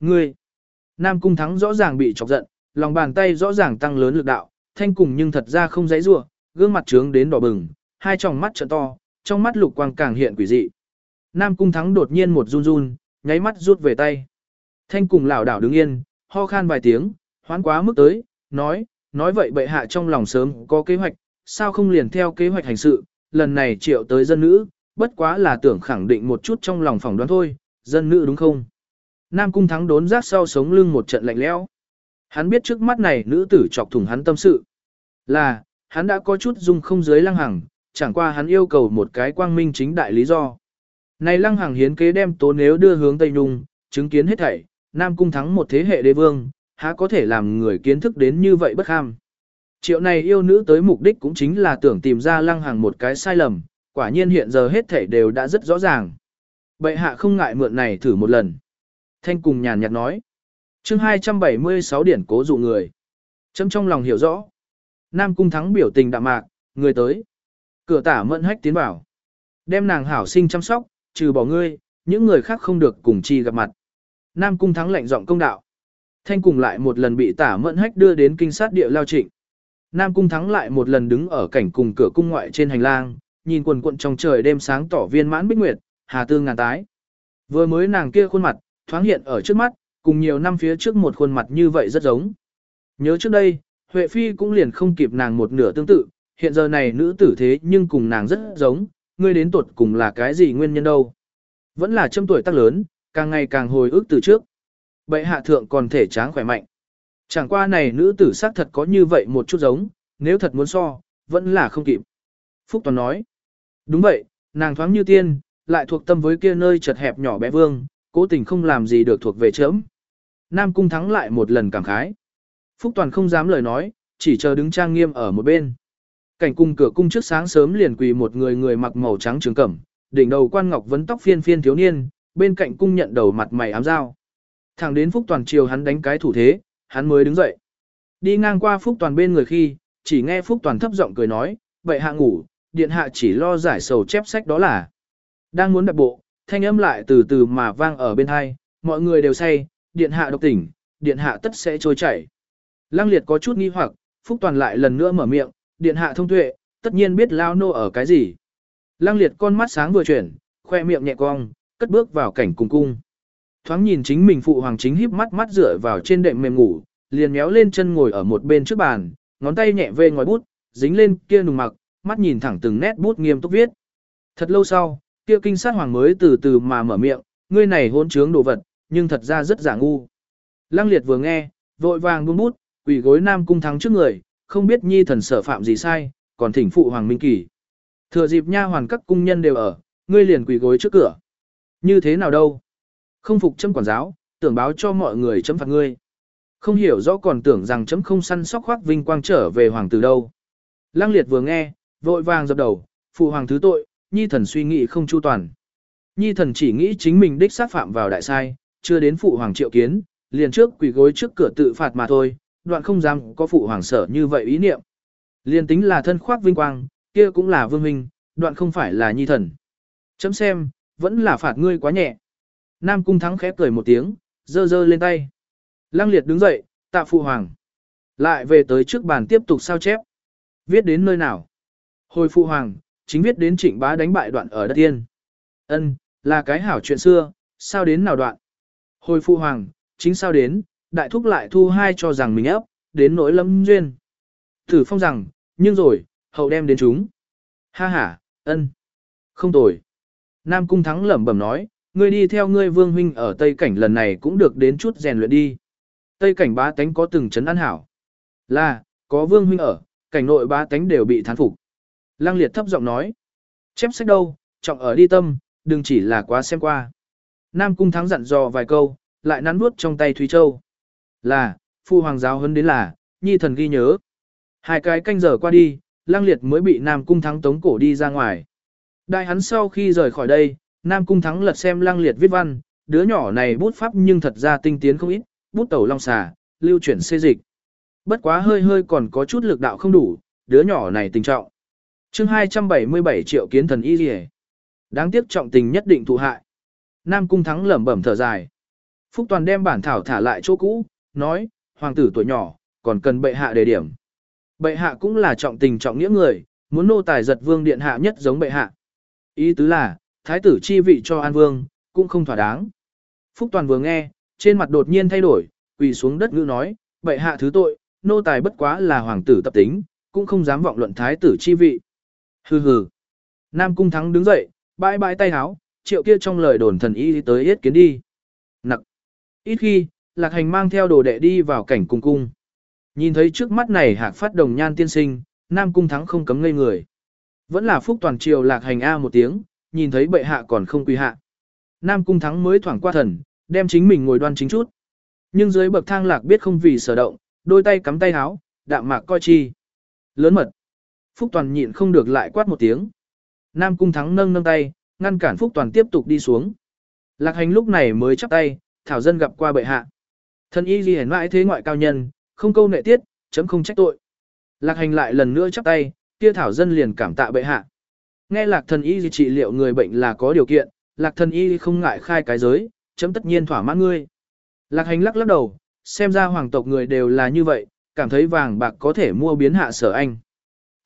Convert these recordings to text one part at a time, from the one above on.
Ngươi! Nam Cung Thắng rõ ràng bị chọc giận, lòng bàn tay rõ ràng tăng lớn lực đạo, thanh cùng nhưng thật ra không dãy rủa, gương mặt trướng đến đỏ bừng, hai tròng mắt trợn to, trong mắt lục quang càng hiện quỷ dị. Nam Cung Thắng đột nhiên một run run, nháy mắt rút về tay. Thanh cùng lảo đảo đứng yên, ho khan vài tiếng, hoán quá mức tới, nói, nói vậy bệ hạ trong lòng sớm có kế hoạch, sao không liền theo kế hoạch hành sự, lần này triệu tới dân nữ, bất quá là tưởng khẳng định một chút trong lòng phỏng đoán thôi, dân nữ đúng không? Nam Cung Thắng đốn giác sau sống lưng một trận lạnh lẽo. Hắn biết trước mắt này nữ tử chọc thủng hắn tâm sự. Là, hắn đã có chút dung không dưới lăng hằng, chẳng qua hắn yêu cầu một cái quang minh chính đại lý do. Này lăng hằng hiến kế đem tố nếu đưa hướng Tây Nhung, chứng kiến hết thảy, Nam Cung Thắng một thế hệ đế vương, há có thể làm người kiến thức đến như vậy bất ham. Triệu này yêu nữ tới mục đích cũng chính là tưởng tìm ra lăng hằng một cái sai lầm, quả nhiên hiện giờ hết thảy đều đã rất rõ ràng. Bệ hạ không ngại mượn này thử một lần. Thanh cùng nhàn nhạt nói. chương 276 điển cố dụ người. Chấm trong lòng hiểu rõ. Nam cung thắng biểu tình đạm mạc, người tới. Cửa tả mẫn hách tiến bảo. Đem nàng hảo sinh chăm sóc, trừ bỏ ngươi, những người khác không được cùng chi gặp mặt. Nam cung thắng lạnh giọng công đạo. Thanh cùng lại một lần bị tả mẫn hách đưa đến kinh sát địa lao trịnh. Nam cung thắng lại một lần đứng ở cảnh cùng cửa cung ngoại trên hành lang, nhìn quần quận trong trời đêm sáng tỏ viên mãn bích nguyệt, hà tương ngàn tái. Vừa mới nàng kia khuôn mặt, thoáng hiện ở trước mắt, cùng nhiều năm phía trước một khuôn mặt như vậy rất giống. Nhớ trước đây, Huệ Phi cũng liền không kịp nàng một nửa tương tự, hiện giờ này nữ tử thế nhưng cùng nàng rất giống, ngươi đến tuột cùng là cái gì nguyên nhân đâu. Vẫn là châm tuổi tác lớn, càng ngày càng hồi ức từ trước. Bệ hạ thượng còn thể tráng khỏe mạnh. Chẳng qua này nữ tử xác thật có như vậy một chút giống, nếu thật muốn so, vẫn là không kịp. Phúc Toàn nói, đúng vậy, nàng thoáng như tiên, lại thuộc tâm với kia nơi chật hẹp nhỏ bé vương, cố tình không làm gì được thuộc về chớm. Nam Cung thắng lại một lần cảm khái. Phúc Toàn không dám lời nói, chỉ chờ đứng trang nghiêm ở một bên. Cảnh cung cửa cung trước sáng sớm liền quỳ một người người mặc màu trắng trường cẩm, đỉnh đầu quan ngọc vấn tóc phiên phiên thiếu niên, bên cạnh cung nhận đầu mặt mày ám dao. Thẳng đến Phúc Toàn chiều hắn đánh cái thủ thế, hắn mới đứng dậy. Đi ngang qua Phúc Toàn bên người khi, chỉ nghe Phúc Toàn thấp giọng cười nói, vậy hạ ngủ, điện hạ chỉ lo giải sầu chép sách đó là. Đang muốn đặt bộ, thanh âm lại từ từ mà vang ở bên hai, mọi người đều say, điện hạ độc tỉnh, điện hạ tất sẽ trôi chảy. Lăng liệt có chút nghi hoặc, Phúc Toàn lại lần nữa mở miệng, điện hạ thông tuệ, tất nhiên biết lao nô ở cái gì. Lăng liệt con mắt sáng vừa chuyển, khoe miệng nhẹ cong, cất bước vào cảnh cung cung. Thoáng nhìn chính mình phụ hoàng chính híp mắt mắt dựa vào trên đệm mềm ngủ, liền méo lên chân ngồi ở một bên trước bàn, ngón tay nhẹ vê ngòi bút, dính lên kia nùng mặc, mắt nhìn thẳng từng nét bút nghiêm túc viết. Thật lâu sau, kia kinh sát hoàng mới từ từ mà mở miệng, ngươi này hỗn trướng đồ vật, nhưng thật ra rất giả ngu. Lăng liệt vừa nghe, vội vàng buông bút, quỷ gối nam cung thắng trước người, không biết nhi thần sở phạm gì sai, còn thỉnh phụ hoàng minh kỳ. Thừa dịp nha hoàn các cung nhân đều ở, ngươi liền quỷ gối trước cửa. Như thế nào đâu? Không phục chấm quản giáo, tưởng báo cho mọi người chấm phạt ngươi. Không hiểu rõ còn tưởng rằng chấm không săn sóc khoác vinh quang trở về hoàng tử đâu. Lăng liệt vừa nghe, vội vàng dập đầu, phụ hoàng thứ tội, nhi thần suy nghĩ không chu toàn. Nhi thần chỉ nghĩ chính mình đích sát phạm vào đại sai, chưa đến phụ hoàng triệu kiến, liền trước quỳ gối trước cửa tự phạt mà thôi, đoạn không dám có phụ hoàng sở như vậy ý niệm. Liền tính là thân khoác vinh quang, kia cũng là vương minh, đoạn không phải là nhi thần. Chấm xem, vẫn là phạt ngươi quá nhẹ. Nam cung thắng khép cười một tiếng, dơ dơ lên tay. Lăng liệt đứng dậy, tạ phụ hoàng. Lại về tới trước bàn tiếp tục sao chép. Viết đến nơi nào? Hồi phụ hoàng, chính viết đến trịnh bá đánh bại đoạn ở đất tiên. Ân, là cái hảo chuyện xưa, sao đến nào đoạn? Hồi phụ hoàng, chính sao đến, đại thúc lại thu hai cho rằng mình ép, đến nỗi lâm duyên. Thử phong rằng, nhưng rồi, hậu đem đến chúng. Ha ha, ân, không tồi. Nam cung thắng lẩm bẩm nói, ngươi đi theo ngươi vương huynh ở Tây Cảnh lần này cũng được đến chút rèn luyện đi. Tây Cảnh bá tánh có từng chấn an hảo. Là, có vương huynh ở, cảnh nội bá tánh đều bị thán phục. Lăng liệt thấp giọng nói. Chép sách đâu, trọng ở đi tâm, đừng chỉ là quá xem qua. Nam cung thắng dặn dò vài câu, lại nắn nuốt trong tay Thúy Châu. Là, phu hoàng giáo hấn đến là, nhi thần ghi nhớ. Hai cái canh giờ qua đi, lăng liệt mới bị Nam cung thắng tống cổ đi ra ngoài. Đại hắn sau khi rời khỏi đây, Nam cung thắng lật xem lăng liệt viết văn, đứa nhỏ này bút pháp nhưng thật ra tinh tiến không ít, bút tẩu long xà, lưu chuyển xê dịch. Bất quá hơi hơi còn có chút lực đạo không đủ, đứa nhỏ này tình trọng chương 277 triệu kiến thần y rìa. Đáng tiếc trọng tình nhất định thụ hại. Nam cung thắng lẩm bẩm thở dài. Phúc Toàn đem bản thảo thả lại chỗ cũ, nói, hoàng tử tuổi nhỏ, còn cần bệ hạ đề điểm. Bệ hạ cũng là trọng tình trọng nghĩa người, muốn nô tài giật vương điện hạ nhất giống bệ hạ. Ý tứ là, thái tử chi vị cho an vương, cũng không thỏa đáng. Phúc Toàn vừa nghe, trên mặt đột nhiên thay đổi, quỳ xuống đất ngữ nói, bệ hạ thứ tội, nô tài bất quá là hoàng tử tập tính, cũng không dám vọng luận thái tử chi vị. Hừ hừ. Nam Cung Thắng đứng dậy, bãi bãi tay háo, triệu kia trong lời đồn thần y tới yết kiến đi. Nặc. Ít khi, lạc hành mang theo đồ đệ đi vào cảnh cung cung. Nhìn thấy trước mắt này hạc phát đồng nhan tiên sinh, Nam Cung Thắng không cấm ngây người. Vẫn là phúc toàn triều lạc hành A một tiếng, nhìn thấy bệ hạ còn không quy hạ. Nam Cung Thắng mới thoảng qua thần, đem chính mình ngồi đoan chính chút. Nhưng dưới bậc thang lạc biết không vì sở động, đôi tay cắm tay háo, đạm mạc coi chi. Lớn mật. Phúc Toàn nhịn không được lại quát một tiếng. Nam Cung Thắng nâng nâng tay, ngăn cản Phúc Toàn tiếp tục đi xuống. Lạc hành lúc này mới chắp tay, thảo dân gặp qua bệ hạ. Thân y gì hển mãi thế ngoại cao nhân, không câu nệ tiết, chấm không trách tội. Lạc hành lại lần nữa chắp tay, kia thảo dân liền cảm tạ bệ hạ. Nghe lạc thần y trị liệu người bệnh là có điều kiện, lạc thần y không ngại khai cái giới, chấm tất nhiên thỏa mãn ngươi. Lạc hành lắc lắc đầu, xem ra hoàng tộc người đều là như vậy, cảm thấy vàng bạc có thể mua biến hạ sở anh.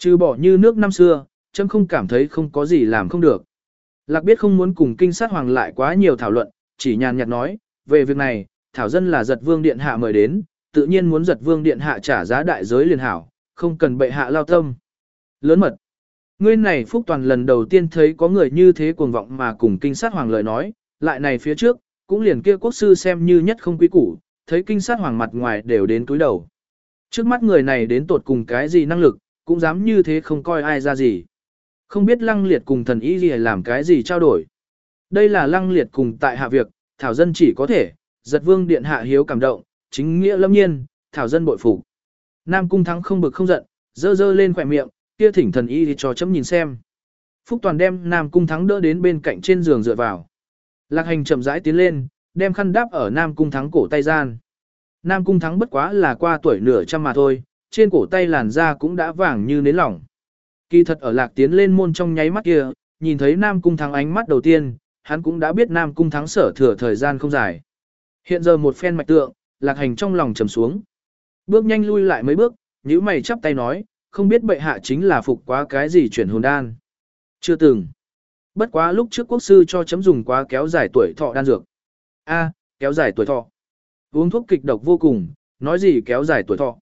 Trừ bỏ như nước năm xưa, chấm không cảm thấy không có gì làm không được. Lạc biết không muốn cùng kinh sát hoàng lại quá nhiều thảo luận, chỉ nhàn nhạt nói, về việc này, thảo dân là giật vương điện hạ mời đến, tự nhiên muốn giật vương điện hạ trả giá đại giới liền hảo, không cần bệ hạ lao tâm. Lớn mật. Ngươi này phúc toàn lần đầu tiên thấy có người như thế cuồng vọng mà cùng kinh sát hoàng lời nói, lại này phía trước, cũng liền kia quốc sư xem như nhất không quý củ, thấy kinh sát hoàng mặt ngoài đều đến túi đầu. Trước mắt người này đến tột cùng cái gì năng lực, cũng dám như thế không coi ai ra gì. Không biết lăng liệt cùng thần y gì làm cái gì trao đổi. Đây là lăng liệt cùng tại hạ việc, thảo dân chỉ có thể, giật vương điện hạ hiếu cảm động, chính nghĩa lâm nhiên, thảo dân bội phục. Nam cung thắng không bực không giận, dơ dơ lên khỏe miệng, kia thỉnh thần y thì cho chấm nhìn xem. Phúc toàn đem Nam cung thắng đỡ đến bên cạnh trên giường dựa vào. Lạc hành chậm rãi tiến lên, đem khăn đáp ở Nam cung thắng cổ tay gian. Nam cung thắng bất quá là qua tuổi nửa trăm mà thôi, trên cổ tay làn da cũng đã vàng như nến lỏng. Kỳ thật ở lạc tiến lên môn trong nháy mắt kia, nhìn thấy Nam cung thắng ánh mắt đầu tiên, hắn cũng đã biết Nam cung thắng sở thừa thời gian không dài. Hiện giờ một phen mạch tượng, lạc hành trong lòng trầm xuống. Bước nhanh lui lại mấy bước, nhíu mày chắp tay nói, không biết bệ hạ chính là phục quá cái gì chuyển hồn đan. Chưa từng. Bất quá lúc trước quốc sư cho chấm dùng quá kéo dài tuổi thọ đan dược. A, kéo dài tuổi thọ. Uống thuốc kịch độc vô cùng, nói gì kéo dài tuổi thọ.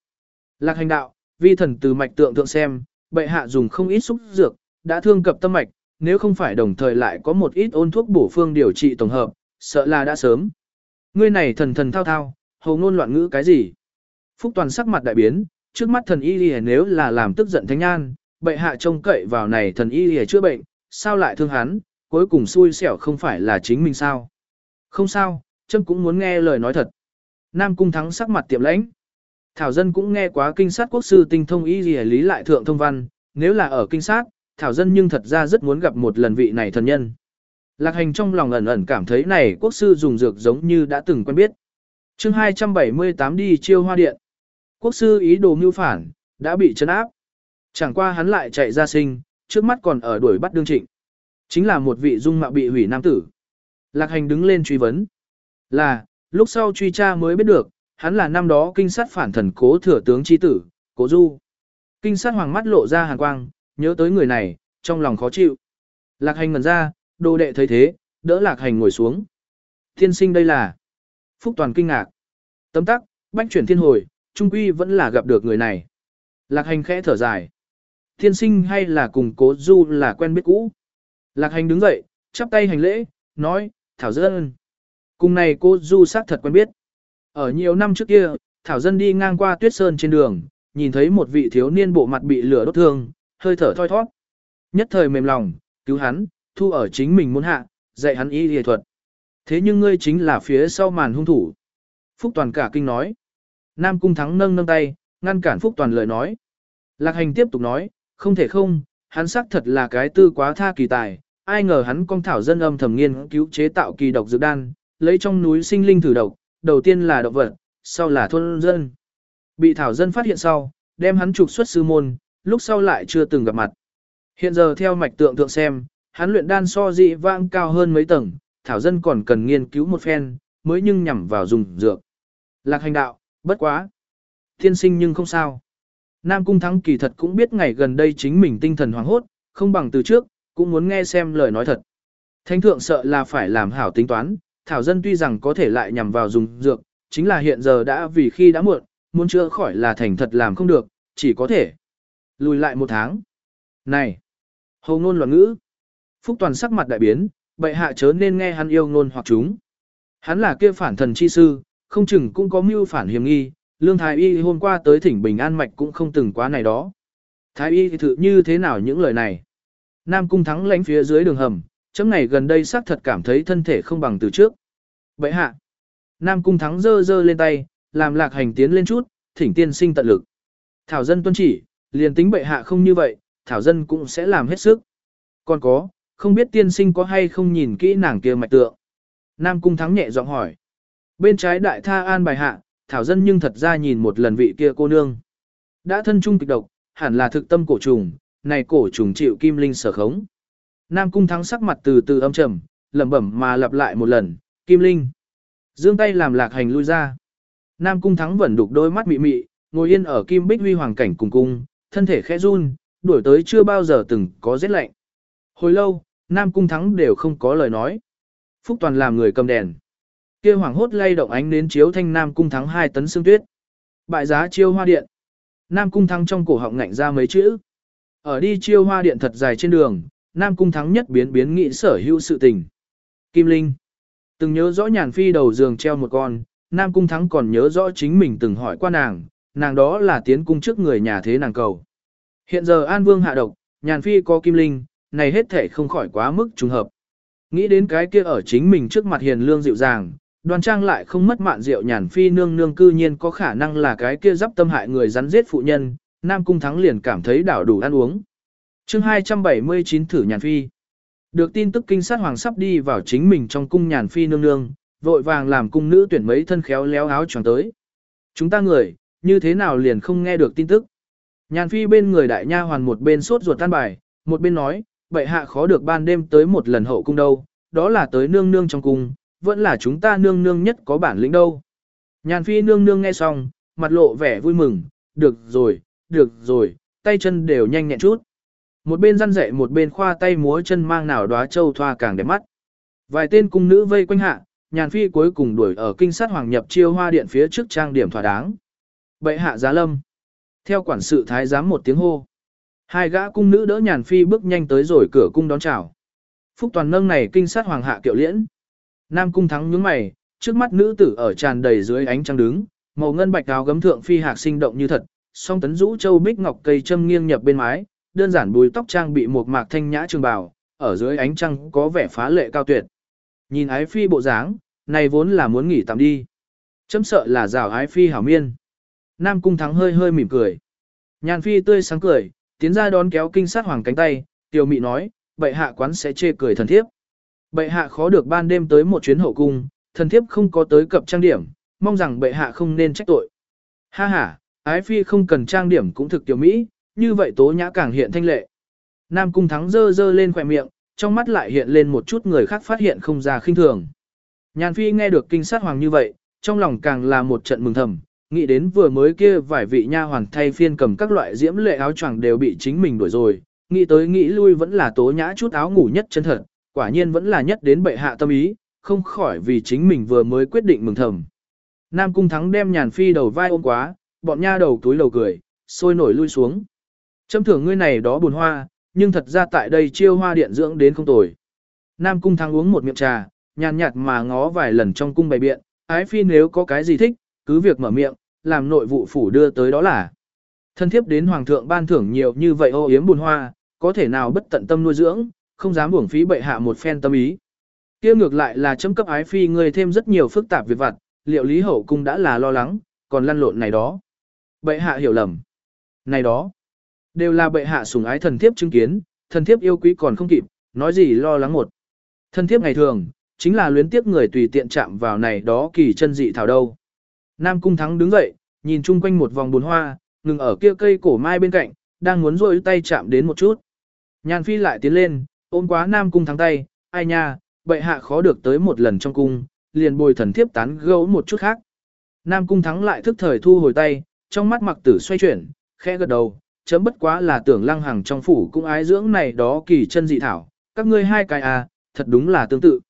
Lạc hành đạo, vi thần từ mạch tượng thượng xem, bệ hạ dùng không ít xúc dược, đã thương cập tâm mạch, nếu không phải đồng thời lại có một ít ôn thuốc bổ phương điều trị tổng hợp, sợ là đã sớm. Ngươi này thần thần thao thao, hầu ngôn loạn ngữ cái gì? Phúc toàn sắc mặt đại biến, trước mắt thần y lìa nếu là làm tức giận thánh nhan, bệ hạ trông cậy vào này thần y lìa chữa bệnh, sao lại thương hắn, cuối cùng xui xẻo không phải là chính mình sao? Không sao, trâm cũng muốn nghe lời nói thật. Nam cung thắng sắc mặt tiệm lãnh. Thảo dân cũng nghe quá kinh sát quốc sư tinh thông y gì lý lại thượng thông văn, nếu là ở kinh sát, Thảo dân nhưng thật ra rất muốn gặp một lần vị này thần nhân. Lạc hành trong lòng ẩn ẩn cảm thấy này quốc sư dùng dược giống như đã từng quen biết. chương 278 đi chiêu hoa điện. Quốc sư ý đồ mưu phản, đã bị chấn áp. Chẳng qua hắn lại chạy ra sinh, trước mắt còn ở đuổi bắt đương trịnh. Chính là một vị dung mạo bị hủy nam tử. Lạc hành đứng lên truy vấn. Là, lúc sau truy tra mới biết được, hắn là năm đó kinh sát phản thần cố thừa tướng chi tử, cố du. Kinh sát hoàng mắt lộ ra hàn quang, nhớ tới người này, trong lòng khó chịu. Lạc hành ngần ra, đồ đệ thấy thế, đỡ lạc hành ngồi xuống. Thiên sinh đây là Phúc Toàn kinh ngạc. Tấm tắc, bách chuyển thiên hồi, trung quy vẫn là gặp được người này. Lạc hành khẽ thở dài. Thiên sinh hay là cùng cố du là quen biết cũ. Lạc hành đứng dậy, chắp tay hành lễ, nói, Thảo Dân. Cùng này cô du xác thật quen biết. Ở nhiều năm trước kia, Thảo Dân đi ngang qua tuyết sơn trên đường, nhìn thấy một vị thiếu niên bộ mặt bị lửa đốt thương, hơi thở thoi thoát. Nhất thời mềm lòng, cứu hắn, thu ở chính mình muốn hạ, dạy hắn y y thuật. Thế nhưng ngươi chính là phía sau màn hung thủ. Phúc Toàn cả kinh nói. Nam Cung Thắng nâng nâng tay, ngăn cản Phúc Toàn lời nói. Lạc Hành tiếp tục nói, không thể không, hắn xác thật là cái tư quá tha kỳ tài, ai ngờ hắn con thảo dân âm thầm nghiên cứu chế tạo kỳ độc dược đan, lấy trong núi sinh linh thử độc, đầu tiên là động vật, sau là thôn dân. Bị thảo dân phát hiện sau, đem hắn trục xuất sư môn, lúc sau lại chưa từng gặp mặt. Hiện giờ theo mạch tượng thượng xem, hắn luyện đan so dị vãng cao hơn mấy tầng, thảo dân còn cần nghiên cứu một phen, mới nhưng nhằm vào dùng dược. Lạc hành đạo, bất quá. Thiên sinh nhưng không sao. Nam Cung Thắng kỳ thật cũng biết ngày gần đây chính mình tinh thần hoảng hốt, không bằng từ trước, cũng muốn nghe xem lời nói thật. Thánh thượng sợ là phải làm hảo tính toán, thảo dân tuy rằng có thể lại nhằm vào dùng dược, chính là hiện giờ đã vì khi đã muộn, muốn chữa khỏi là thành thật làm không được, chỉ có thể lùi lại một tháng. Này! Hầu ngôn loạn ngữ. Phúc Toàn sắc mặt đại biến, bệ hạ chớ nên nghe hắn yêu ngôn hoặc chúng. Hắn là kia phản thần chi sư, không chừng cũng có mưu phản hiểm nghi, lương thái y hôm qua tới thỉnh bình an mạch cũng không từng quá này đó. Thái y thì thử như thế nào những lời này? Nam cung thắng lánh phía dưới đường hầm, chấm ngày gần đây xác thật cảm thấy thân thể không bằng từ trước. Bệ hạ! Nam cung thắng dơ dơ lên tay, làm lạc hành tiến lên chút, thỉnh tiên sinh tận lực. Thảo dân tuân chỉ, liền tính bệ hạ không như vậy, thảo dân cũng sẽ làm hết sức. Còn có, không biết tiên sinh có hay không nhìn kỹ nàng kia mạch tượng. Nam cung thắng nhẹ giọng hỏi. Bên trái đại tha an bài hạ, thảo dân nhưng thật ra nhìn một lần vị kia cô nương. Đã thân trung kịch độc, hẳn là thực tâm cổ trùng, này cổ trùng chịu kim linh sở khống. Nam cung thắng sắc mặt từ từ âm trầm, lẩm bẩm mà lặp lại một lần, kim linh. Dương tay làm lạc hành lui ra. Nam cung thắng vẫn đục đôi mắt mị mị, ngồi yên ở kim bích huy hoàng cảnh cùng cung, thân thể khẽ run, đuổi tới chưa bao giờ từng có rét lạnh. Hồi lâu, Nam cung thắng đều không có lời nói. Phúc Toàn làm người cầm đèn. Kia hoàng hốt lay động ánh nến chiếu thanh Nam cung thắng hai tấn xương tuyết. Bại giá chiêu hoa điện. Nam cung thắng trong cổ họng ngạnh ra mấy chữ. Ở đi chiêu hoa điện thật dài trên đường, Nam cung thắng nhất biến biến nghị sở hữu sự tình. Kim Linh. Từng nhớ rõ nhàn phi đầu giường treo một con, Nam cung thắng còn nhớ rõ chính mình từng hỏi qua nàng, nàng đó là tiến cung trước người nhà thế nàng cầu. Hiện giờ An Vương hạ độc, nhàn phi có Kim Linh, này hết thể không khỏi quá mức trùng hợp. Nghĩ đến cái kia ở chính mình trước mặt hiền lương dịu dàng, đoan trang lại không mất mạn rượu nhàn phi nương nương cư nhiên có khả năng là cái kia dắp tâm hại người rắn giết phụ nhân, Nam Cung Thắng liền cảm thấy đảo đủ ăn uống. chương 279 thử nhàn phi. Được tin tức kinh sát hoàng sắp đi vào chính mình trong cung nhàn phi nương nương, vội vàng làm cung nữ tuyển mấy thân khéo léo áo choàng tới. Chúng ta người, như thế nào liền không nghe được tin tức. Nhàn phi bên người đại nha hoàn một bên sốt ruột tan bài, một bên nói, bệ hạ khó được ban đêm tới một lần hậu cung đâu, đó là tới nương nương trong cung, vẫn là chúng ta nương nương nhất có bản lĩnh đâu. Nhàn phi nương nương nghe xong, mặt lộ vẻ vui mừng, được rồi, được rồi, tay chân đều nhanh nhẹn chút. Một bên răn dậy một bên khoa tay múa chân mang nào đóa châu thoa càng đẹp mắt. Vài tên cung nữ vây quanh hạ, nhàn phi cuối cùng đuổi ở kinh sát hoàng nhập chiêu hoa điện phía trước trang điểm thỏa đáng. Bệ hạ giá lâm. Theo quản sự thái giám một tiếng hô. Hai gã cung nữ đỡ nhàn phi bước nhanh tới rồi cửa cung đón chào. Phúc toàn nâng này kinh sát hoàng hạ kiệu liễn. Nam cung thắng nhướng mày, trước mắt nữ tử ở tràn đầy dưới ánh trăng đứng, màu ngân bạch áo gấm thượng phi hạc sinh động như thật, song tấn rũ châu bích ngọc cây châm nghiêng nhập bên mái, đơn giản bùi tóc trang bị một mạc thanh nhã trường bào, ở dưới ánh trăng có vẻ phá lệ cao tuyệt. Nhìn ái phi bộ dáng, này vốn là muốn nghỉ tạm đi. Chấm sợ là rào ái phi hảo miên. Nam cung thắng hơi hơi mỉm cười. Nhàn phi tươi sáng cười, tiến ra đón kéo kinh sát hoàng cánh tay, tiểu mị nói, bệ hạ quán sẽ chê cười thần thiếp. Bệ hạ khó được ban đêm tới một chuyến hậu cung, thần thiếp không có tới cập trang điểm, mong rằng bệ hạ không nên trách tội. Ha ha, ái phi không cần trang điểm cũng thực tiểu mỹ, như vậy tố nhã càng hiện thanh lệ. Nam cung thắng dơ dơ lên khỏe miệng, trong mắt lại hiện lên một chút người khác phát hiện không ra khinh thường. Nhàn phi nghe được kinh sát hoàng như vậy, trong lòng càng là một trận mừng thầm, nghĩ đến vừa mới kia vài vị nha hoàn thay phiên cầm các loại diễm lệ áo choàng đều bị chính mình đuổi rồi, nghĩ tới nghĩ lui vẫn là tố nhã chút áo ngủ nhất chân thật, quả nhiên vẫn là nhất đến bệ hạ tâm ý, không khỏi vì chính mình vừa mới quyết định mừng thầm. Nam cung thắng đem nhàn phi đầu vai ôm quá, bọn nha đầu túi lầu cười, sôi nổi lui xuống. Châm thưởng ngươi này đó buồn hoa, nhưng thật ra tại đây chiêu hoa điện dưỡng đến không tồi. Nam cung thắng uống một miệng trà, nhàn nhạt mà ngó vài lần trong cung bày biện, ái phi nếu có cái gì thích, cứ việc mở miệng, làm nội vụ phủ đưa tới đó là. Thân thiếp đến hoàng thượng ban thưởng nhiều như vậy ô yếm buồn hoa, có thể nào bất tận tâm nuôi dưỡng, không dám uổng phí bệ hạ một phen tâm ý. Kia ngược lại là chấm cấp ái phi ngươi thêm rất nhiều phức tạp việc vặt, liệu lý hậu cung đã là lo lắng, còn lăn lộn này đó. Bệ hạ hiểu lầm. Này đó, đều là bệ hạ sủng ái thần thiếp chứng kiến, thần thiếp yêu quý còn không kịp, nói gì lo lắng một. Thần thiếp ngày thường, chính là luyến tiếc người tùy tiện chạm vào này đó kỳ chân dị thảo đâu. Nam Cung Thắng đứng dậy, nhìn chung quanh một vòng bồn hoa, ngừng ở kia cây cổ mai bên cạnh, đang muốn rôi tay chạm đến một chút. Nhàn Phi lại tiến lên, ôm quá Nam Cung Thắng tay, ai nha, bệ hạ khó được tới một lần trong cung, liền bồi thần thiếp tán gẫu một chút khác. Nam cung thắng lại thức thời thu hồi tay, trong mắt mặc tử xoay chuyển, khẽ gật đầu, chấm bất quá là tưởng lăng hằng trong phủ cũng ái dưỡng này đó kỳ chân dị thảo, các ngươi hai cái à, thật đúng là tương tự.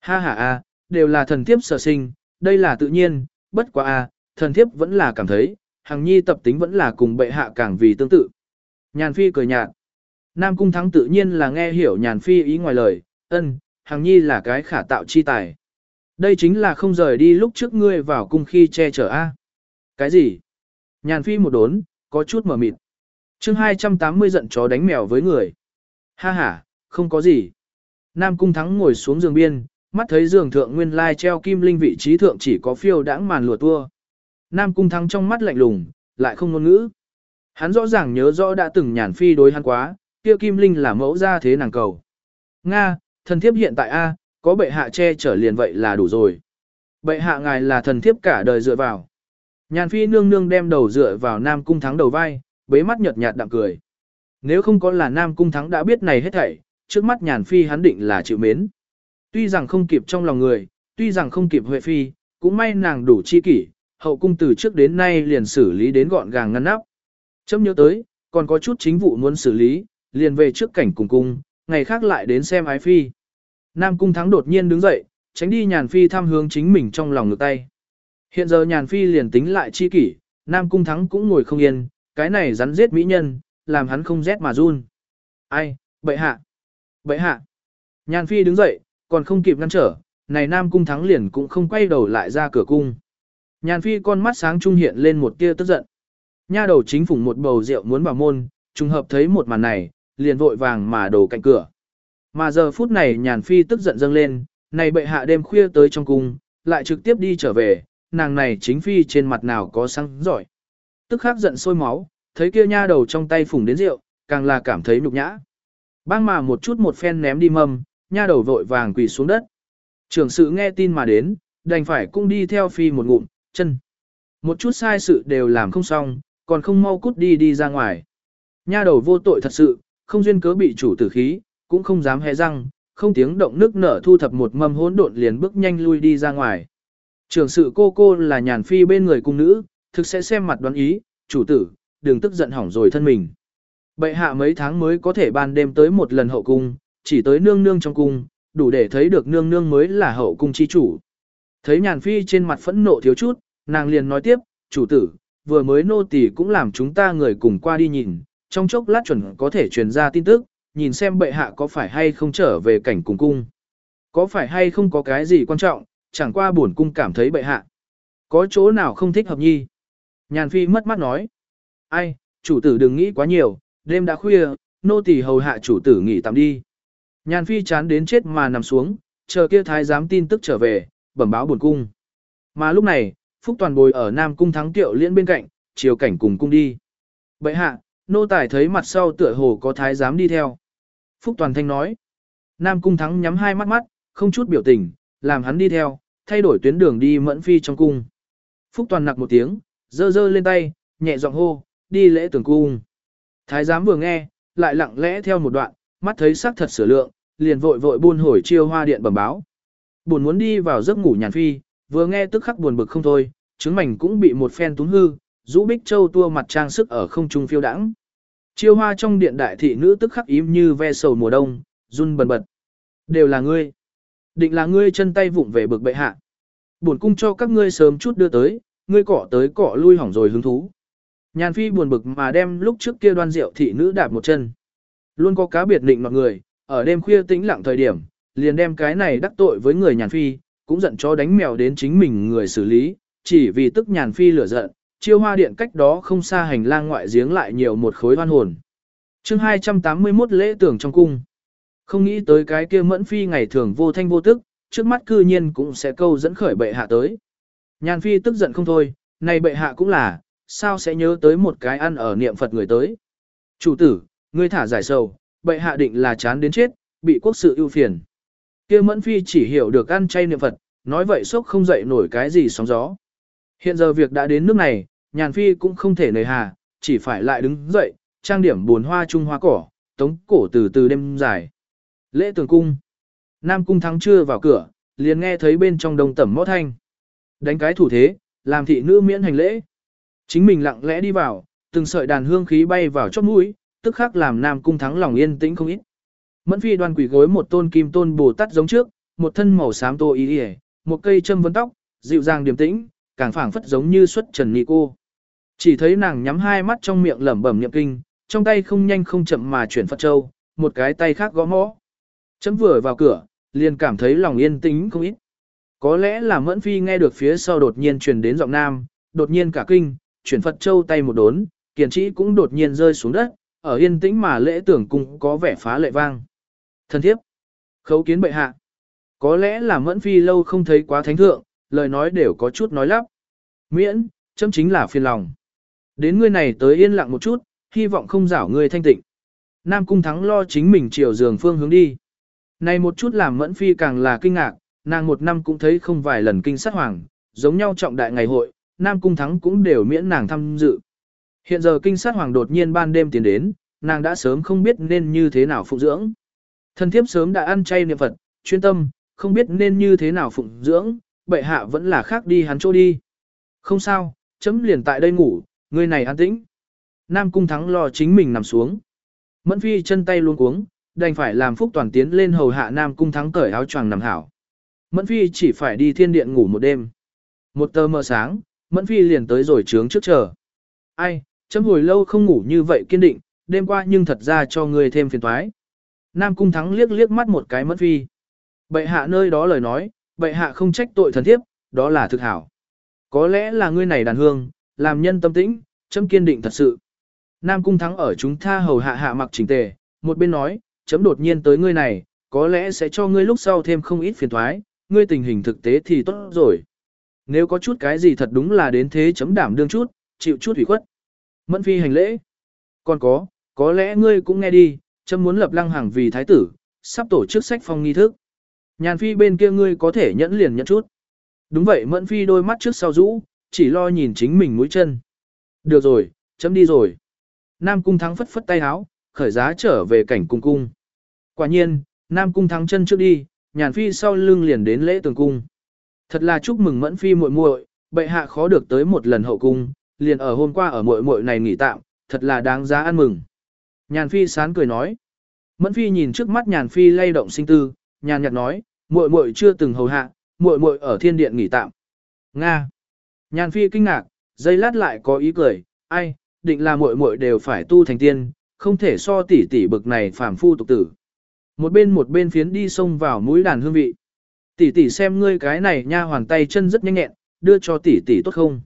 Ha ha a, đều là thần thiếp sở sinh, đây là tự nhiên, bất quá a, thần thiếp vẫn là cảm thấy, hằng nhi tập tính vẫn là cùng bệ hạ càng vì tương tự. Nhàn phi cười nhạt. Nam cung thắng tự nhiên là nghe hiểu nhàn phi ý ngoài lời, ân, hằng nhi là cái khả tạo chi tài. Đây chính là không rời đi lúc trước ngươi vào cung khi che chở a. Cái gì? Nhàn phi một đốn, có chút mở mịt chương 280 giận chó đánh mèo với người. Ha ha, không có gì. Nam cung thắng ngồi xuống giường biên, mắt thấy giường thượng nguyên lai treo kim linh vị trí thượng chỉ có phiêu đãng màn lụa tua. Nam cung thắng trong mắt lạnh lùng, lại không ngôn ngữ. Hắn rõ ràng nhớ rõ đã từng nhàn phi đối hắn quá, kia kim linh là mẫu ra thế nàng cầu. Nga, thần thiếp hiện tại A, có bệ hạ che chở liền vậy là đủ rồi. Bệ hạ ngài là thần thiếp cả đời dựa vào. Nhàn phi nương nương đem đầu dựa vào Nam Cung Thắng đầu vai, bế mắt nhợt nhạt đạm cười. Nếu không có là Nam Cung Thắng đã biết này hết thảy, trước mắt nhàn phi hắn định là chịu mến. Tuy rằng không kịp trong lòng người, tuy rằng không kịp Huệ Phi, cũng may nàng đủ chi kỷ, hậu cung từ trước đến nay liền xử lý đến gọn gàng ngăn nắp. Chấm nhớ tới, còn có chút chính vụ muốn xử lý, liền về trước cảnh cùng cung, ngày khác lại đến xem ái phi. Nam cung thắng đột nhiên đứng dậy, tránh đi nhàn phi tham hướng chính mình trong lòng ngược tay. Hiện giờ nhàn phi liền tính lại chi kỷ, Nam cung thắng cũng ngồi không yên, cái này rắn giết mỹ nhân, làm hắn không rét mà run. Ai, bệ hạ, bệ hạ. Nhàn phi đứng dậy, còn không kịp ngăn trở, này Nam cung thắng liền cũng không quay đầu lại ra cửa cung. Nhàn phi con mắt sáng trung hiện lên một tia tức giận. Nha đầu chính phủ một bầu rượu muốn vào môn, trùng hợp thấy một màn này, liền vội vàng mà đổ cạnh cửa. Mà giờ phút này nhàn phi tức giận dâng lên, này bệ hạ đêm khuya tới trong cung, lại trực tiếp đi trở về, nàng này chính phi trên mặt nào có sáng giỏi. Tức khắc giận sôi máu, thấy kia nha đầu trong tay phùng đến rượu, càng là cảm thấy nhục nhã. Bang mà một chút một phen ném đi mâm, nha đầu vội vàng quỳ xuống đất. Trưởng sự nghe tin mà đến, đành phải cũng đi theo phi một ngụm, chân. Một chút sai sự đều làm không xong, còn không mau cút đi đi ra ngoài. Nha đầu vô tội thật sự, không duyên cớ bị chủ tử khí, cũng không dám hé răng, không tiếng động nước nở thu thập một mâm hỗn độn liền bước nhanh lui đi ra ngoài. Trưởng sự cô cô là nhàn phi bên người cung nữ, thực sẽ xem mặt đoán ý, chủ tử, đừng tức giận hỏng rồi thân mình. Bệ hạ mấy tháng mới có thể ban đêm tới một lần hậu cung, chỉ tới nương nương trong cung, đủ để thấy được nương nương mới là hậu cung chi chủ. Thấy nhàn phi trên mặt phẫn nộ thiếu chút, nàng liền nói tiếp, chủ tử, vừa mới nô tỳ cũng làm chúng ta người cùng qua đi nhìn, trong chốc lát chuẩn có thể truyền ra tin tức, nhìn xem bệ hạ có phải hay không trở về cảnh cùng cung. Có phải hay không có cái gì quan trọng, chẳng qua buồn cung cảm thấy bệ hạ. Có chỗ nào không thích hợp nhi? Nhàn phi mất mắt nói. Ai, chủ tử đừng nghĩ quá nhiều, đêm đã khuya, nô tỳ hầu hạ chủ tử nghỉ tạm đi. Nhàn phi chán đến chết mà nằm xuống, chờ kia thái giám tin tức trở về, bẩm báo buồn cung. Mà lúc này, Phúc Toàn bồi ở Nam Cung Thắng Tiệu Liên bên cạnh, chiều cảnh cùng cung đi. Bệ hạ, nô tài thấy mặt sau tựa hồ có thái giám đi theo. Phúc Toàn Thanh nói. Nam Cung Thắng nhắm hai mắt mắt, không chút biểu tình, làm hắn đi theo, thay đổi tuyến đường đi mẫn phi trong cung. Phúc Toàn nặc một tiếng, dơ dơ lên tay, nhẹ giọng hô, đi lễ tưởng cung. Thái giám vừa nghe, lại lặng lẽ theo một đoạn, mắt thấy sắc thật sửa lượng, liền vội vội buôn hồi chiêu hoa điện bẩm báo. Buồn muốn đi vào giấc ngủ nhàn phi, vừa nghe tức khắc buồn bực không thôi, trứng mảnh cũng bị một phen túng hư, rũ bích châu tua mặt trang sức ở không trung phiêu đãng. Chiêu hoa trong điện đại thị nữ tức khắc im như ve sầu mùa đông, run bần bật. Đều là ngươi. Định là ngươi chân tay vụng về bực bệ hạ. Buồn cung cho các ngươi sớm chút đưa tới, ngươi cọ tới cọ lui hỏng rồi hứng thú. Nhàn phi buồn bực mà đem lúc trước kia đoan rượu thị nữ đạp một chân. Luôn có cá biệt định mọi người, ở đêm khuya tĩnh lặng thời điểm, liền đem cái này đắc tội với người nhàn phi, cũng giận cho đánh mèo đến chính mình người xử lý, chỉ vì tức nhàn phi lửa giận, chiêu hoa điện cách đó không xa hành lang ngoại giếng lại nhiều một khối hoan hồn. chương 281 lễ tưởng trong cung. Không nghĩ tới cái kia mẫn phi ngày thường vô thanh vô tức, trước mắt cư nhiên cũng sẽ câu dẫn khởi bệ hạ tới. Nhàn phi tức giận không thôi, này bệ hạ cũng là, sao sẽ nhớ tới một cái ăn ở niệm Phật người tới. Chủ tử, ngươi thả giải sầu, bệ hạ định là chán đến chết, bị quốc sự ưu phiền. kia mẫn phi chỉ hiểu được ăn chay niệm Phật, nói vậy sốc không dậy nổi cái gì sóng gió. Hiện giờ việc đã đến nước này, nhàn phi cũng không thể nời hà, chỉ phải lại đứng dậy, trang điểm buồn hoa trung hoa cỏ, tống cổ từ từ đêm dài. Lễ tường cung. Nam cung thắng chưa vào cửa, liền nghe thấy bên trong đồng tẩm mõ thanh. Đánh cái thủ thế, làm thị nữ miễn hành lễ. Chính mình lặng lẽ đi vào, từng sợi đàn hương khí bay vào chóp mũi, tức khắc làm Nam Cung Thắng lòng yên tĩnh không ít. Mẫn Phi đoan quỷ gối một tôn kim tôn Bồ Tát giống trước, một thân màu xám tô y, một cây châm vấn tóc, dịu dàng điềm tĩnh, càng phảng phất giống như xuất trần nị cô. Chỉ thấy nàng nhắm hai mắt trong miệng lẩm bẩm niệm kinh, trong tay không nhanh không chậm mà chuyển Phật Châu, một cái tay khác gõ mõ. Chấm vừa vào cửa, liền cảm thấy lòng yên tĩnh không ít. Có lẽ là Mẫn Phi nghe được phía sau đột nhiên truyền đến giọng nam, đột nhiên cả kinh, chuyển Phật Châu tay một đốn, kiền trĩ cũng đột nhiên rơi xuống đất, ở yên tĩnh mà lễ tưởng cung có vẻ phá lệ vang. Thân thiếp, khấu kiến bệ hạ. Có lẽ là Mẫn Phi lâu không thấy quá thánh thượng, lời nói đều có chút nói lắp. Miễn, chấm chính là phiền lòng. Đến ngươi này tới yên lặng một chút, hy vọng không rảo ngươi thanh tịnh. Nam Cung Thắng lo chính mình chiều giường phương hướng đi. Này một chút làm Mẫn Phi càng là kinh ngạc, nàng một năm cũng thấy không vài lần kinh sát hoàng, giống nhau trọng đại ngày hội, Nam Cung Thắng cũng đều miễn nàng tham dự. Hiện giờ kinh sát hoàng đột nhiên ban đêm tiến đến, nàng đã sớm không biết nên như thế nào phụng dưỡng. thần thiếp sớm đã ăn chay niệm Phật, chuyên tâm, không biết nên như thế nào phụng dưỡng, bệ hạ vẫn là khác đi hắn chỗ đi. Không sao, chấm liền tại đây ngủ, người này an tĩnh. Nam Cung Thắng lo chính mình nằm xuống. Mẫn Phi chân tay luôn cuống, đành phải làm Phúc Toàn tiến lên hầu hạ Nam Cung Thắng cởi áo choàng nằm hảo. Mẫn Phi chỉ phải đi thiên điện ngủ một đêm. Một tờ mờ sáng, Mẫn Phi liền tới rồi trướng trước chờ. Ai, chấm hồi lâu không ngủ như vậy kiên định, đêm qua nhưng thật ra cho người thêm phiền toái. Nam Cung Thắng liếc liếc mắt một cái Mẫn Phi. Bệ hạ nơi đó lời nói, bệ hạ không trách tội thần thiếp, đó là thực hảo. Có lẽ là ngươi này đàn hương, làm nhân tâm tĩnh, chấm kiên định thật sự. Nam Cung Thắng ở chúng tha hầu hạ hạ mặc chỉnh tề, một bên nói, chấm đột nhiên tới ngươi này, có lẽ sẽ cho ngươi lúc sau thêm không ít phiền thoái, ngươi tình hình thực tế thì tốt rồi. Nếu có chút cái gì thật đúng là đến thế chấm đảm đương chút, chịu chút ủy khuất. Mẫn phi hành lễ. Còn có, có lẽ ngươi cũng nghe đi, chấm muốn lập lăng hàng vì thái tử, sắp tổ chức sách phong nghi thức. Nhàn phi bên kia ngươi có thể nhẫn liền nhẫn chút. Đúng vậy mẫn phi đôi mắt trước sau rũ, chỉ lo nhìn chính mình mũi chân. Được rồi, chấm đi rồi. Nam cung thắng phất phất tay háo, khởi giá trở về cảnh cung cung. Quả nhiên, Nam cung thắng chân trước đi, nhàn phi sau lưng liền đến lễ tường cung. Thật là chúc mừng mẫn phi muội muội, bệ hạ khó được tới một lần hậu cung, liền ở hôm qua ở muội muội này nghỉ tạm, thật là đáng giá ăn mừng. Nhàn phi sán cười nói. Mẫn phi nhìn trước mắt nhàn phi lay động sinh tư, nhàn nhạt nói, muội muội chưa từng hầu hạ, muội muội ở thiên điện nghỉ tạm. Nga. Nhàn phi kinh ngạc, giây lát lại có ý cười, ai, định là muội muội đều phải tu thành tiên, không thể so tỷ tỷ bực này phàm phu tục tử. Một bên một bên phiến đi xông vào mũi đàn hương vị. Tỷ tỷ xem ngươi cái này nha hoàn tay chân rất nhanh nhẹn, đưa cho tỷ tỷ tốt không?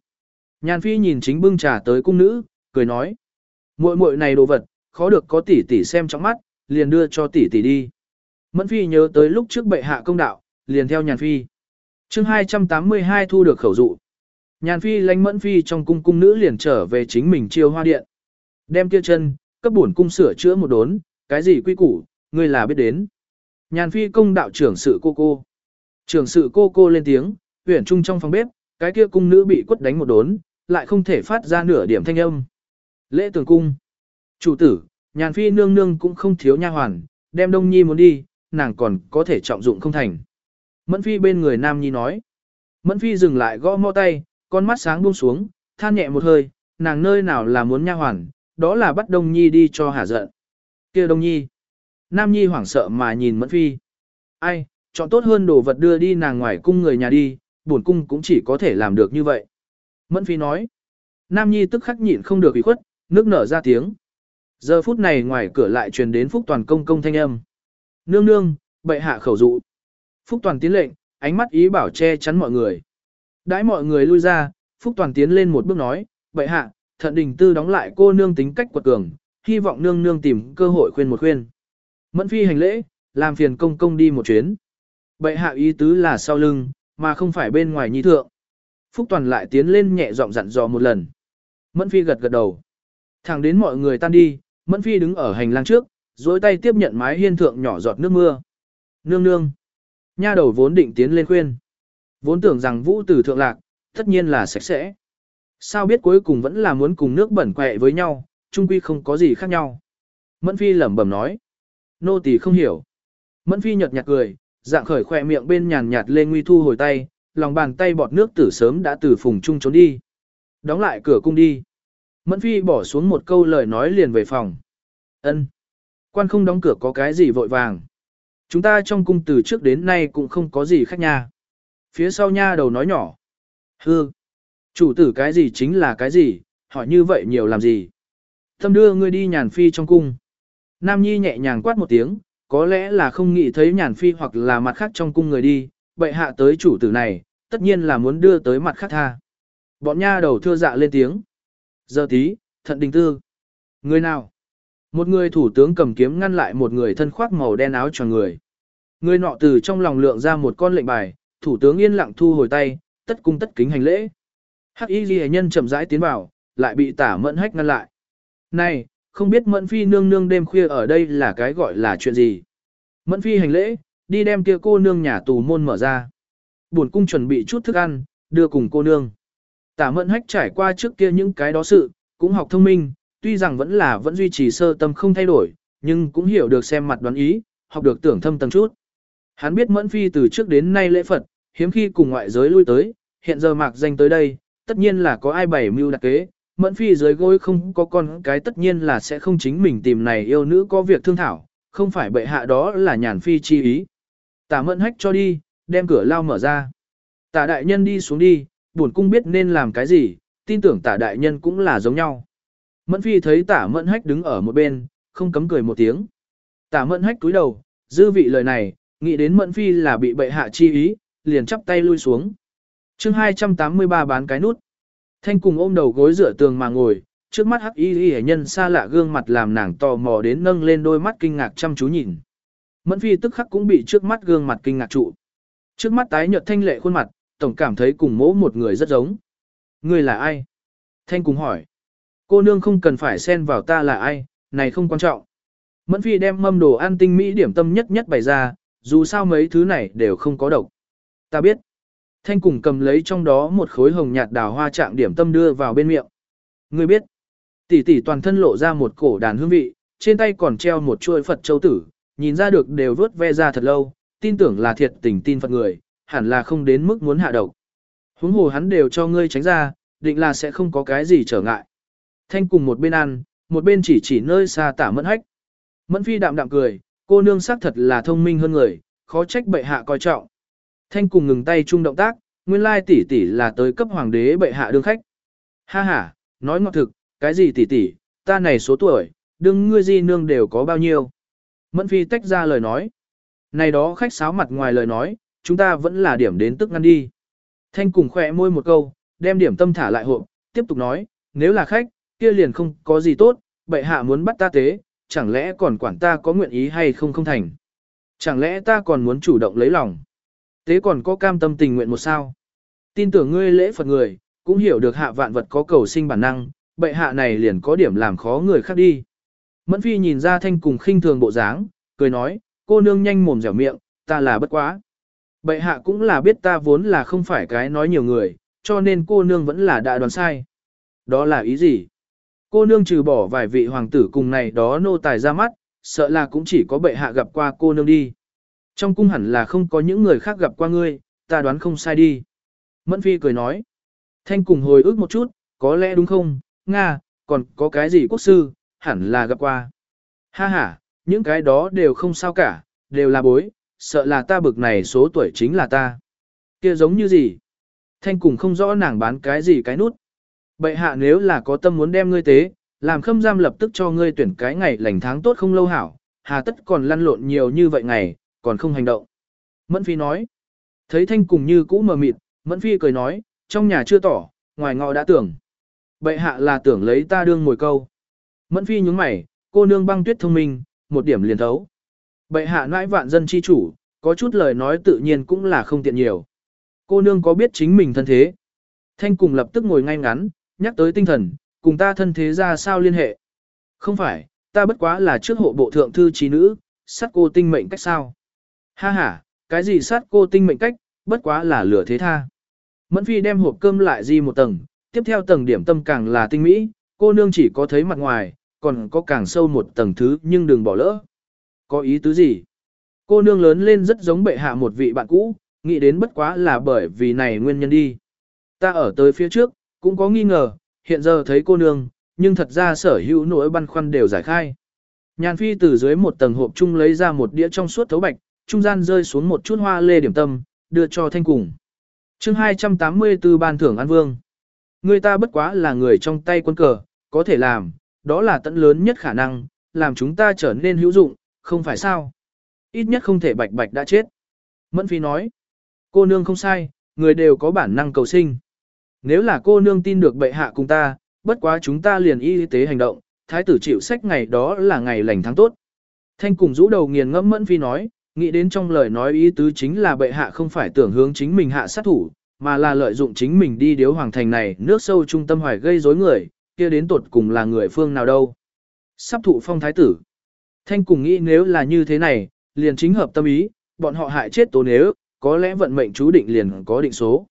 Nhàn phi nhìn chính bưng trà tới cung nữ, cười nói. muội muội này đồ vật, khó được có tỷ tỷ xem trong mắt, liền đưa cho tỷ tỷ đi. Mẫn phi nhớ tới lúc trước bệ hạ công đạo, liền theo nhàn phi. chương 282 thu được khẩu dụ. Nhàn phi lánh mẫn phi trong cung cung nữ liền trở về chính mình chiêu hoa điện. Đem kia chân, cấp bổn cung sửa chữa một đốn, cái gì quy củ, ngươi là biết đến. Nhàn phi công đạo trưởng sự cô cô. Trưởng sự cô cô lên tiếng, huyển trung trong phòng bếp, cái kia cung nữ bị quất đánh một đốn, lại không thể phát ra nửa điểm thanh âm. Lễ tường cung. Chủ tử, nhàn phi nương nương cũng không thiếu nha hoàn, đem đông nhi muốn đi, nàng còn có thể trọng dụng không thành. Mẫn phi bên người nam nhi nói. Mẫn phi dừng lại gõ mõ tay, con mắt sáng buông xuống, than nhẹ một hơi, nàng nơi nào là muốn nha hoàn, đó là bắt đông nhi đi cho hả giận. kia đông nhi. Nam nhi hoảng sợ mà nhìn mẫn phi. Ai, chọn tốt hơn đồ vật đưa đi nàng ngoài cung người nhà đi, buồn cung cũng chỉ có thể làm được như vậy. Mẫn phi nói. Nam nhi tức khắc nhịn không được ủy khuất, nước nở ra tiếng. Giờ phút này ngoài cửa lại truyền đến Phúc Toàn công công thanh âm. Nương nương, bệ hạ khẩu dụ. Phúc Toàn tiến lệnh, ánh mắt ý bảo che chắn mọi người. Đãi mọi người lui ra, Phúc Toàn tiến lên một bước nói, bệ hạ, thận đình tư đóng lại cô nương tính cách quật cường, hy vọng nương nương tìm cơ hội khuyên một khuyên. Mẫn phi hành lễ, làm phiền công công đi một chuyến. Bệ hạ ý tứ là sau lưng, mà không phải bên ngoài nhi thượng. Phúc Toàn lại tiến lên nhẹ giọng dặn dò một lần. Mẫn phi gật gật đầu. Thẳng đến mọi người tan đi, Mẫn phi đứng ở hành lang trước, dối tay tiếp nhận mái hiên thượng nhỏ giọt nước mưa. Nương nương. Nha đầu vốn định tiến lên khuyên. Vốn tưởng rằng vũ tử thượng lạc, tất nhiên là sạch sẽ. Sao biết cuối cùng vẫn là muốn cùng nước bẩn quẹ với nhau, chung quy không có gì khác nhau. Mẫn phi lẩm bẩm nói. Nô tỳ không hiểu. Mẫn phi nhợt nhạt cười, dạng khởi khỏe miệng bên nhàn nhạt lên nguy thu hồi tay, lòng bàn tay bọt nước tử sớm đã từ phùng trung trốn đi. Đóng lại cửa cung đi. Mẫn phi bỏ xuống một câu lời nói liền về phòng. ân Quan không đóng cửa có cái gì vội vàng. Chúng ta trong cung từ trước đến nay cũng không có gì khác nha. Phía sau nha đầu nói nhỏ. Hư. Chủ tử cái gì chính là cái gì, hỏi như vậy nhiều làm gì. Thâm đưa ngươi đi nhàn phi trong cung. Nam Nhi nhẹ nhàng quát một tiếng, có lẽ là không nghĩ thấy nhàn phi hoặc là mặt khác trong cung người đi, bệ hạ tới chủ tử này, tất nhiên là muốn đưa tới mặt khác tha. Bọn nha đầu thưa dạ lên tiếng. Giờ tí, thận đình tư. Người nào? Một người thủ tướng cầm kiếm ngăn lại một người thân khoác màu đen áo cho người. Người nọ từ trong lòng lượng ra một con lệnh bài, thủ tướng yên lặng thu hồi tay, tất cung tất kính hành lễ. Hắc y ghi nhân chậm rãi tiến vào, lại bị tả mẫn hách ngăn lại. Này, không biết mẫn phi nương nương đêm khuya ở đây là cái gọi là chuyện gì. Mẫn phi hành lễ, đi đem kia cô nương nhà tù môn mở ra. Buồn cung chuẩn bị chút thức ăn, đưa cùng cô nương. Tả mẫn hách trải qua trước kia những cái đó sự, cũng học thông minh, tuy rằng vẫn là vẫn duy trì sơ tâm không thay đổi, nhưng cũng hiểu được xem mặt đoán ý, học được tưởng thâm tầng chút. Hắn biết mẫn phi từ trước đến nay lễ Phật, hiếm khi cùng ngoại giới lui tới, hiện giờ mạc danh tới đây, tất nhiên là có ai bày mưu đặc kế, mẫn phi dưới gối không có con cái tất nhiên là sẽ không chính mình tìm này yêu nữ có việc thương thảo, không phải bệ hạ đó là nhàn phi chi ý. Tả mẫn hách cho đi, đem cửa lao mở ra. Tả đại nhân đi xuống đi, buồn cung biết nên làm cái gì, tin tưởng tả đại nhân cũng là giống nhau. Mẫn phi thấy tả mẫn hách đứng ở một bên, không cấm cười một tiếng. Tả mẫn hách cúi đầu, dư vị lời này, nghĩ đến mẫn phi là bị bệ hạ chi ý, liền chắp tay lui xuống. chương 283 bán cái nút. Thanh cùng ôm đầu gối dựa tường mà ngồi, trước mắt hắc y y nhân xa lạ gương mặt làm nàng tò mò đến nâng lên đôi mắt kinh ngạc chăm chú nhìn. Mẫn phi tức khắc cũng bị trước mắt gương mặt kinh ngạc trụ. Trước mắt tái nhợt thanh lệ khuôn mặt, tổng cảm thấy cùng mỗ một người rất giống. Người là ai? Thanh cùng hỏi. Cô nương không cần phải xen vào ta là ai, này không quan trọng. Mẫn phi đem mâm đồ ăn tinh mỹ điểm tâm nhất nhất bày ra, dù sao mấy thứ này đều không có độc. Ta biết. Thanh cùng cầm lấy trong đó một khối hồng nhạt đào hoa trạng điểm tâm đưa vào bên miệng. Ngươi biết. Tỷ tỷ toàn thân lộ ra một cổ đàn hương vị, trên tay còn treo một chuôi Phật châu tử, nhìn ra được đều vớt ve ra thật lâu, tin tưởng là thiệt tình tin Phật người, hẳn là không đến mức muốn hạ độc. Huống hồ hắn đều cho ngươi tránh ra, định là sẽ không có cái gì trở ngại. Thanh cùng một bên ăn, một bên chỉ chỉ nơi xa tả mẫn hách. Mẫn phi đạm đạm cười, cô nương xác thật là thông minh hơn người, khó trách bệ hạ coi trọng. Thanh cùng ngừng tay chung động tác, nguyên lai tỷ tỷ là tới cấp hoàng đế bệ hạ đương khách. Ha ha, nói ngọt thực, cái gì tỷ tỷ, ta này số tuổi, đương ngươi di nương đều có bao nhiêu. Mẫn phi tách ra lời nói. Này đó khách sáo mặt ngoài lời nói, chúng ta vẫn là điểm đến tức ngăn đi. Thanh cùng khỏe môi một câu, đem điểm tâm thả lại hộp, tiếp tục nói, nếu là khách, kia liền không có gì tốt, bệ hạ muốn bắt ta tế, chẳng lẽ còn quản ta có nguyện ý hay không không thành. Chẳng lẽ ta còn muốn chủ động lấy lòng. Tế còn có cam tâm tình nguyện một sao. Tin tưởng ngươi lễ Phật người, cũng hiểu được hạ vạn vật có cầu sinh bản năng, bệ hạ này liền có điểm làm khó người khác đi. Mẫn phi nhìn ra thanh cùng khinh thường bộ dáng, cười nói, cô nương nhanh mồm dẻo miệng, ta là bất quá. Bệ hạ cũng là biết ta vốn là không phải cái nói nhiều người, cho nên cô nương vẫn là đã đoán sai. Đó là ý gì? Cô nương trừ bỏ vài vị hoàng tử cùng này đó nô tài ra mắt, sợ là cũng chỉ có bệ hạ gặp qua cô nương đi. Trong cung hẳn là không có những người khác gặp qua ngươi, ta đoán không sai đi. Mẫn phi cười nói. Thanh cùng hồi ức một chút, có lẽ đúng không, Nga, còn có cái gì quốc sư, hẳn là gặp qua. Ha ha, những cái đó đều không sao cả, đều là bối, sợ là ta bực này số tuổi chính là ta. kia giống như gì? Thanh cùng không rõ nàng bán cái gì cái nút. Bệ hạ nếu là có tâm muốn đem ngươi tế, làm khâm giam lập tức cho ngươi tuyển cái ngày lành tháng tốt không lâu hảo, hà tất còn lăn lộn nhiều như vậy ngày, còn không hành động. Mẫn Phi nói, thấy thanh cùng như cũ mờ mịt, Mẫn Phi cười nói, trong nhà chưa tỏ, ngoài ngọ đã tưởng. Bệ hạ là tưởng lấy ta đương ngồi câu. Mẫn Phi nhúng mày, cô nương băng tuyết thông minh, một điểm liền thấu. Bệ hạ nãi vạn dân chi chủ, có chút lời nói tự nhiên cũng là không tiện nhiều. Cô nương có biết chính mình thân thế. Thanh cùng lập tức ngồi ngay ngắn, nhắc tới tinh thần, cùng ta thân thế ra sao liên hệ. Không phải, ta bất quá là trước hộ bộ thượng thư trí nữ, sát cô tinh mệnh cách sao. Ha ha, cái gì sát cô tinh mệnh cách, bất quá là lửa thế tha. Mẫn phi đem hộp cơm lại di một tầng, tiếp theo tầng điểm tâm càng là tinh mỹ, cô nương chỉ có thấy mặt ngoài, còn có càng sâu một tầng thứ nhưng đừng bỏ lỡ. Có ý tứ gì? Cô nương lớn lên rất giống bệ hạ một vị bạn cũ, nghĩ đến bất quá là bởi vì này nguyên nhân đi. Ta ở tới phía trước, cũng có nghi ngờ, hiện giờ thấy cô nương, nhưng thật ra sở hữu nỗi băn khoăn đều giải khai. Nhàn phi từ dưới một tầng hộp chung lấy ra một đĩa trong suốt thấu bạch, trung gian rơi xuống một chút hoa lê điểm tâm, đưa cho thanh cùng. chương 284 ban thưởng an vương. Người ta bất quá là người trong tay quân cờ, có thể làm, đó là tận lớn nhất khả năng, làm chúng ta trở nên hữu dụng, không phải sao. Ít nhất không thể bạch bạch đã chết. Mẫn phi nói, cô nương không sai, người đều có bản năng cầu sinh. Nếu là cô nương tin được bệ hạ cùng ta, bất quá chúng ta liền y tế hành động, thái tử chịu sách ngày đó là ngày lành tháng tốt. Thanh cùng rũ đầu nghiền ngẫm mẫn phi nói, nghĩ đến trong lời nói ý tứ chính là bệ hạ không phải tưởng hướng chính mình hạ sát thủ, mà là lợi dụng chính mình đi điếu hoàng thành này nước sâu trung tâm hoài gây rối người, kia đến tột cùng là người phương nào đâu. Sắp thụ phong thái tử. Thanh cùng nghĩ nếu là như thế này, liền chính hợp tâm ý, bọn họ hại chết tố nếu, có lẽ vận mệnh chú định liền có định số.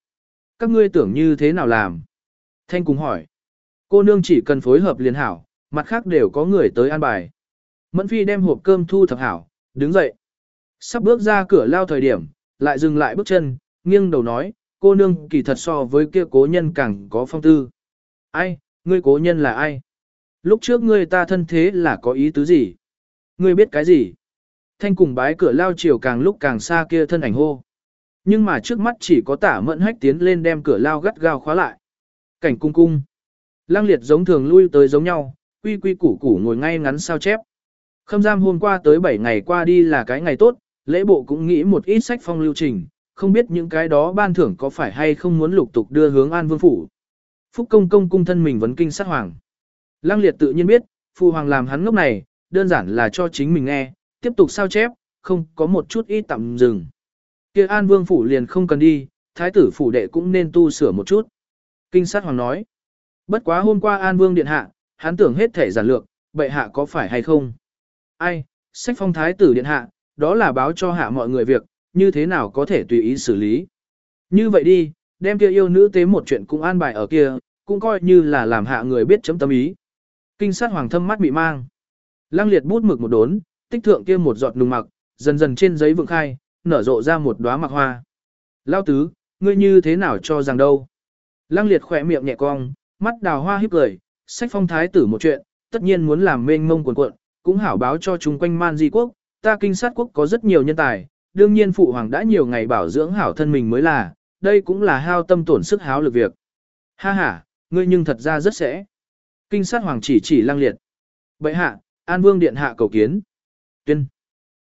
Các ngươi tưởng như thế nào làm? Thanh cùng hỏi. Cô nương chỉ cần phối hợp liền hảo, mặt khác đều có người tới an bài. Mẫn phi đem hộp cơm thu thập hảo, đứng dậy. Sắp bước ra cửa lao thời điểm, lại dừng lại bước chân, nghiêng đầu nói, cô nương kỳ thật so với kia cố nhân càng có phong tư. Ai, ngươi cố nhân là ai? Lúc trước ngươi ta thân thế là có ý tứ gì? Ngươi biết cái gì? Thanh cùng bái cửa lao chiều càng lúc càng xa kia thân ảnh hô. Nhưng mà trước mắt chỉ có tả mẫn hách tiến lên đem cửa lao gắt gao khóa lại. Cảnh cung cung. Lăng liệt giống thường lui tới giống nhau, quy quy củ củ ngồi ngay ngắn sao chép. Khâm giam hôm qua tới 7 ngày qua đi là cái ngày tốt, lễ bộ cũng nghĩ một ít sách phong lưu trình, không biết những cái đó ban thưởng có phải hay không muốn lục tục đưa hướng an vương phủ. Phúc công công cung thân mình vấn kinh sát hoàng. Lăng liệt tự nhiên biết, phụ hoàng làm hắn ngốc này, đơn giản là cho chính mình nghe, tiếp tục sao chép, không có một chút ít tạm dừng. kia an vương phủ liền không cần đi, thái tử phủ đệ cũng nên tu sửa một chút. Kinh sát hoàng nói. Bất quá hôm qua an vương điện hạ, hắn tưởng hết thể giản lược, bệ hạ có phải hay không? Ai, sách phong thái tử điện hạ, đó là báo cho hạ mọi người việc, như thế nào có thể tùy ý xử lý. Như vậy đi, đem kia yêu nữ tế một chuyện cũng an bài ở kia, cũng coi như là làm hạ người biết chấm tâm ý. Kinh sát hoàng thâm mắt bị mang. Lăng liệt bút mực một đốn, tích thượng kia một giọt nùng mặc, dần dần trên giấy vượng khai, nở rộ ra một đóa mặc hoa. Lao tứ, ngươi như thế nào cho rằng đâu? Lăng liệt khỏe miệng nhẹ cong, mắt đào hoa híp cười, sách phong thái tử một chuyện, tất nhiên muốn làm mênh mông cuồn cuộn, cũng hảo báo cho chúng quanh man di quốc, ta kinh sát quốc có rất nhiều nhân tài, đương nhiên phụ hoàng đã nhiều ngày bảo dưỡng hảo thân mình mới là, đây cũng là hao tâm tổn sức háo lực việc. Ha ha, ngươi nhưng thật ra rất sẽ. Kinh sát hoàng chỉ chỉ lăng liệt. Bệ hạ, An Vương điện hạ cầu kiến. Tuyên.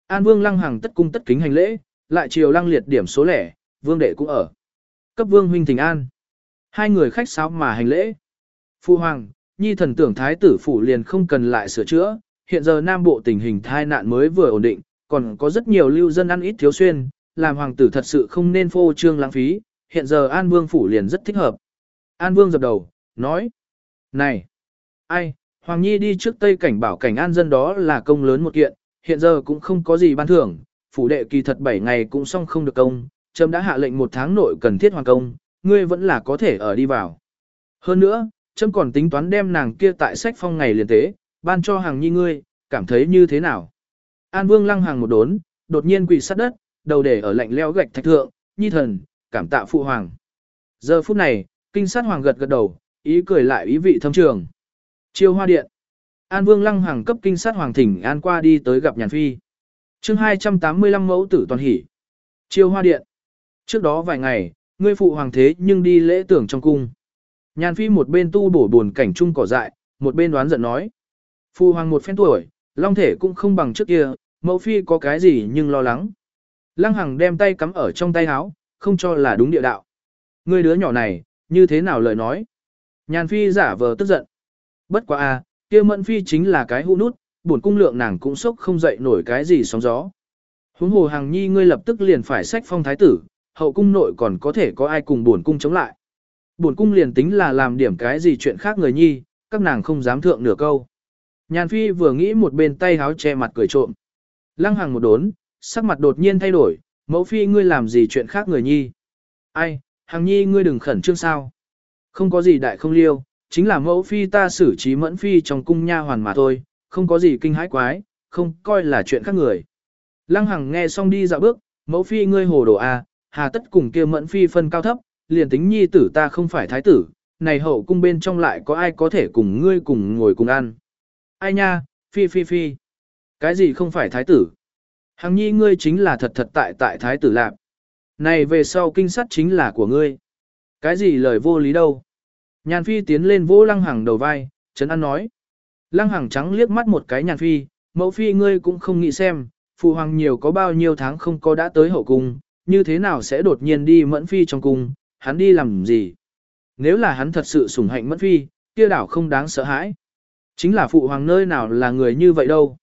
An Vương lăng hàng tất cung tất kính hành lễ, lại chiều lăng liệt điểm số lẻ, vương đệ cũng ở. Cấp vương huynh thỉnh an. Hai người khách sáo mà hành lễ. Phu hoàng, nhi thần tưởng thái tử phủ liền không cần lại sửa chữa, hiện giờ Nam Bộ tình hình thai nạn mới vừa ổn định, còn có rất nhiều lưu dân ăn ít thiếu xuyên, làm hoàng tử thật sự không nên phô trương lãng phí, hiện giờ An Vương phủ liền rất thích hợp. An Vương dập đầu, nói, này, ai, Hoàng Nhi đi trước Tây cảnh bảo cảnh an dân đó là công lớn một kiện, hiện giờ cũng không có gì ban thưởng, phủ đệ kỳ thật 7 ngày cũng xong không được công, trâm đã hạ lệnh một tháng nội cần thiết hoàn công, ngươi vẫn là có thể ở đi vào. Hơn nữa, trâm còn tính toán đem nàng kia tại sách phong ngày liền tế, ban cho hàng nhi ngươi, cảm thấy như thế nào? An Vương lăng hàng một đốn, đột nhiên quỳ sát đất, đầu để ở lạnh leo gạch thạch thượng, nhi thần, cảm tạ phụ hoàng. Giờ phút này, kinh sát hoàng gật gật đầu, ý cười lại ý vị thâm trường. Chiêu hoa điện. An Vương lăng hàng cấp kinh sát hoàng thỉnh an qua đi tới gặp nhàn phi. chương 285 mẫu tử toàn hỷ. Chiêu hoa điện. Trước đó vài ngày, ngươi phụ hoàng thế nhưng đi lễ tưởng trong cung. Nhàn phi một bên tu bổ buồn cảnh trung cỏ dại, một bên đoán giận nói. Phu hoàng một phen tuổi, long thể cũng không bằng trước kia, mẫu phi có cái gì nhưng lo lắng. Lăng Hằng đem tay cắm ở trong tay áo, không cho là đúng địa đạo. Ngươi đứa nhỏ này, như thế nào lời nói? Nhàn phi giả vờ tức giận. Bất quá a, kia mẫn phi chính là cái hũ nút, buồn cung lượng nàng cũng sốc không dậy nổi cái gì sóng gió. Huống hồ hàng nhi ngươi lập tức liền phải sách phong thái tử, hậu cung nội còn có thể có ai cùng buồn cung chống lại. Buồn cung liền tính là làm điểm cái gì chuyện khác người nhi, các nàng không dám thượng nửa câu. Nhàn phi vừa nghĩ một bên tay háo che mặt cười trộm. Lăng Hằng một đốn, sắc mặt đột nhiên thay đổi, mẫu phi ngươi làm gì chuyện khác người nhi. Ai, Hằng nhi ngươi đừng khẩn trương sao. Không có gì đại không liêu, chính là mẫu phi ta xử trí mẫn phi trong cung nha hoàn mà thôi, không có gì kinh hãi quái, không coi là chuyện khác người. Lăng Hằng nghe xong đi dạo bước, mẫu phi ngươi hồ đồ à? hà tất cùng kia mẫn phi phân cao thấp, liền tính nhi tử ta không phải thái tử, này hậu cung bên trong lại có ai có thể cùng ngươi cùng ngồi cùng ăn. Ai nha, phi phi phi. Cái gì không phải thái tử? Hằng nhi ngươi chính là thật thật tại tại thái tử lạc. Này về sau kinh sát chính là của ngươi. Cái gì lời vô lý đâu? Nhàn phi tiến lên vỗ lăng hằng đầu vai, chấn an nói. Lăng hằng trắng liếc mắt một cái nhàn phi, mẫu phi ngươi cũng không nghĩ xem, phụ hoàng nhiều có bao nhiêu tháng không có đã tới hậu cung, như thế nào sẽ đột nhiên đi mẫn phi trong cung, hắn đi làm gì? Nếu là hắn thật sự sủng hạnh mẫn phi, kia đảo không đáng sợ hãi. Chính là phụ hoàng nơi nào là người như vậy đâu.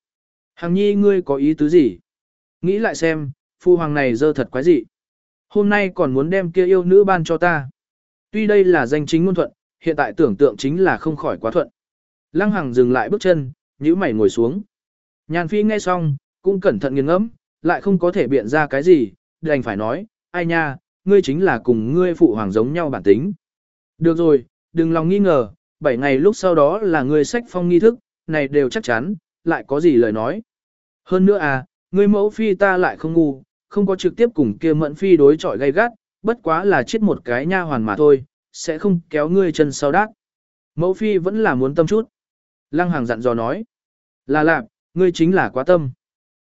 Hằng nhi ngươi có ý tứ gì? Nghĩ lại xem, phụ hoàng này dơ thật quái dị. Hôm nay còn muốn đem kia yêu nữ ban cho ta. Tuy đây là danh chính ngôn thuận, hiện tại tưởng tượng chính là không khỏi quá thuận. Lăng Hằng dừng lại bước chân, nhíu mày ngồi xuống. Nhàn Phi nghe xong, cũng cẩn thận nghiêng ngẫm, lại không có thể biện ra cái gì, đành phải nói, ai nha, ngươi chính là cùng ngươi phụ hoàng giống nhau bản tính. Được rồi, đừng lòng nghi ngờ, bảy ngày lúc sau đó là ngươi sách phong nghi thức, này đều chắc chắn, lại có gì lời nói. Hơn nữa à, ngươi mẫu phi ta lại không ngu, không có trực tiếp cùng kia mẫn phi đối chọi gay gắt, bất quá là chết một cái nha hoàn mà thôi, sẽ không kéo ngươi chân sau đát. Mẫu phi vẫn là muốn tâm chút. Lăng hàng dặn dò nói. Là lạc, ngươi chính là quá tâm.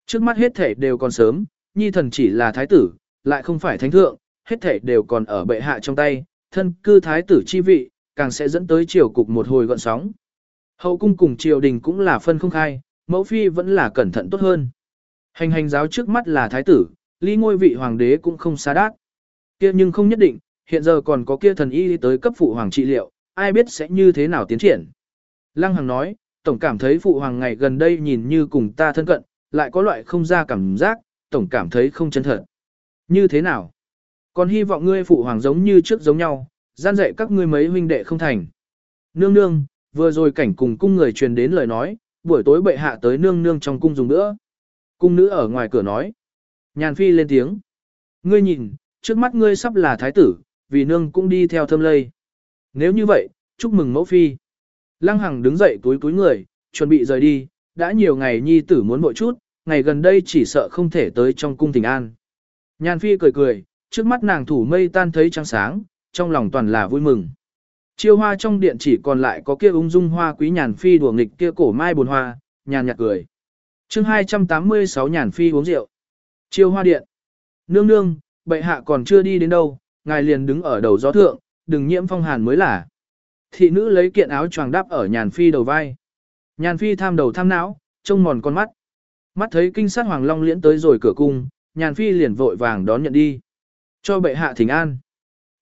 Trước mắt hết thể đều còn sớm, nhi thần chỉ là thái tử, lại không phải thánh thượng, hết thể đều còn ở bệ hạ trong tay, thân cư thái tử chi vị, càng sẽ dẫn tới triều cục một hồi gọn sóng. Hậu cung cùng triều đình cũng là phân không khai, mẫu phi vẫn là cẩn thận tốt hơn. Hành hành giáo trước mắt là thái tử, ly ngôi vị hoàng đế cũng không xa đát. Kia nhưng không nhất định, hiện giờ còn có kia thần y tới cấp phụ hoàng trị liệu, ai biết sẽ như thế nào tiến triển. Lăng Hằng nói, tổng cảm thấy phụ hoàng ngày gần đây nhìn như cùng ta thân cận, lại có loại không ra cảm giác, tổng cảm thấy không chân thật. Như thế nào? Còn hy vọng ngươi phụ hoàng giống như trước giống nhau, gian dạy các ngươi mấy huynh đệ không thành. Nương nương, vừa rồi cảnh cùng cung người truyền đến lời nói, buổi tối bệ hạ tới nương nương trong cung dùng nữa. Cung nữ ở ngoài cửa nói. Nhàn phi lên tiếng. Ngươi nhìn, trước mắt ngươi sắp là thái tử, vì nương cũng đi theo thâm lây. Nếu như vậy, chúc mừng mẫu phi. Lăng Hằng đứng dậy túi túi người, chuẩn bị rời đi, đã nhiều ngày nhi tử muốn bội chút, ngày gần đây chỉ sợ không thể tới trong cung tình an. Nhàn phi cười cười, trước mắt nàng thủ mây tan thấy trăng sáng, trong lòng toàn là vui mừng. Chiêu hoa trong điện chỉ còn lại có kia ung dung hoa quý nhàn phi đùa nghịch kia cổ mai buồn hoa, nhàn nhạt cười. chương 286 nhàn phi uống rượu. Chiêu hoa điện. Nương nương, bệ hạ còn chưa đi đến đâu, ngài liền đứng ở đầu gió thượng, đừng nhiễm phong hàn mới là. Thị nữ lấy kiện áo choàng đắp ở nhàn phi đầu vai. Nhàn phi tham đầu tham não, trông mòn con mắt. Mắt thấy kinh sát hoàng long liễn tới rồi cửa cung, nhàn phi liền vội vàng đón nhận đi. Cho bệ hạ thỉnh an.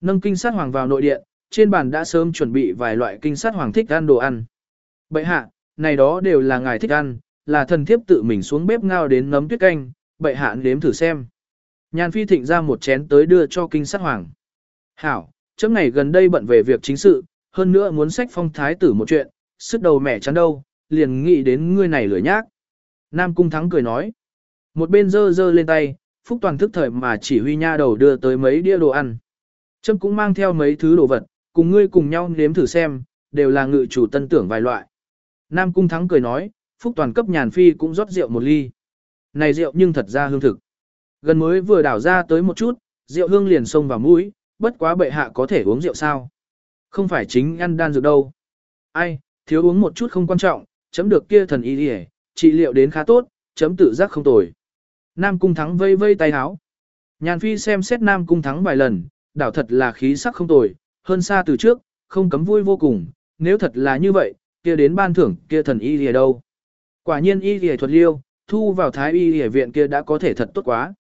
Nâng kinh sát hoàng vào nội điện, trên bàn đã sớm chuẩn bị vài loại kinh sát hoàng thích ăn đồ ăn. Bệ hạ, này đó đều là ngài thích ăn, là thần thiếp tự mình xuống bếp ngao đến nấm tuyết canh, bệ hạ nếm thử xem. Nhàn phi thịnh ra một chén tới đưa cho kinh sát hoàng. Hảo, chấm ngày gần đây bận về việc chính sự, hơn nữa muốn sách phong thái tử một chuyện, sức đầu mẹ chắn đâu, liền nghĩ đến ngươi này lười nhác. Nam Cung Thắng cười nói. Một bên dơ dơ lên tay, Phúc Toàn thức thời mà chỉ huy nha đầu đưa tới mấy đĩa đồ ăn. Trâm cũng mang theo mấy thứ đồ vật, cùng ngươi cùng nhau nếm thử xem, đều là ngự chủ tân tưởng vài loại. Nam Cung Thắng cười nói, Phúc Toàn cấp nhàn phi cũng rót rượu một ly. Này rượu nhưng thật ra hương thực. Gần mới vừa đảo ra tới một chút, rượu hương liền xông vào mũi, bất quá bệ hạ có thể uống rượu sao? Không phải chính ăn đan dược đâu. Ai, thiếu uống một chút không quan trọng, chấm được kia thần y đi trị liệu đến khá tốt, chấm tự giác không tồi. Nam Cung Thắng vây vây tay háo. Nhàn Phi xem xét Nam Cung Thắng vài lần, đảo thật là khí sắc không tồi, hơn xa từ trước, không cấm vui vô cùng, nếu thật là như vậy, kia đến ban thưởng kia thần y lìa đâu. Quả nhiên y lìa thuật liêu, thu vào thái y lìa viện kia đã có thể thật tốt quá.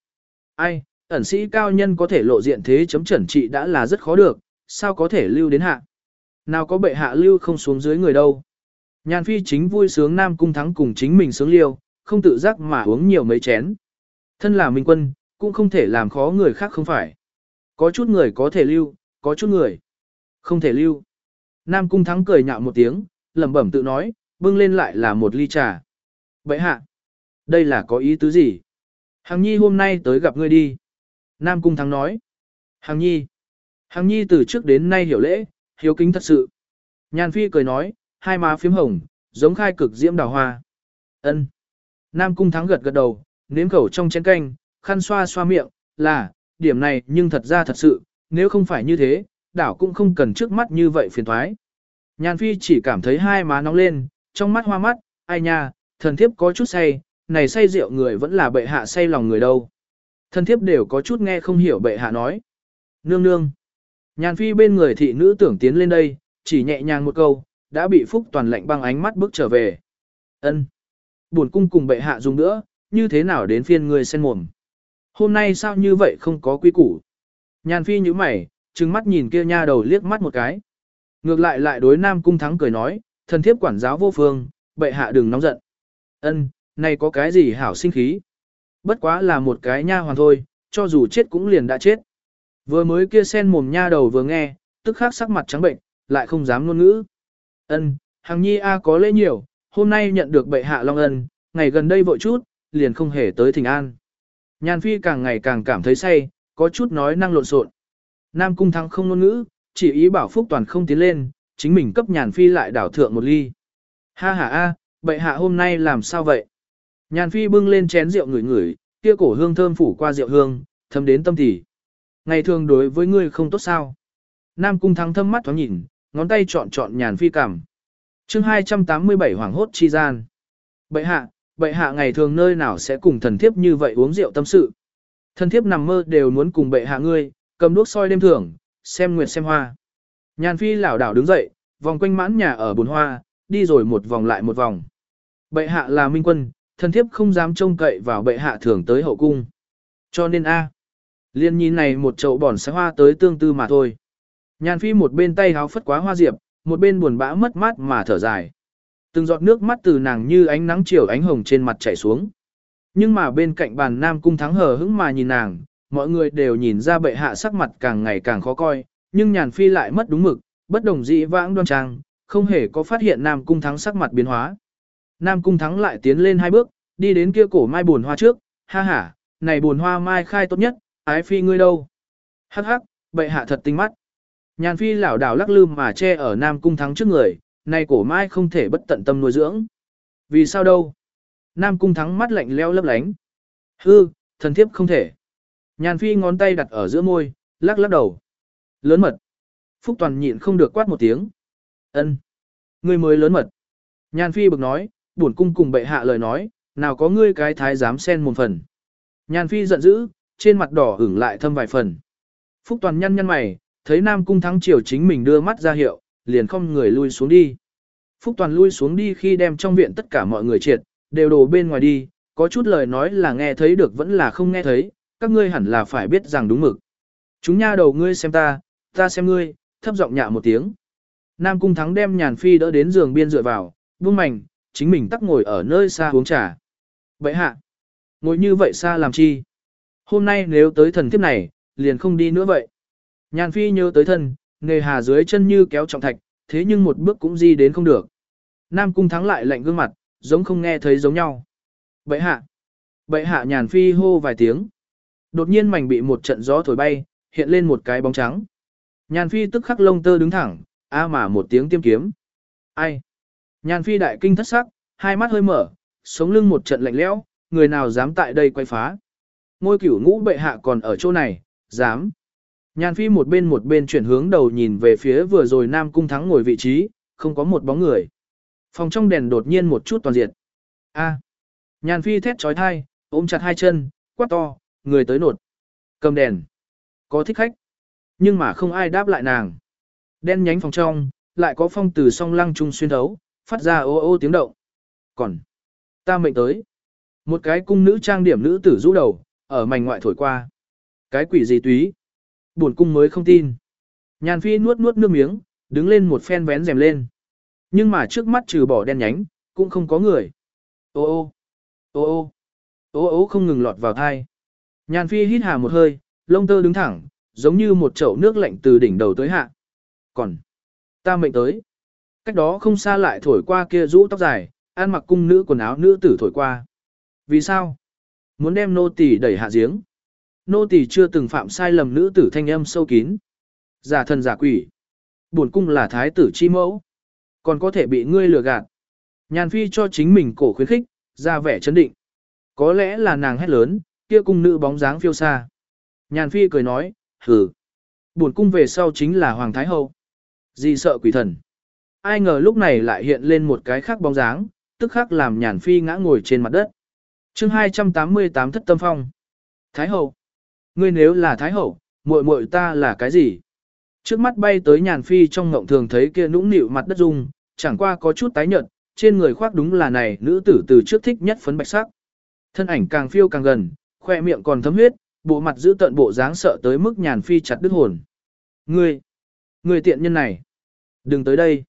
Ai, ẩn sĩ cao nhân có thể lộ diện thế chấm chuẩn trị đã là rất khó được, sao có thể lưu đến hạ. Nào có bệ hạ lưu không xuống dưới người đâu. Nhàn phi chính vui sướng Nam Cung Thắng cùng chính mình sướng liêu, không tự giác mà uống nhiều mấy chén. Thân là minh quân, cũng không thể làm khó người khác không phải. Có chút người có thể lưu, có chút người không thể lưu. Nam Cung Thắng cười nhạo một tiếng, lẩm bẩm tự nói, bưng lên lại là một ly trà. Bệ hạ, đây là có ý tứ gì? Hằng Nhi hôm nay tới gặp ngươi đi. Nam Cung Thắng nói. Hằng Nhi. Hằng Nhi từ trước đến nay hiểu lễ, hiếu kính thật sự. Nhàn Phi cười nói, hai má phím hồng, giống khai cực diễm đào hoa. Ân. Nam Cung Thắng gật gật đầu, nếm khẩu trong chén canh, khăn xoa xoa miệng, là, điểm này nhưng thật ra thật sự, nếu không phải như thế, đảo cũng không cần trước mắt như vậy phiền thoái. Nhàn phi chỉ cảm thấy hai má nóng lên, trong mắt hoa mắt, ai nha, thần thiếp có chút say, này say rượu người vẫn là bệ hạ say lòng người đâu. Thần thiếp đều có chút nghe không hiểu bệ hạ nói. Nương nương. Nhàn phi bên người thị nữ tưởng tiến lên đây, chỉ nhẹ nhàng một câu, đã bị Phúc Toàn lệnh băng ánh mắt bước trở về. Ân, Buồn cung cùng bệ hạ dùng nữa, như thế nào đến phiên người sen mồm. Hôm nay sao như vậy không có quy củ. Nhàn phi như mày, trừng mắt nhìn kia nha đầu liếc mắt một cái. Ngược lại lại đối Nam Cung Thắng cười nói, thần thiếp quản giáo vô phương, bệ hạ đừng nóng giận. Ân, này có cái gì hảo sinh khí. Bất quá là một cái nha hoàn thôi, cho dù chết cũng liền đã chết. Vừa mới kia sen mồm nha đầu vừa nghe, tức khắc sắc mặt trắng bệnh, lại không dám ngôn ngữ. Ân, hàng Nhi A có lễ nhiều, hôm nay nhận được bệ hạ Long Ân, ngày gần đây vội chút, liền không hề tới thỉnh an. Nhàn Phi càng ngày càng cảm thấy say, có chút nói năng lộn xộn. Nam Cung Thắng không ngôn ngữ, chỉ ý bảo Phúc Toàn không tiến lên, chính mình cấp Nhàn Phi lại đảo thượng một ly. Ha ha a, bệ hạ hôm nay làm sao vậy? Nhàn Phi bưng lên chén rượu ngửi ngửi, kia cổ hương thơm phủ qua rượu hương, thấm đến tâm tỉ. Ngày thường đối với ngươi không tốt sao? Nam Cung Thắng thâm mắt thoáng nhìn, ngón tay chọn chọn Nhàn Phi cảm. Chương 287 Hoàng hốt chi gian. Bệ hạ, bệ hạ ngày thường nơi nào sẽ cùng thần thiếp như vậy uống rượu tâm sự. Thần thiếp nằm mơ đều muốn cùng bệ hạ ngươi, cầm đuốc soi đêm thưởng, xem nguyệt xem hoa. Nhàn phi lảo đảo đứng dậy, vòng quanh mãn nhà ở bồn hoa, đi rồi một vòng lại một vòng. Bệ hạ là minh quân, thần thiếp không dám trông cậy vào bệ hạ thường tới hậu cung. Cho nên a, liên nhìn này một chậu bòn sáng hoa tới tương tư mà thôi. Nhàn phi một bên tay háo phất quá hoa diệp, một bên buồn bã mất mát mà thở dài. Từng giọt nước mắt từ nàng như ánh nắng chiều ánh hồng trên mặt chảy xuống. Nhưng mà bên cạnh bàn Nam Cung Thắng hờ hững mà nhìn nàng, mọi người đều nhìn ra bệ hạ sắc mặt càng ngày càng khó coi, nhưng nhàn phi lại mất đúng mực, bất đồng dĩ vãng đoan trang, không hề có phát hiện Nam Cung Thắng sắc mặt biến hóa. Nam Cung Thắng lại tiến lên hai bước, đi đến kia cổ mai buồn hoa trước, ha ha, này buồn hoa mai khai tốt nhất, ái phi ngươi đâu? Hắc hắc, bệ hạ thật tinh mắt. Nhàn phi lảo đảo lắc lư mà che ở Nam Cung Thắng trước người, này cổ mai không thể bất tận tâm nuôi dưỡng. Vì sao đâu? Nam Cung Thắng mắt lạnh leo lấp lánh. Hư, thần thiếp không thể. Nhàn phi ngón tay đặt ở giữa môi, lắc lắc đầu. Lớn mật. Phúc Toàn nhịn không được quát một tiếng. Ân, Ngươi mới lớn mật. Nhàn phi bực nói, buồn cung cùng bệ hạ lời nói, nào có ngươi cái thái dám xen một phần. Nhàn phi giận dữ, trên mặt đỏ ửng lại thâm vài phần. Phúc Toàn nhăn nhăn mày, thấy Nam Cung Thắng Triều chính mình đưa mắt ra hiệu, liền không người lui xuống đi. Phúc Toàn lui xuống đi khi đem trong viện tất cả mọi người triệt, đều đổ bên ngoài đi, có chút lời nói là nghe thấy được vẫn là không nghe thấy, các ngươi hẳn là phải biết rằng đúng mực. Chúng nha đầu ngươi xem ta, ta xem ngươi, thấp giọng nhạ một tiếng. Nam Cung Thắng đem nhàn phi đỡ đến giường biên dựa vào, buông mảnh, chính mình tắc ngồi ở nơi xa uống trà. Vậy hạ, ngồi như vậy xa làm chi? Hôm nay nếu tới thần thiếp này, liền không đi nữa vậy. Nhàn phi nhớ tới thân, nề hà dưới chân như kéo trọng thạch, thế nhưng một bước cũng di đến không được. Nam cung thắng lại lạnh gương mặt, giống không nghe thấy giống nhau. Bậy hạ. Bậy hạ nhàn phi hô vài tiếng. Đột nhiên mảnh bị một trận gió thổi bay, hiện lên một cái bóng trắng. Nhàn phi tức khắc lông tơ đứng thẳng, a mà một tiếng tiêm kiếm. Ai? Nhàn phi đại kinh thất sắc, hai mắt hơi mở, sống lưng một trận lạnh lẽo, người nào dám tại đây quay phá. Ngôi cửu ngũ bệ hạ còn ở chỗ này, dám. Nhàn phi một bên một bên chuyển hướng đầu nhìn về phía vừa rồi Nam Cung Thắng ngồi vị trí, không có một bóng người. Phòng trong đèn đột nhiên một chút toàn diệt. A. Nhàn phi thét trói thai, ôm chặt hai chân, quát to, người tới nột. Cầm đèn. Có thích khách. Nhưng mà không ai đáp lại nàng. Đen nhánh phòng trong, lại có phong từ song lăng trung xuyên thấu, phát ra ô ô tiếng động. Còn. Ta mệnh tới. Một cái cung nữ trang điểm nữ tử rũ đầu, ở mảnh ngoại thổi qua. Cái quỷ gì túy. Buồn cung mới không tin. Nhàn phi nuốt nuốt nước miếng, đứng lên một phen vén rèm lên. Nhưng mà trước mắt trừ bỏ đen nhánh, cũng không có người. Ô ô, ô ô, ô ô không ngừng lọt vào thai. Nhàn phi hít hà một hơi, lông tơ đứng thẳng, giống như một chậu nước lạnh từ đỉnh đầu tới hạ. Còn, ta mệnh tới. Cách đó không xa lại thổi qua kia rũ tóc dài, ăn mặc cung nữ quần áo nữ tử thổi qua. Vì sao? Muốn đem nô tỳ đẩy hạ giếng. Nô tỳ chưa từng phạm sai lầm nữ tử thanh âm sâu kín. Giả thần giả quỷ. Buồn cung là thái tử chi mẫu. Còn có thể bị ngươi lừa gạt. Nhàn phi cho chính mình cổ khuyến khích, ra vẻ chấn định. Có lẽ là nàng hét lớn, kia cung nữ bóng dáng phiêu xa. Nhàn phi cười nói, hừ. Buồn cung về sau chính là Hoàng Thái Hậu. Gì sợ quỷ thần. Ai ngờ lúc này lại hiện lên một cái khác bóng dáng, tức khắc làm nhàn phi ngã ngồi trên mặt đất. chương 288 thất tâm phong. Thái Hậu. Ngươi nếu là Thái Hậu, muội muội ta là cái gì? Trước mắt bay tới nhàn phi trong ngộng thường thấy kia nũng nịu mặt đất rung, chẳng qua có chút tái nhợt, trên người khoác đúng là này nữ tử từ trước thích nhất phấn bạch sắc. Thân ảnh càng phiêu càng gần, khoe miệng còn thấm huyết, bộ mặt giữ tận bộ dáng sợ tới mức nhàn phi chặt đứt hồn. Ngươi, ngươi tiện nhân này, đừng tới đây.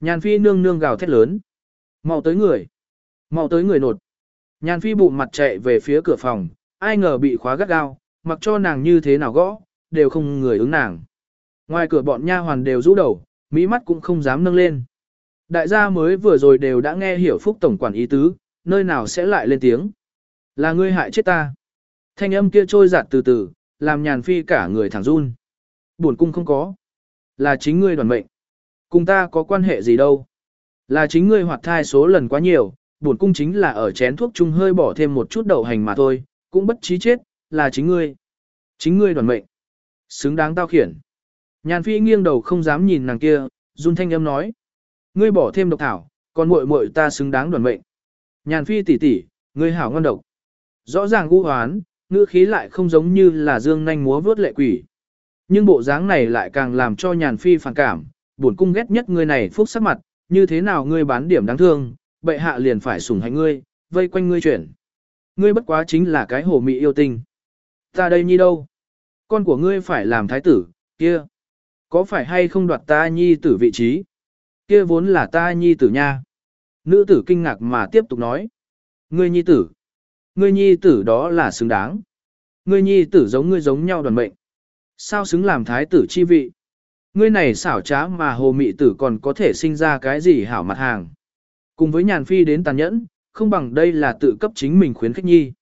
Nhàn phi nương nương gào thét lớn. mau tới người, mau tới người nột. Nhàn phi bụng mặt chạy về phía cửa phòng, ai ngờ bị khóa gắt gao, mặc cho nàng như thế nào gõ, đều không người ứng nàng. Ngoài cửa bọn nha hoàn đều rũ đầu, mỹ mắt cũng không dám nâng lên. Đại gia mới vừa rồi đều đã nghe hiểu phúc tổng quản ý tứ, nơi nào sẽ lại lên tiếng. Là ngươi hại chết ta. Thanh âm kia trôi giạt từ từ, làm nhàn phi cả người thẳng run. Buồn cung không có. Là chính ngươi đoàn mệnh. Cùng ta có quan hệ gì đâu. Là chính ngươi hoạt thai số lần quá nhiều, buồn cung chính là ở chén thuốc chung hơi bỏ thêm một chút đậu hành mà thôi, cũng bất trí chết, là chính ngươi. Chính ngươi đoàn mệnh. Xứng đáng tao khiển. Nhàn phi nghiêng đầu không dám nhìn nàng kia, run thanh âm nói. Ngươi bỏ thêm độc thảo, còn muội muội ta xứng đáng đoàn mệnh. Nhàn phi tỷ tỷ, ngươi hảo ngon độc. Rõ ràng u hoán, ngữ khí lại không giống như là dương nanh múa vớt lệ quỷ. Nhưng bộ dáng này lại càng làm cho nhàn phi phản cảm, buồn cung ghét nhất ngươi này phúc sắc mặt, như thế nào ngươi bán điểm đáng thương, bệ hạ liền phải sủng hạnh ngươi, vây quanh ngươi chuyển. Ngươi bất quá chính là cái hồ mị yêu tinh. Ta đây nhi đâu? Con của ngươi phải làm thái tử, kia. Có phải hay không đoạt ta nhi tử vị trí? Kia vốn là ta nhi tử nha. Nữ tử kinh ngạc mà tiếp tục nói. Ngươi nhi tử. Ngươi nhi tử đó là xứng đáng. Ngươi nhi tử giống ngươi giống nhau đoàn mệnh. Sao xứng làm thái tử chi vị? Ngươi này xảo trá mà hồ mị tử còn có thể sinh ra cái gì hảo mặt hàng. Cùng với nhàn phi đến tàn nhẫn, không bằng đây là tự cấp chính mình khuyến khích nhi.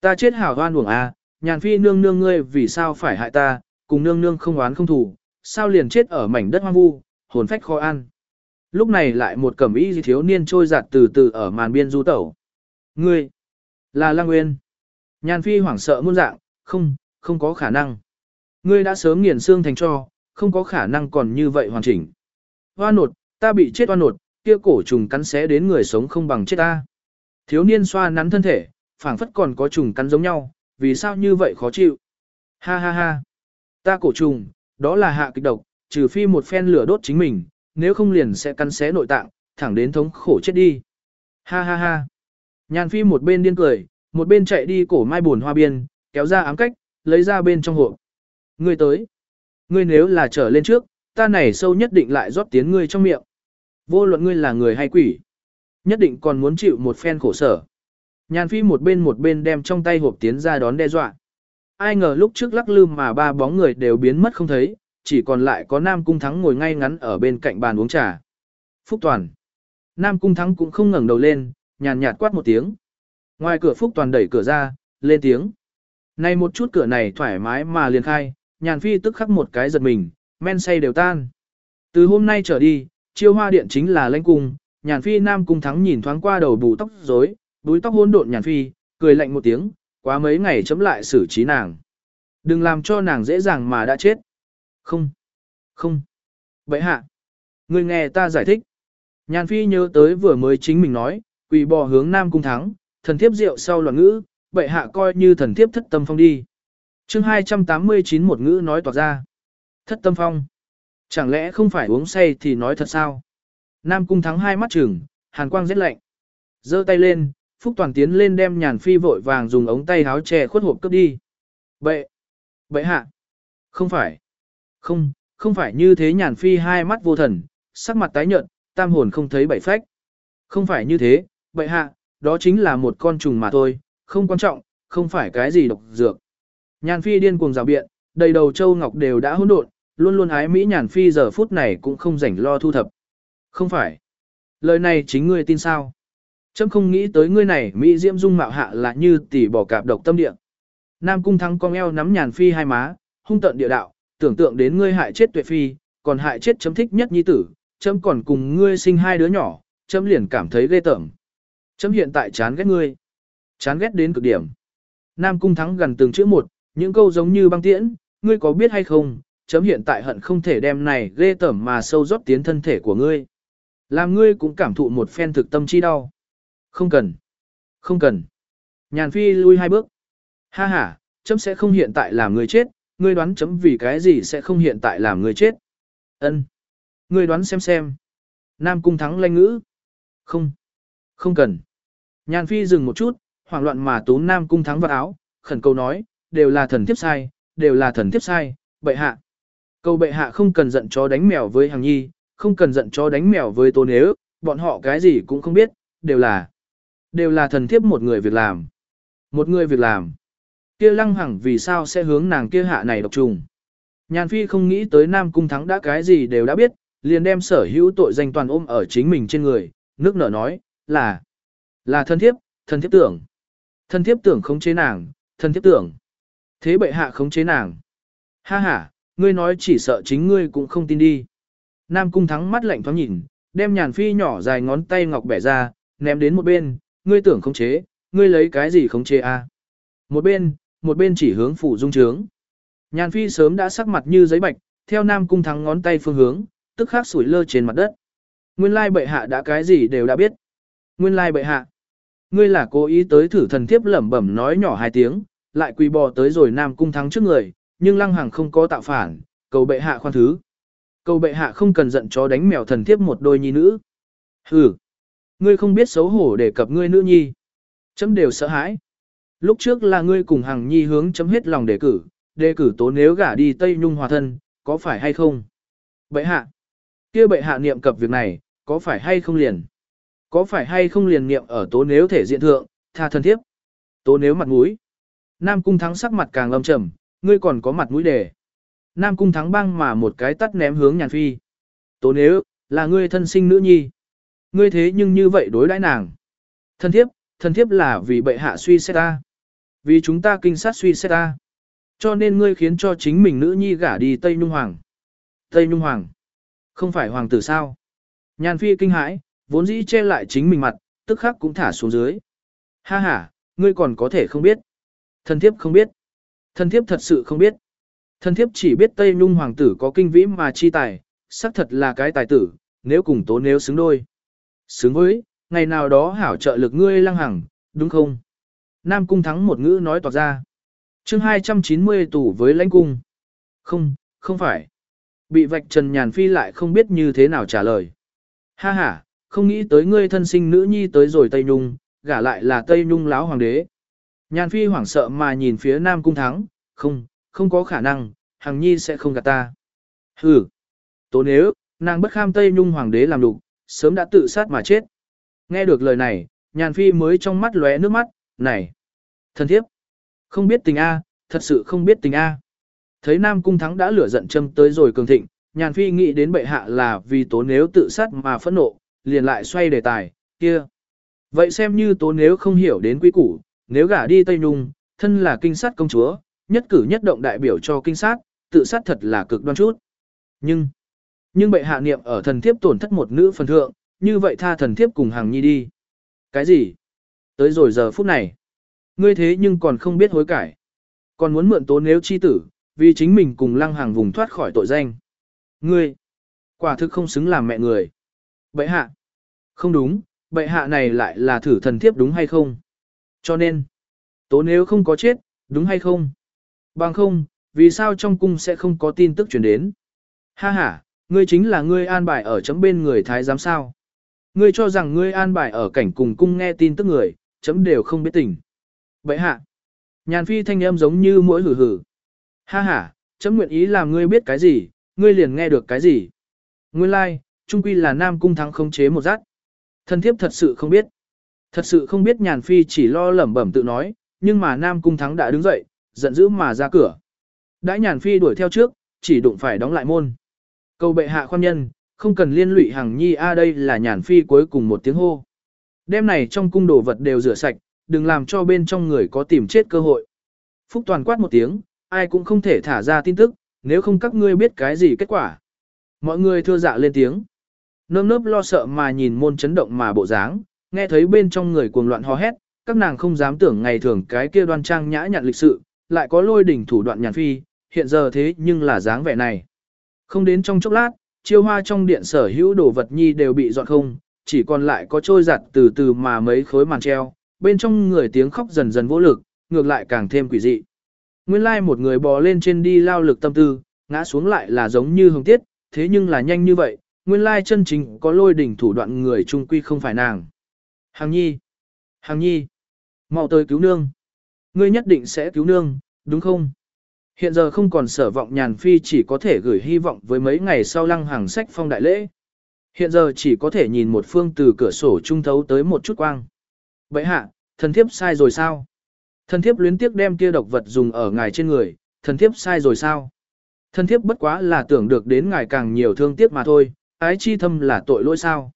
Ta chết hảo hoan uổng à, nhàn phi nương nương ngươi vì sao phải hại ta, cùng nương nương không oán không thù, sao liền chết ở mảnh đất hoang vu, hồn phách khó ăn. Lúc này lại một cẩm y thiếu niên trôi giạt từ từ ở màn biên du tẩu. Ngươi, là Lăng Nguyên. Nhàn phi hoảng sợ muôn dạng, không, không có khả năng. Ngươi đã sớm nghiền xương thành cho, không có khả năng còn như vậy hoàn chỉnh. Hoa nột, ta bị chết hoa nột, kia cổ trùng cắn xé đến người sống không bằng chết ta. Thiếu niên xoa nắn thân thể, phảng phất còn có trùng cắn giống nhau, vì sao như vậy khó chịu. Ha ha ha, ta cổ trùng, đó là hạ kịch độc, trừ phi một phen lửa đốt chính mình, nếu không liền sẽ cắn xé nội tạng, thẳng đến thống khổ chết đi. Ha ha ha. Nhàn phi một bên điên cười, một bên chạy đi cổ mai buồn hoa biên, kéo ra ám cách, lấy ra bên trong hộp. Ngươi tới. Ngươi nếu là trở lên trước, ta này sâu nhất định lại rót tiến ngươi trong miệng. Vô luận ngươi là người hay quỷ. Nhất định còn muốn chịu một phen khổ sở. Nhàn phi một bên một bên đem trong tay hộp tiến ra đón đe dọa. Ai ngờ lúc trước lắc lư mà ba bóng người đều biến mất không thấy, chỉ còn lại có Nam Cung Thắng ngồi ngay ngắn ở bên cạnh bàn uống trà. Phúc Toàn. Nam Cung Thắng cũng không ngẩng đầu lên, nhàn nhạt quát một tiếng. Ngoài cửa Phúc Toàn đẩy cửa ra, lên tiếng. Này một chút cửa này thoải mái mà liền khai, nhàn phi tức khắc một cái giật mình, men say đều tan. Từ hôm nay trở đi, chiêu hoa điện chính là lãnh cung, nhàn phi Nam Cung Thắng nhìn thoáng qua đầu bù tóc rối, đuôi tóc hỗn độn nhàn phi, cười lạnh một tiếng, quá mấy ngày chấm lại xử trí nàng. Đừng làm cho nàng dễ dàng mà đã chết. Không, không. Vậy hạ, người nghe ta giải thích. Nhàn phi nhớ tới vừa mới chính mình nói, quỳ bò hướng nam cung thắng, thần thiếp rượu sau loạn ngữ, bệ hạ coi như thần thiếp thất tâm phong đi. chương 289 một ngữ nói toạc ra. Thất tâm phong. Chẳng lẽ không phải uống say thì nói thật sao? Nam cung thắng hai mắt trừng, hàn quang rất lạnh. giơ tay lên, Phúc Toàn tiến lên đem nhàn phi vội vàng dùng ống tay háo che khuất hộp cướp đi. Bệ! Bệ hạ! Không phải! Không, không phải như thế nhàn phi hai mắt vô thần, sắc mặt tái nhợt, tam hồn không thấy bảy phách. Không phải như thế, bệ hạ, đó chính là một con trùng mà thôi, không quan trọng, không phải cái gì độc dược. Nhàn phi điên cuồng rào biện, đầy đầu châu ngọc đều đã hỗn độn, luôn luôn ái mỹ nhàn phi giờ phút này cũng không rảnh lo thu thập. Không phải. Lời này chính ngươi tin sao? Chấm không nghĩ tới ngươi này mỹ diễm dung mạo hạ là như tỷ bỏ cạp độc tâm địa. Nam cung thắng cong eo nắm nhàn phi hai má, hung tận địa đạo, tưởng tượng đến ngươi hại chết tuệ phi, còn hại chết chấm thích nhất nhi tử, chấm còn cùng ngươi sinh hai đứa nhỏ, chấm liền cảm thấy ghê tởm. Chấm hiện tại chán ghét ngươi. Chán ghét đến cực điểm. Nam Cung Thắng gần từng chữ một, những câu giống như băng tiễn, ngươi có biết hay không, chấm hiện tại hận không thể đem này ghê tởm mà sâu rót tiến thân thể của ngươi. Làm ngươi cũng cảm thụ một phen thực tâm chi đau. Không cần. Không cần. Nhàn phi lui hai bước. Ha ha, chấm sẽ không hiện tại làm người chết, ngươi đoán chấm vì cái gì sẽ không hiện tại làm người chết. Ân, Ngươi đoán xem xem. Nam cung thắng lanh ngữ. Không. Không cần. Nhàn phi dừng một chút, hoảng loạn mà tốn Nam cung thắng vào áo, khẩn cầu nói, đều là thần thiếp sai, đều là thần thiếp sai, bệ hạ. Cầu bệ hạ không cần giận chó đánh mèo với hàng nhi, không cần giận chó đánh mèo với tô nếu, bọn họ cái gì cũng không biết, đều là, đều là thần thiếp một người việc làm. Một người việc làm. Kia lăng hằng vì sao sẽ hướng nàng kia hạ này độc trùng. Nhàn phi không nghĩ tới Nam Cung Thắng đã cái gì đều đã biết, liền đem sở hữu tội danh toàn ôm ở chính mình trên người, nước nở nói, là, là thân thiếp, thân thiếp tưởng. Thân thiếp tưởng không chế nàng, thân thiếp tưởng. Thế bệ hạ không chế nàng. Ha ha, ngươi nói chỉ sợ chính ngươi cũng không tin đi. Nam cung thắng mắt lạnh thoáng nhìn, đem nhàn phi nhỏ dài ngón tay ngọc bẻ ra, ném đến một bên, ngươi tưởng khống chế, ngươi lấy cái gì khống chế a? À? Một bên, một bên chỉ hướng phủ dung trướng. Nhàn phi sớm đã sắc mặt như giấy bạch, theo Nam cung thắng ngón tay phương hướng, tức khắc sủi lơ trên mặt đất. Nguyên lai bệ hạ đã cái gì đều đã biết. Nguyên lai bệ hạ. Ngươi là cố ý tới thử thần thiếp lẩm bẩm nói nhỏ hai tiếng, lại quỳ bò tới rồi Nam cung thắng trước người, nhưng lăng hằng không có tạo phản, cầu bệ hạ khoan thứ. Cầu bệ hạ không cần giận chó đánh mèo thần thiếp một đôi nhi nữ. Hừ, ngươi không biết xấu hổ để cập ngươi nữ nhi. Chấm đều sợ hãi. Lúc trước là ngươi cùng hằng nhi hướng chấm hết lòng đề cử, đề cử tố nếu gả đi Tây Nhung hòa thân, có phải hay không? Bệ hạ, kia bệ hạ niệm cập việc này, có phải hay không liền? Có phải hay không liền niệm ở tố nếu thể diện thượng, tha thân thiếp? Tố nếu mặt mũi. Nam cung thắng sắc mặt càng lâm trầm, ngươi còn có mặt mũi đề. Nam cung thắng băng mà một cái tắt ném hướng nhàn phi. Tố nếu, là ngươi thân sinh nữ nhi. Ngươi thế nhưng như vậy đối đãi nàng. Thân thiếp, thân thiếp là vì bệ hạ suy xét ta. Vì chúng ta kinh sát suy xét ta. Cho nên ngươi khiến cho chính mình nữ nhi gả đi Tây Nhung Hoàng. Tây Nhung Hoàng. Không phải hoàng tử sao? Nhàn phi kinh hãi, vốn dĩ che lại chính mình mặt, tức khắc cũng thả xuống dưới. Ha ha, ngươi còn có thể không biết. Thân thiếp không biết. Thân thiếp thật sự không biết. Thân thiếp chỉ biết Tây Nhung hoàng tử có kinh vĩ mà chi tài, xác thật là cái tài tử, nếu cùng tố nếu xứng đôi. Xứng với, ngày nào đó hảo trợ lực ngươi lăng hằng, đúng không? Nam cung thắng một ngữ nói toạc ra. chương 290 tủ với lãnh cung. Không, không phải. Bị vạch trần nhàn phi lại không biết như thế nào trả lời. Ha ha, không nghĩ tới ngươi thân sinh nữ nhi tới rồi Tây Nhung, gả lại là Tây Nhung láo hoàng đế. Nhàn phi hoảng sợ mà nhìn phía Nam cung thắng, không, không có khả năng, Hằng Nhi sẽ không gạt ta. Hừ, tố nếu, nàng bất kham Tây Nhung Hoàng đế làm lục, sớm đã tự sát mà chết. Nghe được lời này, nhàn phi mới trong mắt lóe nước mắt, này, thân thiếp, không biết tình A, thật sự không biết tình A. Thấy Nam Cung Thắng đã lửa giận châm tới rồi cường thịnh, nhàn phi nghĩ đến bệ hạ là vì tố nếu tự sát mà phẫn nộ, liền lại xoay đề tài, kia. Vậy xem như tố nếu không hiểu đến quý củ, nếu gả đi Tây Nhung, thân là kinh sát công chúa, nhất cử nhất động đại biểu cho kinh sát, tự sát thật là cực đoan chút. Nhưng, nhưng bệ hạ niệm ở thần thiếp tổn thất một nữ phần thượng, như vậy tha thần thiếp cùng hàng nhi đi. Cái gì? Tới rồi giờ phút này. Ngươi thế nhưng còn không biết hối cải. Còn muốn mượn tố nếu chi tử, vì chính mình cùng lăng hàng vùng thoát khỏi tội danh. Ngươi, quả thực không xứng làm mẹ người. Bệ hạ. Không đúng, bệ hạ này lại là thử thần thiếp đúng hay không? Cho nên, tố nếu không có chết, đúng hay không? Bằng không, vì sao trong cung sẽ không có tin tức truyền đến? Ha ha, ngươi chính là ngươi an bài ở chấm bên người thái giám sao? Ngươi cho rằng ngươi an bài ở cảnh cùng cung nghe tin tức người, chấm đều không biết tình. Vậy hạ, nhàn phi thanh âm giống như mỗi hử hử. Ha ha, chấm nguyện ý làm ngươi biết cái gì, ngươi liền nghe được cái gì. Nguyên lai, like, trung quy là nam cung thắng không chế một rát. Thân thiếp thật sự không biết. Thật sự không biết nhàn phi chỉ lo lẩm bẩm tự nói, nhưng mà nam cung thắng đã đứng dậy, giận dữ mà ra cửa. Đãi nhàn phi đuổi theo trước, chỉ đụng phải đóng lại môn. Cầu bệ hạ khoan nhân, không cần liên lụy hàng nhi a đây là nhàn phi cuối cùng một tiếng hô. Đêm này trong cung đồ vật đều rửa sạch, đừng làm cho bên trong người có tìm chết cơ hội. Phúc toàn quát một tiếng, ai cũng không thể thả ra tin tức, nếu không các ngươi biết cái gì kết quả. Mọi người thưa dạ lên tiếng. Nơm nớp lo sợ mà nhìn môn chấn động mà bộ dáng, nghe thấy bên trong người cuồng loạn hò hét, các nàng không dám tưởng ngày thường cái kia đoan trang nhã nhặn lịch sự, lại có lôi đỉnh thủ đoạn nhàn phi, hiện giờ thế nhưng là dáng vẻ này. Không đến trong chốc lát, chiêu hoa trong điện sở hữu đồ vật nhi đều bị dọn không, chỉ còn lại có trôi giặt từ từ mà mấy khối màn treo, bên trong người tiếng khóc dần dần vô lực, ngược lại càng thêm quỷ dị. Nguyên lai một người bò lên trên đi lao lực tâm tư, ngã xuống lại là giống như hồng tiết, thế nhưng là nhanh như vậy, nguyên lai chân chính có lôi đỉnh thủ đoạn người trung quy không phải nàng. Hàng nhi, hàng nhi, mau tới cứu nương. Ngươi nhất định sẽ cứu nương, đúng không? Hiện giờ không còn sở vọng nhàn phi chỉ có thể gửi hy vọng với mấy ngày sau lăng hàng sách phong đại lễ. Hiện giờ chỉ có thể nhìn một phương từ cửa sổ trung thấu tới một chút quang. Vậy hạ, thần thiếp sai rồi sao? Thần thiếp luyến tiếc đem kia độc vật dùng ở ngài trên người, thần thiếp sai rồi sao? Thần thiếp bất quá là tưởng được đến ngài càng nhiều thương tiếc mà thôi, ái chi thâm là tội lỗi sao?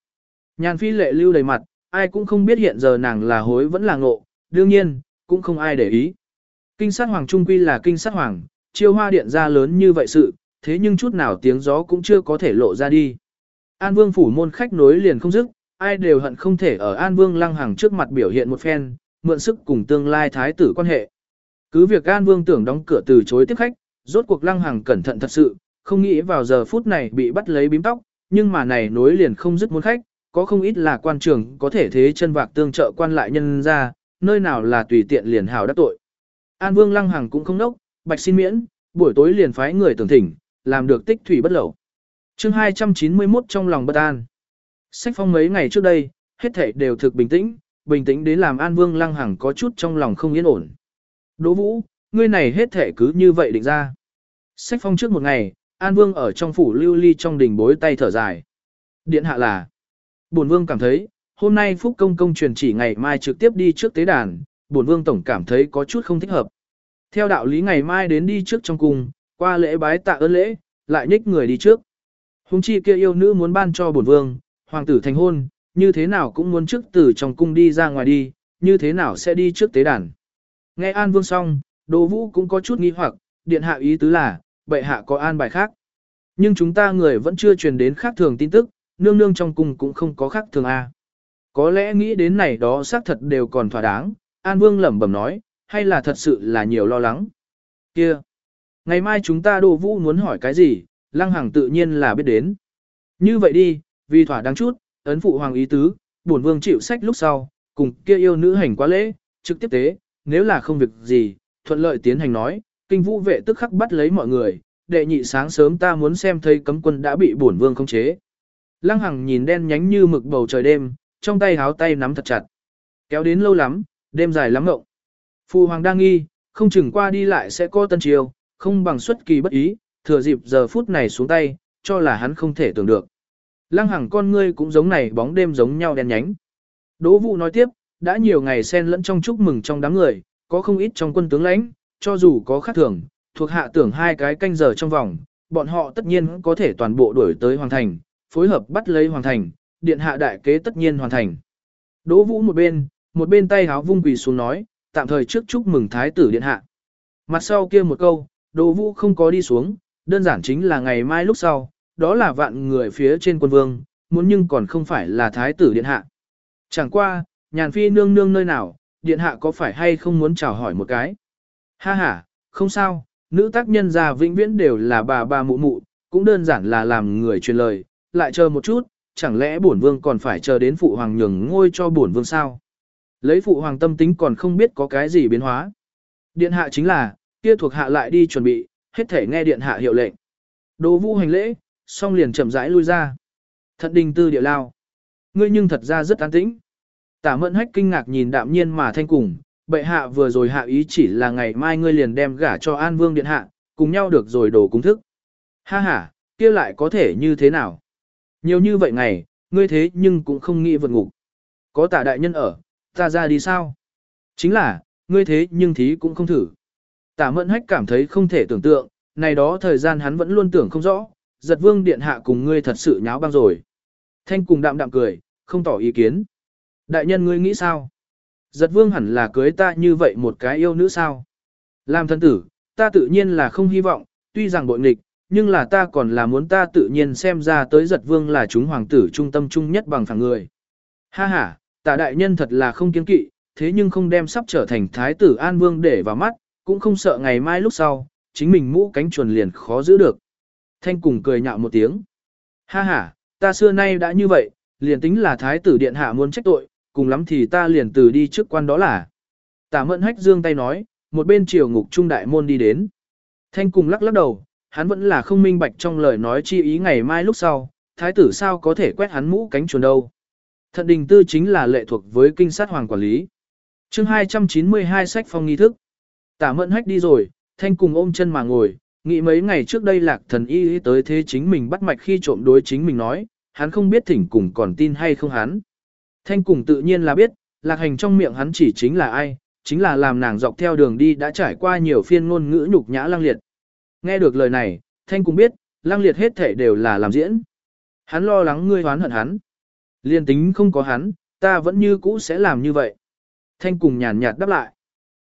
Nhàn phi lệ lưu đầy mặt, ai cũng không biết hiện giờ nàng là hối vẫn là ngộ, đương nhiên, cũng không ai để ý. Kinh sát hoàng trung quy là kinh sát hoàng, chiêu hoa điện ra lớn như vậy sự, thế nhưng chút nào tiếng gió cũng chưa có thể lộ ra đi. An Vương phủ môn khách nối liền không dứt, ai đều hận không thể ở An Vương lăng hàng trước mặt biểu hiện một phen, mượn sức cùng tương lai thái tử quan hệ. Cứ việc An Vương tưởng đóng cửa từ chối tiếp khách, rốt cuộc lăng hàng cẩn thận thật sự, không nghĩ vào giờ phút này bị bắt lấy bím tóc, nhưng mà này nối liền không dứt môn khách, có không ít là quan trường có thể thế chân vạc tương trợ quan lại nhân ra, nơi nào là tùy tiện liền hào đắc tội. An Vương lăng hàng cũng không nốc, bạch xin miễn, buổi tối liền phái người tưởng thỉnh, làm được tích thủy bất lẩu. chương 291 trong lòng bất an. Sách phong mấy ngày trước đây, hết thảy đều thực bình tĩnh, bình tĩnh đến làm An Vương lăng hằng có chút trong lòng không yên ổn. Đỗ Vũ, ngươi này hết thảy cứ như vậy định ra. Sách phong trước một ngày, An Vương ở trong phủ lưu ly trong đình bối tay thở dài. Điện hạ là, bổn Vương cảm thấy, hôm nay Phúc Công Công truyền chỉ ngày mai trực tiếp đi trước tế đàn, bổn Vương tổng cảm thấy có chút không thích hợp. Theo đạo lý ngày mai đến đi trước trong cung, qua lễ bái tạ ơn lễ, lại nhích người đi trước. Hùng chi kia yêu nữ muốn ban cho bổn vương, hoàng tử thành hôn, như thế nào cũng muốn trước từ trong cung đi ra ngoài đi, như thế nào sẽ đi trước tế đàn. Nghe An Vương xong, Đỗ Vũ cũng có chút nghi hoặc, điện hạ ý tứ là, bệ hạ có an bài khác. Nhưng chúng ta người vẫn chưa truyền đến khác thường tin tức, nương nương trong cung cũng không có khác thường a. Có lẽ nghĩ đến này đó xác thật đều còn thỏa đáng, An Vương lẩm bẩm nói, hay là thật sự là nhiều lo lắng. Kia, ngày mai chúng ta Đỗ Vũ muốn hỏi cái gì, Lăng Hằng tự nhiên là biết đến. Như vậy đi, vì thỏa đáng chút, ấn phụ hoàng ý tứ, bổn vương chịu sách lúc sau, cùng kia yêu nữ hành quá lễ, trực tiếp tế, nếu là không việc gì, thuận lợi tiến hành nói, kinh vũ vệ tức khắc bắt lấy mọi người, đệ nhị sáng sớm ta muốn xem thấy cấm quân đã bị bổn vương khống chế. Lăng Hằng nhìn đen nhánh như mực bầu trời đêm, trong tay háo tay nắm thật chặt. Kéo đến lâu lắm, đêm dài lắm ngộng. Phu hoàng đang nghi, không chừng qua đi lại sẽ có tân triều không bằng xuất kỳ bất ý, thừa dịp giờ phút này xuống tay, cho là hắn không thể tưởng được. Lăng Hằng con ngươi cũng giống này bóng đêm giống nhau đen nhánh. Đỗ Vũ nói tiếp, đã nhiều ngày xen lẫn trong chúc mừng trong đám người, có không ít trong quân tướng lãnh, cho dù có khác thường, thuộc hạ tưởng hai cái canh giờ trong vòng, bọn họ tất nhiên có thể toàn bộ đuổi tới Hoàng Thành, phối hợp bắt lấy Hoàng Thành, điện hạ đại kế tất nhiên hoàn thành. Đỗ Vũ một bên, một bên tay háo vung quỳ xuống nói, tạm thời trước chúc mừng Thái tử điện hạ. Mặt sau kia một câu, đồ Vũ không có đi xuống, đơn giản chính là ngày mai lúc sau, đó là vạn người phía trên quân vương, muốn nhưng còn không phải là Thái tử điện hạ. Chẳng qua, nhàn phi nương nương nơi nào, điện hạ có phải hay không muốn chào hỏi một cái. Ha ha, không sao, nữ tác nhân già vĩnh viễn đều là bà bà mụ mụ, cũng đơn giản là làm người truyền lời, lại chờ một chút, chẳng lẽ bổn vương còn phải chờ đến phụ hoàng nhường ngôi cho bổn vương sao? Lấy phụ hoàng tâm tính còn không biết có cái gì biến hóa. Điện hạ chính là, kia thuộc hạ lại đi chuẩn bị, hết thể nghe điện hạ hiệu lệnh. Đồ vũ hành lễ, xong liền chậm rãi lui ra. Thật đình tư địa lao. Ngươi nhưng thật ra rất an tĩnh. Tả mẫn hách kinh ngạc nhìn đạm nhiên mà thanh cùng, bệ hạ vừa rồi hạ ý chỉ là ngày mai ngươi liền đem gả cho an vương điện hạ, cùng nhau được rồi đồ cúng thức. Ha ha, kia lại có thể như thế nào? Nhiều như vậy ngày, ngươi thế nhưng cũng không nghĩ vượt ngục. Có tả đại nhân ở, ta ra đi sao? Chính là, ngươi thế nhưng thí cũng không thử. Tả mẫn hách cảm thấy không thể tưởng tượng, này đó thời gian hắn vẫn luôn tưởng không rõ, giật vương điện hạ cùng ngươi thật sự nháo băng rồi. Thanh cùng đạm đạm cười, không tỏ ý kiến. Đại nhân ngươi nghĩ sao? Giật vương hẳn là cưới ta như vậy một cái yêu nữ sao? Làm thân tử, ta tự nhiên là không hy vọng, tuy rằng bội nghịch, nhưng là ta còn là muốn ta tự nhiên xem ra tới giật vương là chúng hoàng tử trung tâm trung nhất bằng phẳng người. Ha ha, tả đại nhân thật là không kiên kỵ, thế nhưng không đem sắp trở thành thái tử An Vương để vào mắt, cũng không sợ ngày mai lúc sau, chính mình mũ cánh chuồn liền khó giữ được. Thanh cùng cười nhạo một tiếng. Ha ha, ta xưa nay đã như vậy, liền tính là thái tử điện hạ muốn trách tội, cùng lắm thì ta liền từ đi trước quan đó là. Tả mẫn hách dương tay nói, một bên triều ngục trung đại môn đi đến. Thanh cùng lắc lắc đầu, hắn vẫn là không minh bạch trong lời nói chi ý ngày mai lúc sau, thái tử sao có thể quét hắn mũ cánh chuồn đâu. Thận đình tư chính là lệ thuộc với kinh sát hoàng quản lý. chương 292 sách phong nghi thức. Tả mẫn hách đi rồi, thanh cùng ôm chân mà ngồi, nghĩ mấy ngày trước đây lạc thần y tới thế chính mình bắt mạch khi trộm đối chính mình nói, hắn không biết thỉnh cùng còn tin hay không hắn. Thanh cùng tự nhiên là biết, lạc hành trong miệng hắn chỉ chính là ai, chính là làm nàng dọc theo đường đi đã trải qua nhiều phiên ngôn ngữ nhục nhã lang liệt. Nghe được lời này, Thanh cùng biết, lang liệt hết thể đều là làm diễn. Hắn lo lắng ngươi hoán hận hắn. Liên tính không có hắn, ta vẫn như cũ sẽ làm như vậy. Thanh cùng nhàn nhạt đáp lại.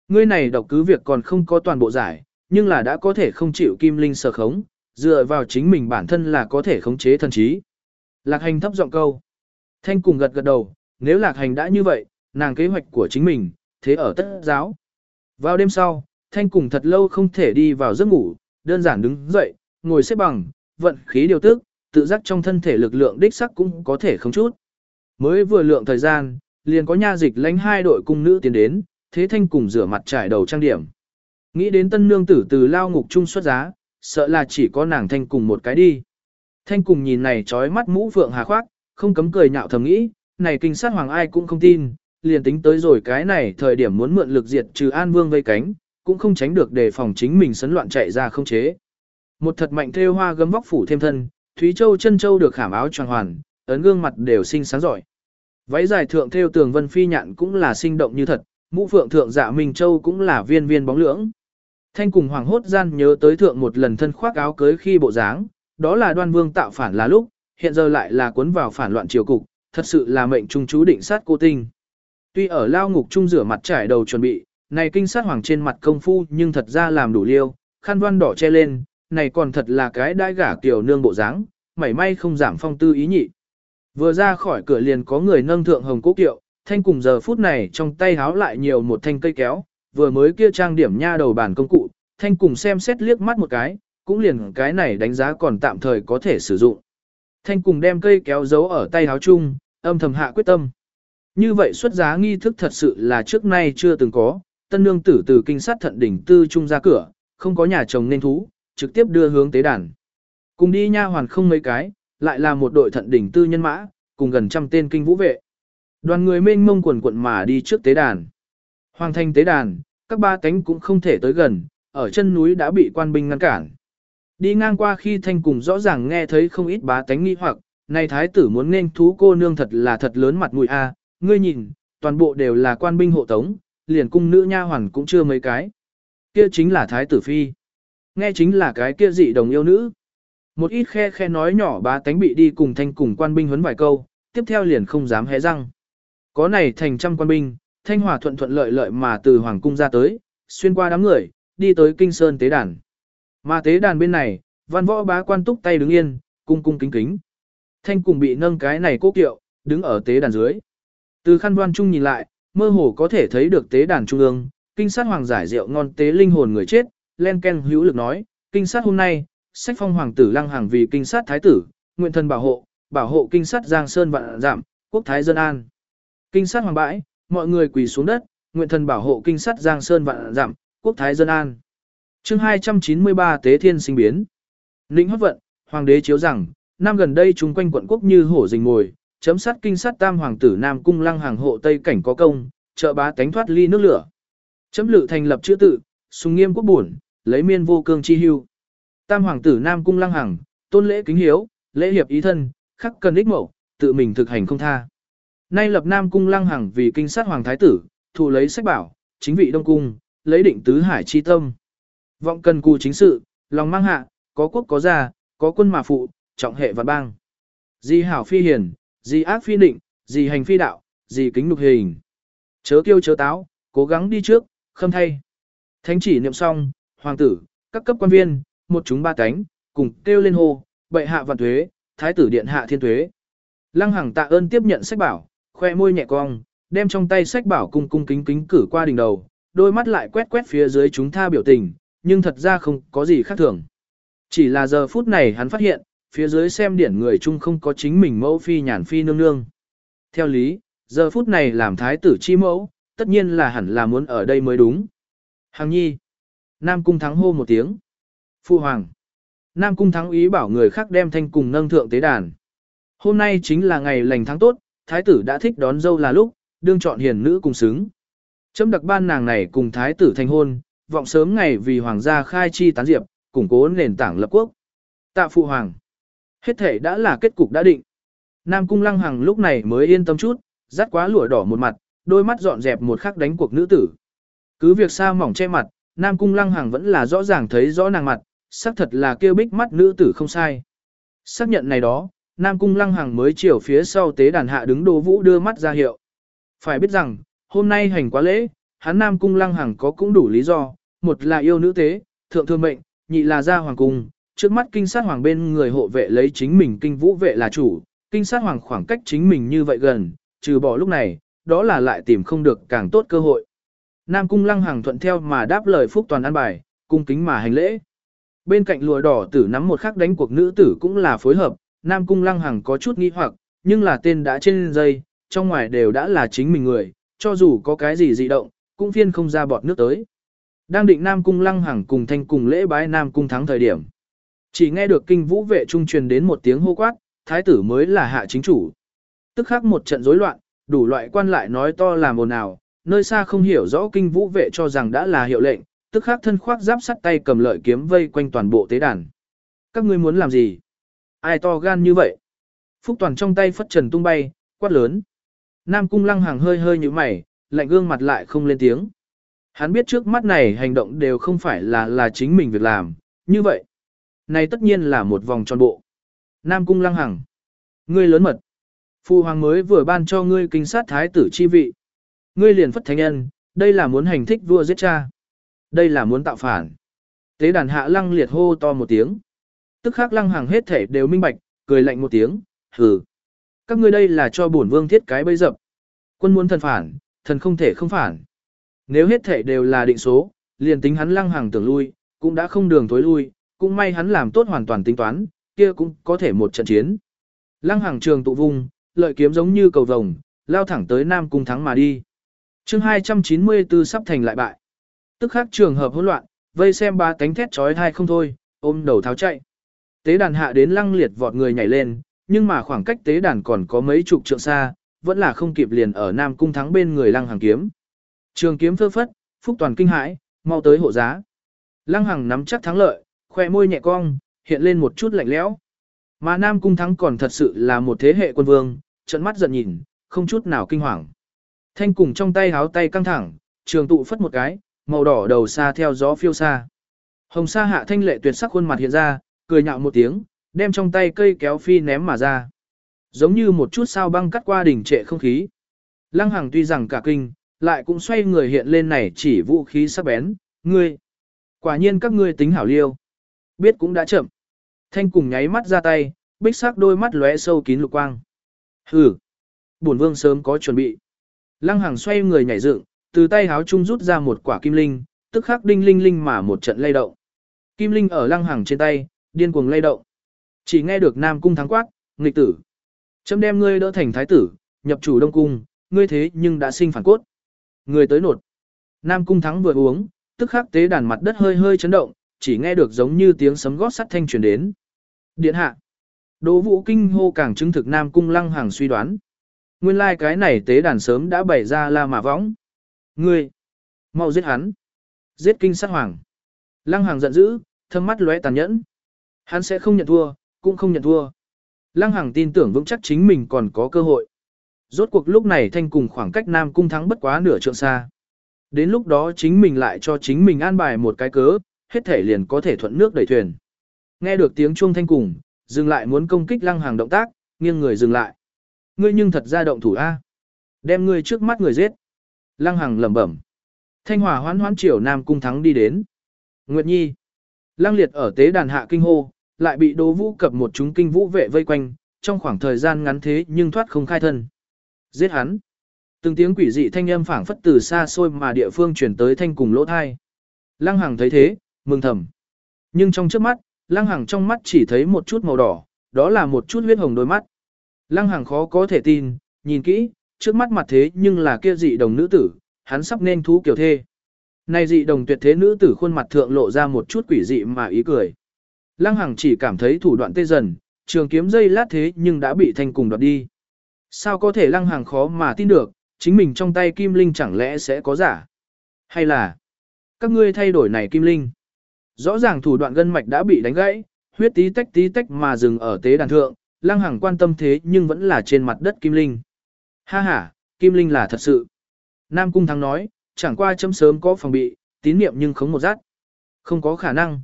Ngươi này độc cứ việc còn không có toàn bộ giải, nhưng là đã có thể không chịu kim linh sở khống, dựa vào chính mình bản thân là có thể khống chế thần trí. Lạc hành thấp giọng câu. Thanh cùng gật gật đầu, nếu lạc hành đã như vậy, nàng kế hoạch của chính mình, thế ở tất giáo. Vào đêm sau, Thanh cùng thật lâu không thể đi vào giấc ngủ, đơn giản đứng dậy, ngồi xếp bằng, vận khí điều tức, tự giác trong thân thể lực lượng đích sắc cũng có thể không chút. Mới vừa lượng thời gian, liền có nha dịch lãnh hai đội cung nữ tiến đến, thế thanh cùng rửa mặt trải đầu trang điểm. Nghĩ đến tân nương tử từ lao ngục trung xuất giá, sợ là chỉ có nàng thanh cùng một cái đi. Thanh cùng nhìn này trói mắt mũ phượng hà khoác, không cấm cười nhạo thầm nghĩ, này kinh sát hoàng ai cũng không tin, liền tính tới rồi cái này thời điểm muốn mượn lực diệt trừ an vương vây cánh, cũng không tránh được đề phòng chính mình sấn loạn chạy ra không chế. Một thật mạnh thêu hoa gấm vóc phủ thêm thân, Thúy Châu chân châu được khảm áo tròn hoàn, ấn gương mặt đều xinh sáng giỏi. Váy dài thượng theo tường vân phi nhạn cũng là sinh động như thật, mũ phượng thượng dạ minh châu cũng là viên viên bóng lưỡng. Thanh cùng hoàng hốt gian nhớ tới thượng một lần thân khoác áo cưới khi bộ dáng, đó là đoan vương tạo phản là lúc, hiện giờ lại là cuốn vào phản loạn triều cục, thật sự là mệnh trung chú định sát cô tinh. Tuy ở lao ngục trung rửa mặt trải đầu chuẩn bị, này kinh sát hoàng trên mặt công phu nhưng thật ra làm đủ liêu, khăn văn đỏ che lên, này còn thật là cái đai gả kiểu nương bộ dáng, mảy may không giảm phong tư ý nhị. Vừa ra khỏi cửa liền có người nâng thượng hồng cố kiệu, thanh cùng giờ phút này trong tay háo lại nhiều một thanh cây kéo, vừa mới kia trang điểm nha đầu bàn công cụ, thanh cùng xem xét liếc mắt một cái, cũng liền cái này đánh giá còn tạm thời có thể sử dụng. Thanh cùng đem cây kéo giấu ở tay háo chung, âm thầm hạ quyết tâm. Như vậy xuất giá nghi thức thật sự là trước nay chưa từng có, tân nương tử từ kinh sát thận đỉnh tư trung ra cửa, không có nhà chồng nên thú, trực tiếp đưa hướng tế đàn. Cùng đi nha hoàn không mấy cái, lại là một đội thận đỉnh tư nhân mã, cùng gần trăm tên kinh vũ vệ. Đoàn người mênh mông quần quận mà đi trước tế đàn. Hoàng thành tế đàn, các ba cánh cũng không thể tới gần, ở chân núi đã bị quan binh ngăn cản. Đi ngang qua khi thanh cùng rõ ràng nghe thấy không ít bá tánh nghi hoặc, này thái tử muốn nên thú cô nương thật là thật lớn mặt mũi a, ngươi nhìn, toàn bộ đều là quan binh hộ tống, liền cung nữ nha hoàn cũng chưa mấy cái. Kia chính là thái tử phi. Nghe chính là cái kia dị đồng yêu nữ. Một ít khe khe nói nhỏ bá tánh bị đi cùng thanh cùng quan binh huấn vài câu, tiếp theo liền không dám hé răng. Có này thành trăm quan binh, thanh hòa thuận thuận lợi lợi mà từ hoàng cung ra tới, xuyên qua đám người, đi tới kinh sơn tế đàn. Mà tế đàn bên này, văn võ bá quan túc tay đứng yên, cung cung kính kính. Thanh cùng bị nâng cái này cố kiệu, đứng ở tế đàn dưới. Từ khăn đoan trung nhìn lại, mơ hồ có thể thấy được tế đàn trung ương, kinh sát hoàng giải rượu ngon tế linh hồn người chết, len ken hữu lực nói, kinh sát hôm nay, sách phong hoàng tử lăng hàng vì kinh sát thái tử, nguyện thần bảo hộ, bảo hộ kinh sát giang sơn vạn giảm, quốc thái dân an. Kinh sát hoàng bãi, mọi người quỳ xuống đất, nguyện thần bảo hộ kinh sát giang sơn vạn giảm, quốc thái dân an. chương 293 Tế Thiên sinh biến. Lĩnh hót vận, hoàng đế chiếu rằng, năm gần đây chúng quanh quận quốc như hổ rình ngồi, chấm sát kinh sát tam hoàng tử Nam Cung lăng hàng hộ Tây cảnh có công, trợ bá tánh thoát ly nước lửa. Chấm lự thành lập chữ tự, sùng nghiêm quốc buồn, lấy miên vô cương chi hưu. Tam hoàng tử Nam Cung lăng Hằng tôn lễ kính hiếu, lễ hiệp ý thân, khắc cần ích mậu, tự mình thực hành không tha. Nay lập Nam Cung lăng Hằng vì kinh sát hoàng thái tử, thụ lấy sách bảo, chính vị Đông Cung, lấy định tứ hải chi tâm. Vọng cần cù chính sự, lòng mang hạ, có quốc có gia, có quân mà phụ, trọng hệ và bang. Di hảo phi hiền, di ác phi định, di hành phi đạo, di kính nục hình. Chớ kiêu chớ táo, cố gắng đi trước, khâm thay. Thánh chỉ niệm xong, hoàng tử, các cấp quan viên, một chúng ba cánh, cùng kêu lên hô, bệ hạ vạn thuế, thái tử điện hạ thiên thuế. Lăng Hằng tạ ơn tiếp nhận sách bảo, khoe môi nhẹ cong, đem trong tay sách bảo cung cung kính kính cử qua đỉnh đầu, đôi mắt lại quét quét phía dưới chúng tha biểu tình, nhưng thật ra không có gì khác thường. Chỉ là giờ phút này hắn phát hiện, phía dưới xem điển người chung không có chính mình mẫu phi nhàn phi nương nương. Theo lý, giờ phút này làm thái tử chi mẫu, tất nhiên là hẳn là muốn ở đây mới đúng. Hàng nhi. Nam cung thắng hô một tiếng. Phu hoàng. Nam cung thắng ý bảo người khác đem thanh cùng nâng thượng tế đàn. Hôm nay chính là ngày lành tháng tốt, thái tử đã thích đón dâu là lúc, đương chọn hiền nữ cùng xứng. Chấm đặc ban nàng này cùng thái tử thành hôn, vọng sớm ngày vì hoàng gia khai chi tán diệp, củng cố nền tảng lập quốc. Tạ phụ hoàng. Hết thể đã là kết cục đã định. Nam cung lăng hằng lúc này mới yên tâm chút, dắt quá lụa đỏ một mặt, đôi mắt dọn dẹp một khắc đánh cuộc nữ tử. Cứ việc xa mỏng che mặt, Nam cung lăng hằng vẫn là rõ ràng thấy rõ nàng mặt, xác thật là kêu bích mắt nữ tử không sai. Xác nhận này đó, Nam cung lăng hằng mới chiều phía sau tế đàn hạ đứng đồ vũ đưa mắt ra hiệu. Phải biết rằng, hôm nay hành quá lễ, hắn Nam cung lăng hằng có cũng đủ lý do, một là yêu nữ tế, thượng thương mệnh, nhị là gia hoàng cung, trước mắt kinh sát hoàng bên người hộ vệ lấy chính mình kinh vũ vệ là chủ, kinh sát hoàng khoảng cách chính mình như vậy gần, trừ bỏ lúc này, đó là lại tìm không được càng tốt cơ hội. Nam cung lăng hàng thuận theo mà đáp lời phúc toàn an bài, cung kính mà hành lễ. Bên cạnh lùa đỏ tử nắm một khắc đánh cuộc nữ tử cũng là phối hợp, Nam cung lăng hàng có chút nghi hoặc, nhưng là tên đã trên dây, trong ngoài đều đã là chính mình người, cho dù có cái gì dị động, cũng phiên không ra bọt nước tới. Đang định Nam cung lăng hàng cùng thanh cùng lễ bái Nam cung thắng thời điểm. Chỉ nghe được kinh vũ vệ trung truyền đến một tiếng hô quát, thái tử mới là hạ chính chủ. Tức khắc một trận rối loạn, đủ loại quan lại nói to làm ồn ào, nơi xa không hiểu rõ kinh vũ vệ cho rằng đã là hiệu lệnh, tức khắc thân khoác giáp sắt tay cầm lợi kiếm vây quanh toàn bộ tế đàn. Các ngươi muốn làm gì? Ai to gan như vậy? Phúc toàn trong tay phất trần tung bay, quát lớn. Nam cung lăng hàng hơi hơi như mày, lạnh gương mặt lại không lên tiếng. Hắn biết trước mắt này hành động đều không phải là là chính mình việc làm, như vậy. Này tất nhiên là một vòng tròn bộ. Nam cung lăng hằng. Ngươi lớn mật. Phu hoàng mới vừa ban cho ngươi kinh sát thái tử chi vị. Ngươi liền phất thánh nhân, đây là muốn hành thích vua giết cha. Đây là muốn tạo phản. Tế đàn hạ lăng liệt hô to một tiếng. Tức khắc lăng hàng hết thể đều minh bạch, cười lạnh một tiếng, hừ. Các ngươi đây là cho bổn vương thiết cái bây dập. Quân muốn thần phản, thần không thể không phản. Nếu hết thể đều là định số, liền tính hắn lăng hàng tưởng lui, cũng đã không đường tối lui, cũng may hắn làm tốt hoàn toàn tính toán, kia cũng có thể một trận chiến. Lăng hàng trường tụ vung, lợi kiếm giống như cầu vồng, lao thẳng tới Nam Cung thắng mà đi chương 294 sắp thành lại bại. Tức khắc trường hợp hỗn loạn, vây xem ba cánh thét trói thai không thôi, ôm đầu tháo chạy. Tế đàn hạ đến lăng liệt vọt người nhảy lên, nhưng mà khoảng cách tế đàn còn có mấy chục trượng xa, vẫn là không kịp liền ở Nam Cung thắng bên người lăng hàng kiếm. Trường kiếm phơ phất, phúc toàn kinh hãi, mau tới hộ giá. Lăng Hằng nắm chắc thắng lợi, khoe môi nhẹ cong, hiện lên một chút lạnh lẽo. Mà Nam Cung Thắng còn thật sự là một thế hệ quân vương, trận mắt giận nhìn, không chút nào kinh hoàng. Thanh cùng trong tay háo tay căng thẳng, trường tụ phất một cái, màu đỏ đầu xa theo gió phiêu xa. Hồng sa hạ thanh lệ tuyệt sắc khuôn mặt hiện ra, cười nhạo một tiếng, đem trong tay cây kéo phi ném mà ra. Giống như một chút sao băng cắt qua đỉnh trệ không khí. Lăng Hằng tuy rằng cả kinh, lại cũng xoay người hiện lên này chỉ vũ khí sắc bén, ngươi. Quả nhiên các ngươi tính hảo liêu. Biết cũng đã chậm. Thanh cùng nháy mắt ra tay, bích sắc đôi mắt lóe sâu kín lục quang. Hừ. Bổn vương sớm có chuẩn bị. Lăng Hằng xoay người nhảy dựng, từ tay háo trung rút ra một quả kim linh, tức khắc đinh linh linh mà một trận lay động. Kim linh ở Lăng Hằng trên tay, điên cuồng lay động. Chỉ nghe được Nam cung thắng quát, nghịch tử. Chấm đem ngươi đỡ thành thái tử, nhập chủ đông cung, ngươi thế nhưng đã sinh phản cốt. Người tới nột. Nam cung thắng vừa uống, tức khắc tế đàn mặt đất hơi hơi chấn động, chỉ nghe được giống như tiếng sấm gót sắt thanh truyền đến. Điện hạ. Đỗ Vũ kinh hô càng chứng thực Nam cung Lăng Hàng suy đoán. Nguyên lai like cái này tế đàn sớm đã bày ra la mà võng. Ngươi, mau giết hắn. Giết kinh sát hoàng. Lăng Hàng giận dữ, thâm mắt lóe tàn nhẫn. Hắn sẽ không nhận thua, cũng không nhận thua. Lăng Hằng tin tưởng vững chắc chính mình còn có cơ hội. Rốt cuộc lúc này thanh cùng khoảng cách Nam Cung thắng bất quá nửa trượng xa. Đến lúc đó chính mình lại cho chính mình an bài một cái cớ, hết thể liền có thể thuận nước đẩy thuyền. Nghe được tiếng chuông thanh cùng, dừng lại muốn công kích lăng hàng động tác, nghiêng người dừng lại. Ngươi nhưng thật ra động thủ A. Đem ngươi trước mắt người giết. Lăng hằng lẩm bẩm. Thanh hòa hoán hoán triều Nam Cung thắng đi đến. Nguyệt Nhi. Lăng liệt ở tế đàn hạ kinh hô, lại bị đố vũ cập một chúng kinh vũ vệ vây quanh, trong khoảng thời gian ngắn thế nhưng thoát không khai thân. Giết hắn. Từng tiếng quỷ dị thanh âm phảng phất từ xa xôi mà địa phương chuyển tới thanh cùng lỗ thai. Lăng Hằng thấy thế, mừng thầm. Nhưng trong trước mắt, Lăng Hằng trong mắt chỉ thấy một chút màu đỏ, đó là một chút huyết hồng đôi mắt. Lăng Hằng khó có thể tin, nhìn kỹ, trước mắt mặt thế nhưng là kia dị đồng nữ tử, hắn sắp nên thú kiểu thê. Này dị đồng tuyệt thế nữ tử khuôn mặt thượng lộ ra một chút quỷ dị mà ý cười. Lăng Hằng chỉ cảm thấy thủ đoạn tê dần, trường kiếm dây lát thế nhưng đã bị thanh cùng đoạt đi. Sao có thể Lăng Hằng khó mà tin được, chính mình trong tay kim linh chẳng lẽ sẽ có giả? Hay là các ngươi thay đổi này kim linh? Rõ ràng thủ đoạn gân mạch đã bị đánh gãy, huyết tí tách tí tách mà dừng ở tế đàn thượng, Lăng Hằng quan tâm thế nhưng vẫn là trên mặt đất kim linh. Ha ha, kim linh là thật sự. Nam Cung Thắng nói, chẳng qua chấm sớm có phòng bị, tín niệm nhưng không một rát. Không có khả năng.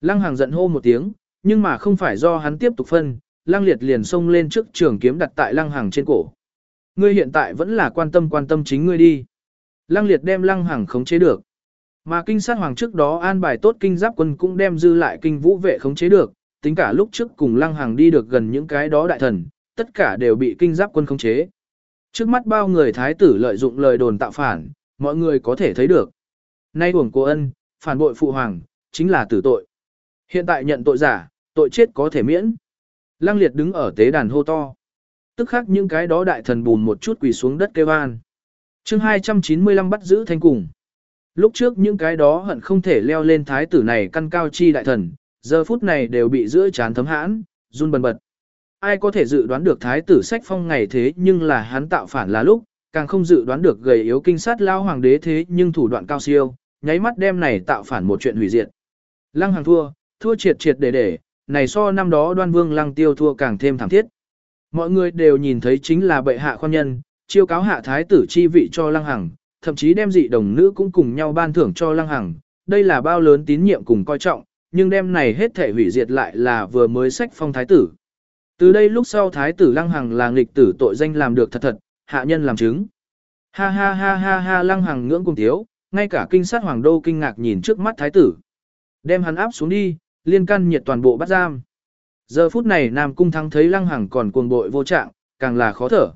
Lăng Hằng giận hô một tiếng, nhưng mà không phải do hắn tiếp tục phân, Lăng Liệt liền xông lên trước trường kiếm đặt tại Lăng Hằng trên cổ. Ngươi hiện tại vẫn là quan tâm quan tâm chính ngươi đi. Lăng Liệt đem Lăng Hằng khống chế được. Mà kinh sát hoàng trước đó an bài tốt kinh giáp quân cũng đem dư lại kinh vũ vệ khống chế được, tính cả lúc trước cùng Lăng hàng đi được gần những cái đó đại thần, tất cả đều bị kinh giáp quân khống chế. Trước mắt bao người thái tử lợi dụng lời đồn tạo phản, mọi người có thể thấy được. Nay uổng cô ân, phản bội phụ hoàng, chính là tử tội. Hiện tại nhận tội giả, tội chết có thể miễn. Lăng liệt đứng ở tế đàn hô to. Tức khắc những cái đó đại thần bùn một chút quỳ xuống đất kêu an. chương 295 bắt giữ thanh cùng. Lúc trước những cái đó hận không thể leo lên thái tử này căn cao chi đại thần, giờ phút này đều bị giữa chán thấm hãn, run bần bật. Ai có thể dự đoán được thái tử sách phong ngày thế nhưng là hắn tạo phản là lúc, càng không dự đoán được gầy yếu kinh sát lao hoàng đế thế nhưng thủ đoạn cao siêu, nháy mắt đem này tạo phản một chuyện hủy diệt. Lăng hàng thua, thua triệt triệt để để, này so năm đó đoan vương lăng tiêu thua càng thêm thảm thiết. Mọi người đều nhìn thấy chính là bệ hạ khoan nhân, chiêu cáo hạ thái tử chi vị cho lăng hằng, thậm chí đem dị đồng nữ cũng cùng nhau ban thưởng cho lăng hằng, đây là bao lớn tín nhiệm cùng coi trọng, nhưng đem này hết thể hủy diệt lại là vừa mới sách phong thái tử. Từ đây lúc sau thái tử lăng hằng là nghịch tử tội danh làm được thật thật, hạ nhân làm chứng. Ha ha ha ha ha lăng hằng ngưỡng cùng thiếu, ngay cả kinh sát hoàng đô kinh ngạc nhìn trước mắt thái tử. Đem hắn áp xuống đi, liên căn nhiệt toàn bộ bắt giam. Giờ phút này Nam Cung Thắng thấy Lăng Hằng còn cuồng bội vô trạng, càng là khó thở.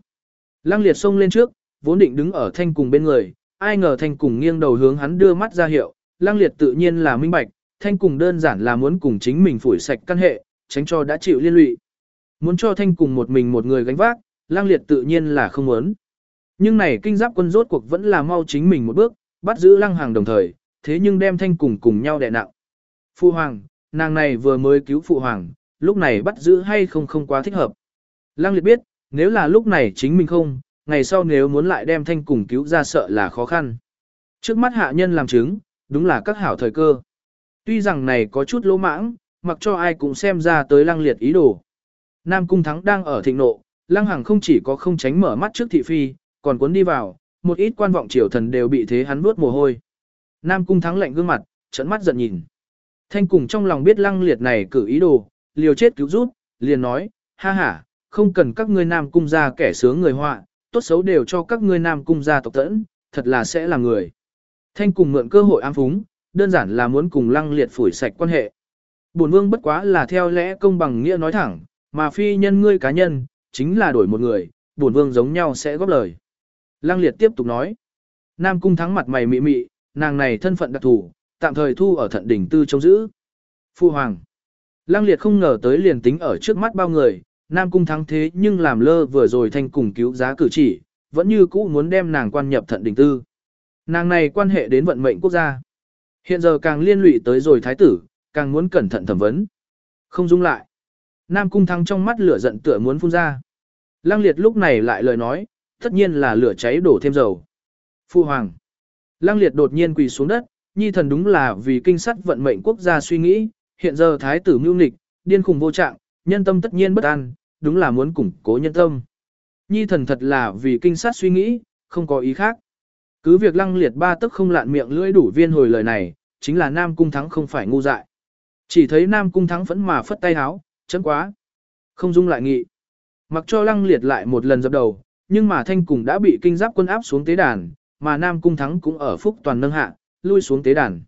Lăng Liệt xông lên trước, vốn định đứng ở thanh cùng bên người, ai ngờ thanh cùng nghiêng đầu hướng hắn đưa mắt ra hiệu, Lăng Liệt tự nhiên là minh bạch, thanh cùng đơn giản là muốn cùng chính mình phủi sạch căn hệ, tránh cho đã chịu liên lụy. Muốn cho thanh cùng một mình một người gánh vác, Lang Liệt tự nhiên là không muốn. Nhưng này kinh giáp quân rốt cuộc vẫn là mau chính mình một bước, bắt giữ Lăng Hàng đồng thời, thế nhưng đem thanh cùng cùng nhau đè nặng. Phu Hoàng, nàng này vừa mới cứu Phụ Hoàng, lúc này bắt giữ hay không không quá thích hợp. Lăng liệt biết, nếu là lúc này chính mình không, ngày sau nếu muốn lại đem thanh cùng cứu ra sợ là khó khăn. Trước mắt hạ nhân làm chứng, đúng là các hảo thời cơ. Tuy rằng này có chút lỗ mãng, mặc cho ai cũng xem ra tới lăng liệt ý đồ. Nam Cung Thắng đang ở thịnh nộ, lăng hằng không chỉ có không tránh mở mắt trước thị phi, còn cuốn đi vào, một ít quan vọng triều thần đều bị thế hắn vuốt mồ hôi. Nam Cung Thắng lạnh gương mặt, trận mắt giận nhìn. Thanh cùng trong lòng biết lăng liệt này cử ý đồ, liều chết cứu rút, liền nói, ha ha, không cần các ngươi nam cung gia kẻ sướng người họa, tốt xấu đều cho các ngươi nam cung gia tộc tẫn, thật là sẽ là người. Thanh cùng mượn cơ hội ám phúng, đơn giản là muốn cùng lăng liệt phủi sạch quan hệ. Bổn vương bất quá là theo lẽ công bằng nghĩa nói thẳng, mà phi nhân ngươi cá nhân, chính là đổi một người, bổn vương giống nhau sẽ góp lời. Lăng liệt tiếp tục nói, Nam cung thắng mặt mày mị mị, nàng này thân phận đặc thù, tạm thời thu ở thận đỉnh tư trông giữ. Phu hoàng. Lăng liệt không ngờ tới liền tính ở trước mắt bao người, Nam Cung thắng thế nhưng làm lơ vừa rồi thanh cùng cứu giá cử chỉ, vẫn như cũ muốn đem nàng quan nhập thận Đỉnh tư. Nàng này quan hệ đến vận mệnh quốc gia. Hiện giờ càng liên lụy tới rồi thái tử, càng muốn cẩn thận thẩm vấn. Không dung lại. Nam Cung thắng trong mắt lửa giận tựa muốn phun ra. Lăng liệt lúc này lại lời nói, tất nhiên là lửa cháy đổ thêm dầu. Phu Hoàng. Lăng liệt đột nhiên quỳ xuống đất, nhi thần đúng là vì kinh sát vận mệnh quốc gia suy nghĩ, hiện giờ thái tử mưu nghịch, điên khùng vô trạng, nhân tâm tất nhiên bất an, đúng là muốn củng cố nhân tâm. Nhi thần thật là vì kinh sát suy nghĩ, không có ý khác. Cứ việc lăng liệt ba tức không lạn miệng lưỡi đủ viên hồi lời này, chính là Nam Cung Thắng không phải ngu dại. Chỉ thấy Nam Cung Thắng vẫn mà phất tay háo, chấm quá. Không dung lại nghị. Mặc cho lăng liệt lại một lần dập đầu, nhưng mà thanh cùng đã bị kinh giáp quân áp xuống tế đàn, mà Nam Cung Thắng cũng ở phúc toàn nâng hạ, lui xuống tế đàn.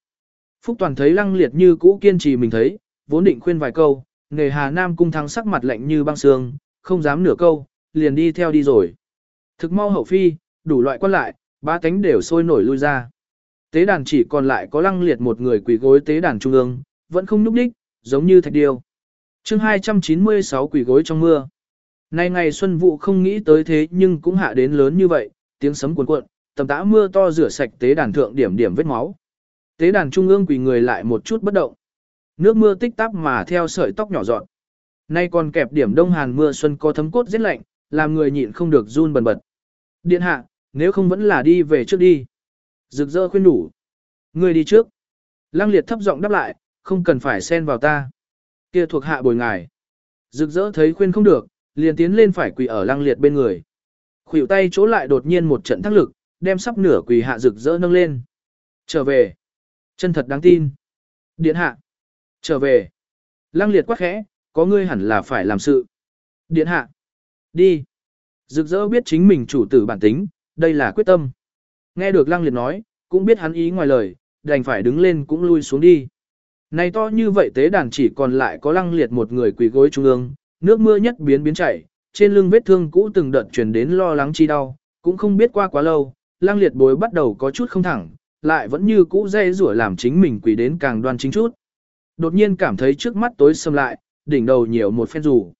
Phúc Toàn thấy lăng liệt như cũ kiên trì mình thấy, vốn định khuyên vài câu, nề hà nam cung thắng sắc mặt lạnh như băng sương, không dám nửa câu, liền đi theo đi rồi. Thực mau hậu phi, đủ loại quan lại, ba cánh đều sôi nổi lui ra. Tế đàn chỉ còn lại có lăng liệt một người quỳ gối tế đàn trung ương, vẫn không núp đích, giống như thạch điêu. chương 296 quỳ gối trong mưa. Nay ngày xuân vụ không nghĩ tới thế nhưng cũng hạ đến lớn như vậy, tiếng sấm cuồn cuộn, tầm tã mưa to rửa sạch tế đàn thượng điểm điểm vết máu. Tế đàn trung ương quỳ người lại một chút bất động. Nước mưa tích tắp mà theo sợi tóc nhỏ dọn. Nay còn kẹp điểm đông hàn mưa xuân có thấm cốt rất lạnh, làm người nhịn không được run bần bật. Điện hạ, nếu không vẫn là đi về trước đi. Rực rỡ khuyên đủ. ngươi đi trước. Lăng liệt thấp giọng đáp lại, không cần phải xen vào ta. Kia thuộc hạ bồi ngài. Rực rỡ thấy khuyên không được, liền tiến lên phải quỳ ở lăng liệt bên người. Khuỷu tay chỗ lại đột nhiên một trận thắc lực, đem sắp nửa quỳ hạ rực rỡ nâng lên. Trở về. Chân thật đáng tin. Điện hạ. Trở về. Lăng liệt quát khẽ, có ngươi hẳn là phải làm sự. Điện hạ. Đi. Rực rỡ biết chính mình chủ tử bản tính, đây là quyết tâm. Nghe được lăng liệt nói, cũng biết hắn ý ngoài lời, đành phải đứng lên cũng lui xuống đi. Này to như vậy tế đàn chỉ còn lại có lăng liệt một người quỳ gối trung ương, nước mưa nhất biến biến chảy, trên lưng vết thương cũ từng đợt truyền đến lo lắng chi đau, cũng không biết qua quá lâu, lăng liệt bối bắt đầu có chút không thẳng, lại vẫn như cũ dây rủa làm chính mình quỳ đến càng đoan chính chút. Đột nhiên cảm thấy trước mắt tối sầm lại, đỉnh đầu nhiều một phen rủ.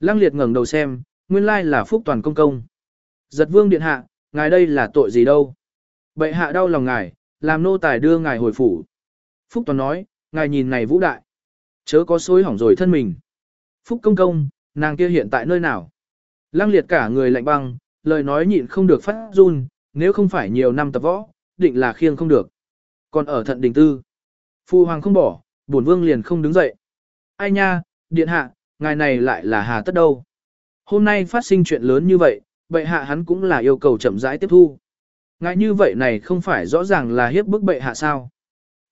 Lăng liệt ngẩng đầu xem, nguyên lai là phúc toàn công công. Giật vương điện hạ, ngài đây là tội gì đâu. Bệ hạ đau lòng ngài, làm nô tài đưa ngài hồi phủ. Phúc toàn nói, ngài nhìn này vũ đại. Chớ có xối hỏng rồi thân mình. Phúc công công, nàng kia hiện tại nơi nào? Lăng liệt cả người lạnh băng, lời nói nhịn không được phát run, nếu không phải nhiều năm tập võ, định là khiêng không được. Còn ở thận đình tư, phu hoàng không bỏ, bổn vương liền không đứng dậy. Ai nha, điện hạ, ngài này lại là hà tất đâu. Hôm nay phát sinh chuyện lớn như vậy, bệ hạ hắn cũng là yêu cầu chậm rãi tiếp thu. Ngài như vậy này không phải rõ ràng là hiếp bức bệ hạ sao.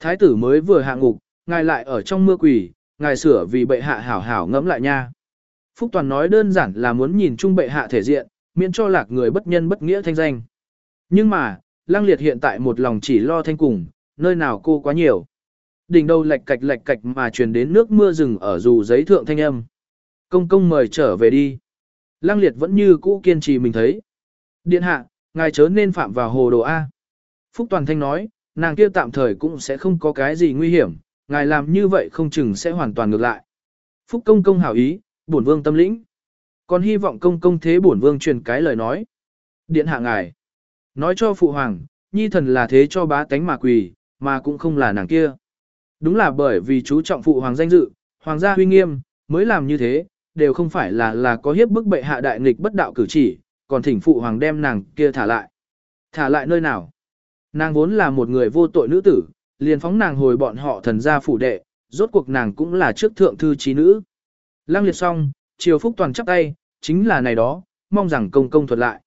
Thái tử mới vừa hạ ngục, ngài lại ở trong mưa quỷ, ngài sửa vì bệ hạ hảo hảo ngẫm lại nha. Phúc Toàn nói đơn giản là muốn nhìn chung bệ hạ thể diện, miễn cho lạc người bất nhân bất nghĩa thanh danh. Nhưng mà, Lăng Liệt hiện tại một lòng chỉ lo thanh cùng, nơi nào cô quá nhiều. Đỉnh đầu lệch cạch lệch cạch mà truyền đến nước mưa rừng ở dù giấy thượng thanh âm. Công công mời trở về đi. Lăng Liệt vẫn như cũ kiên trì mình thấy. Điện hạ, ngài chớ nên phạm vào hồ đồ A. Phúc Toàn Thanh nói, nàng kia tạm thời cũng sẽ không có cái gì nguy hiểm, ngài làm như vậy không chừng sẽ hoàn toàn ngược lại. Phúc công công hảo ý, bổn vương tâm lĩnh. Còn hy vọng công công thế bổn vương truyền cái lời nói. Điện hạ ngài. Nói cho phụ hoàng, nhi thần là thế cho bá tánh mà quỳ, mà cũng không là nàng kia. Đúng là bởi vì chú trọng phụ hoàng danh dự, hoàng gia huy nghiêm, mới làm như thế, đều không phải là là có hiếp bức bệ hạ đại nghịch bất đạo cử chỉ, còn thỉnh phụ hoàng đem nàng kia thả lại. Thả lại nơi nào? Nàng vốn là một người vô tội nữ tử, liền phóng nàng hồi bọn họ thần gia phủ đệ, rốt cuộc nàng cũng là trước thượng thư trí nữ. Lăng liệt xong, triều Phúc Toàn chắp tay, chính là này đó, mong rằng công công thuật lại.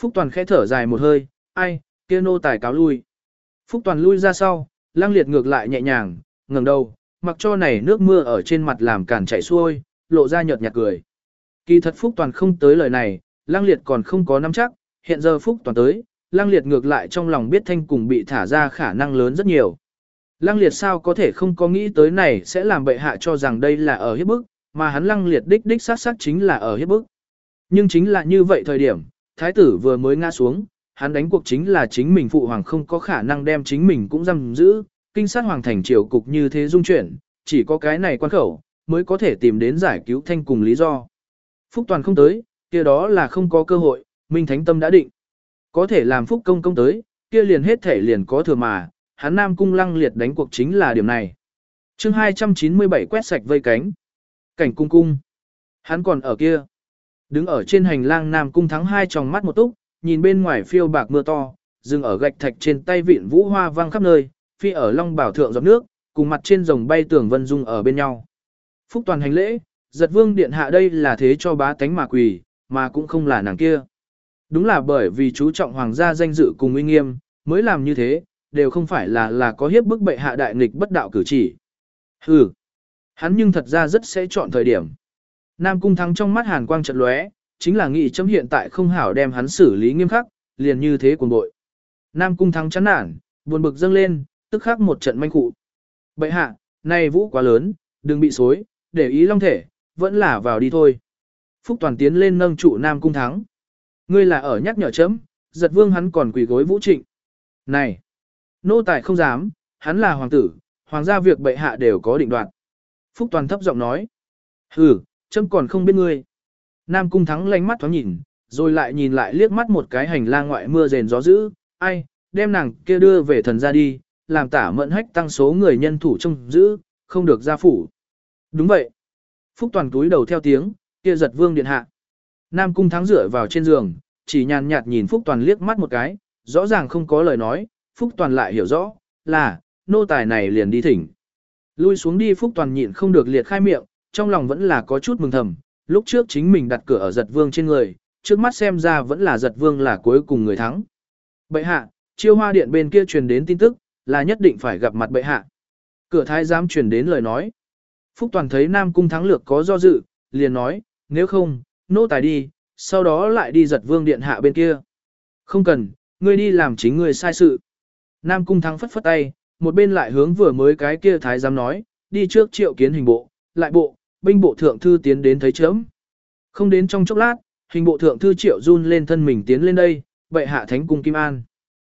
Phúc Toàn khẽ thở dài một hơi, ai, kia nô tài cáo lui. Phúc Toàn lui ra sau, lăng liệt ngược lại nhẹ nhàng, ngẩng đầu, mặc cho này nước mưa ở trên mặt làm cản chảy xuôi, lộ ra nhợt nhạt cười. Kỳ thật Phúc Toàn không tới lời này, Lang liệt còn không có nắm chắc, hiện giờ Phúc Toàn tới, Lang liệt ngược lại trong lòng biết thanh cùng bị thả ra khả năng lớn rất nhiều. Lăng liệt sao có thể không có nghĩ tới này sẽ làm bệ hạ cho rằng đây là ở hiếp bức, mà hắn lăng liệt đích đích sát sát chính là ở hiếp bức. Nhưng chính là như vậy thời điểm, thái tử vừa mới ngã xuống, hắn đánh cuộc chính là chính mình phụ hoàng không có khả năng đem chính mình cũng giam giữ, kinh sát hoàng thành triều cục như thế dung chuyển, chỉ có cái này quan khẩu, mới có thể tìm đến giải cứu thanh cùng lý do. Phúc toàn không tới, kia đó là không có cơ hội, Minh Thánh Tâm đã định. Có thể làm phúc công công tới, kia liền hết thể liền có thừa mà, hắn Nam Cung lăng liệt đánh cuộc chính là điểm này. chương 297 quét sạch vây cánh. Cảnh cung cung. Hắn còn ở kia. Đứng ở trên hành lang Nam Cung thắng hai tròng mắt một túc, nhìn bên ngoài phiêu bạc mưa to, dừng ở gạch thạch trên tay vịn vũ hoa văng khắp nơi, phi ở long bảo thượng giọt nước, cùng mặt trên rồng bay tưởng vân dung ở bên nhau. Phúc toàn hành lễ, giật vương điện hạ đây là thế cho bá tánh mà quỳ, mà cũng không là nàng kia. Đúng là bởi vì chú trọng hoàng gia danh dự cùng uy nghiêm, mới làm như thế, đều không phải là là có hiếp bức bệ hạ đại nghịch bất đạo cử chỉ. Hừ, hắn nhưng thật ra rất sẽ chọn thời điểm. Nam cung thắng trong mắt hàn quang trận lóe, chính là nghị chấm hiện tại không hảo đem hắn xử lý nghiêm khắc, liền như thế cuồng bội. Nam cung thắng chán nản, buồn bực dâng lên, tức khắc một trận manh cụ. Bệ hạ, này vũ quá lớn, đừng bị xối, để ý long thể, vẫn là vào đi thôi. Phúc Toàn tiến lên nâng trụ Nam cung thắng. Ngươi là ở nhắc nhở chấm, giật vương hắn còn quỳ gối vũ trịnh. Này, nô tài không dám, hắn là hoàng tử, hoàng gia việc bệ hạ đều có định đoạt. Phúc Toàn thấp giọng nói. Hừ, chấm còn không biết ngươi. Nam Cung Thắng lánh mắt thoáng nhìn, rồi lại nhìn lại liếc mắt một cái hành lang ngoại mưa rền gió dữ, ai, đem nàng kia đưa về thần ra đi, làm tả mận hách tăng số người nhân thủ trông giữ, không được ra phủ. Đúng vậy. Phúc Toàn túi đầu theo tiếng, kia giật vương điện hạ. Nam Cung Thắng dựa vào trên giường, chỉ nhàn nhạt nhìn Phúc Toàn liếc mắt một cái, rõ ràng không có lời nói, Phúc Toàn lại hiểu rõ, là, nô tài này liền đi thỉnh. Lui xuống đi Phúc Toàn nhịn không được liệt khai miệng, trong lòng vẫn là có chút mừng thầm, lúc trước chính mình đặt cửa ở giật vương trên người, trước mắt xem ra vẫn là giật vương là cuối cùng người thắng. Bệ hạ, chiêu hoa điện bên kia truyền đến tin tức, là nhất định phải gặp mặt bệ hạ. Cửa thái giám truyền đến lời nói. Phúc Toàn thấy Nam Cung thắng lược có do dự, liền nói, nếu không, nô tài đi, sau đó lại đi giật vương điện hạ bên kia. Không cần, ngươi đi làm chính ngươi sai sự. Nam Cung thắng phất phất tay, một bên lại hướng vừa mới cái kia thái giám nói, đi trước triệu kiến hình bộ, lại bộ, binh bộ thượng thư tiến đến thấy chớm. Không đến trong chốc lát, hình bộ thượng thư triệu run lên thân mình tiến lên đây, bệ hạ thánh cung Kim An.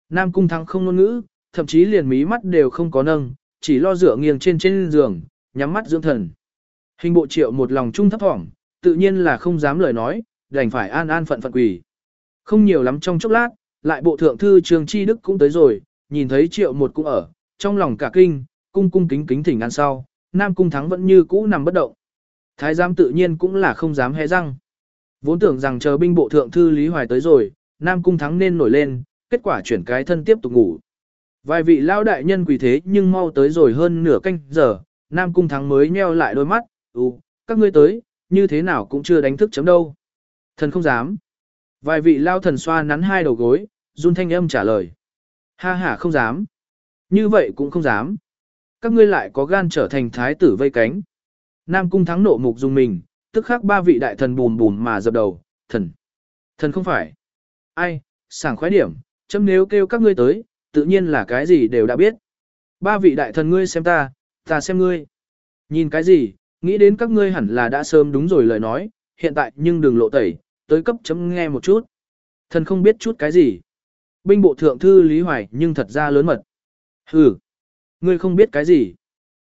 Nam cung thắng không ngôn ngữ, thậm chí liền mí mắt đều không có nâng, chỉ lo dựa nghiêng trên trên giường, nhắm mắt dưỡng thần. Hình bộ triệu một lòng trung thấp thỏm, tự nhiên là không dám lời nói, đành phải an an phận phận quỷ. Không nhiều lắm trong chốc lát, lại bộ thượng thư trường chi đức cũng tới rồi, nhìn thấy triệu một cũng ở, trong lòng cả kinh, cung cung kính kính thỉnh ăn sau, Nam cung thắng vẫn như cũ nằm bất động. Thái giám tự nhiên cũng là không dám hé răng. Vốn tưởng rằng chờ binh bộ thượng thư Lý Hoài tới rồi, Nam cung thắng nên nổi lên, kết quả chuyển cái thân tiếp tục ngủ. Vài vị lao đại nhân quỳ thế nhưng mau tới rồi hơn nửa canh giờ, Nam cung thắng mới nheo lại đôi mắt, ừ, các ngươi tới, như thế nào cũng chưa đánh thức chấm đâu. Thần không dám. Vài vị lao thần xoa nắn hai đầu gối, run thanh âm trả lời. Ha ha không dám. Như vậy cũng không dám. Các ngươi lại có gan trở thành thái tử vây cánh. Nam cung thắng nộ mục dùng mình, tức khắc ba vị đại thần bùm bùm mà dập đầu, thần. Thần không phải. Ai, sảng khoái điểm, chấm nếu kêu các ngươi tới, tự nhiên là cái gì đều đã biết. Ba vị đại thần ngươi xem ta, ta xem ngươi. Nhìn cái gì, nghĩ đến các ngươi hẳn là đã sớm đúng rồi lời nói, hiện tại nhưng đừng lộ tẩy, tới cấp chấm nghe một chút. Thần không biết chút cái gì. Binh bộ thượng thư Lý Hoài nhưng thật ra lớn mật. Hừ, ngươi không biết cái gì.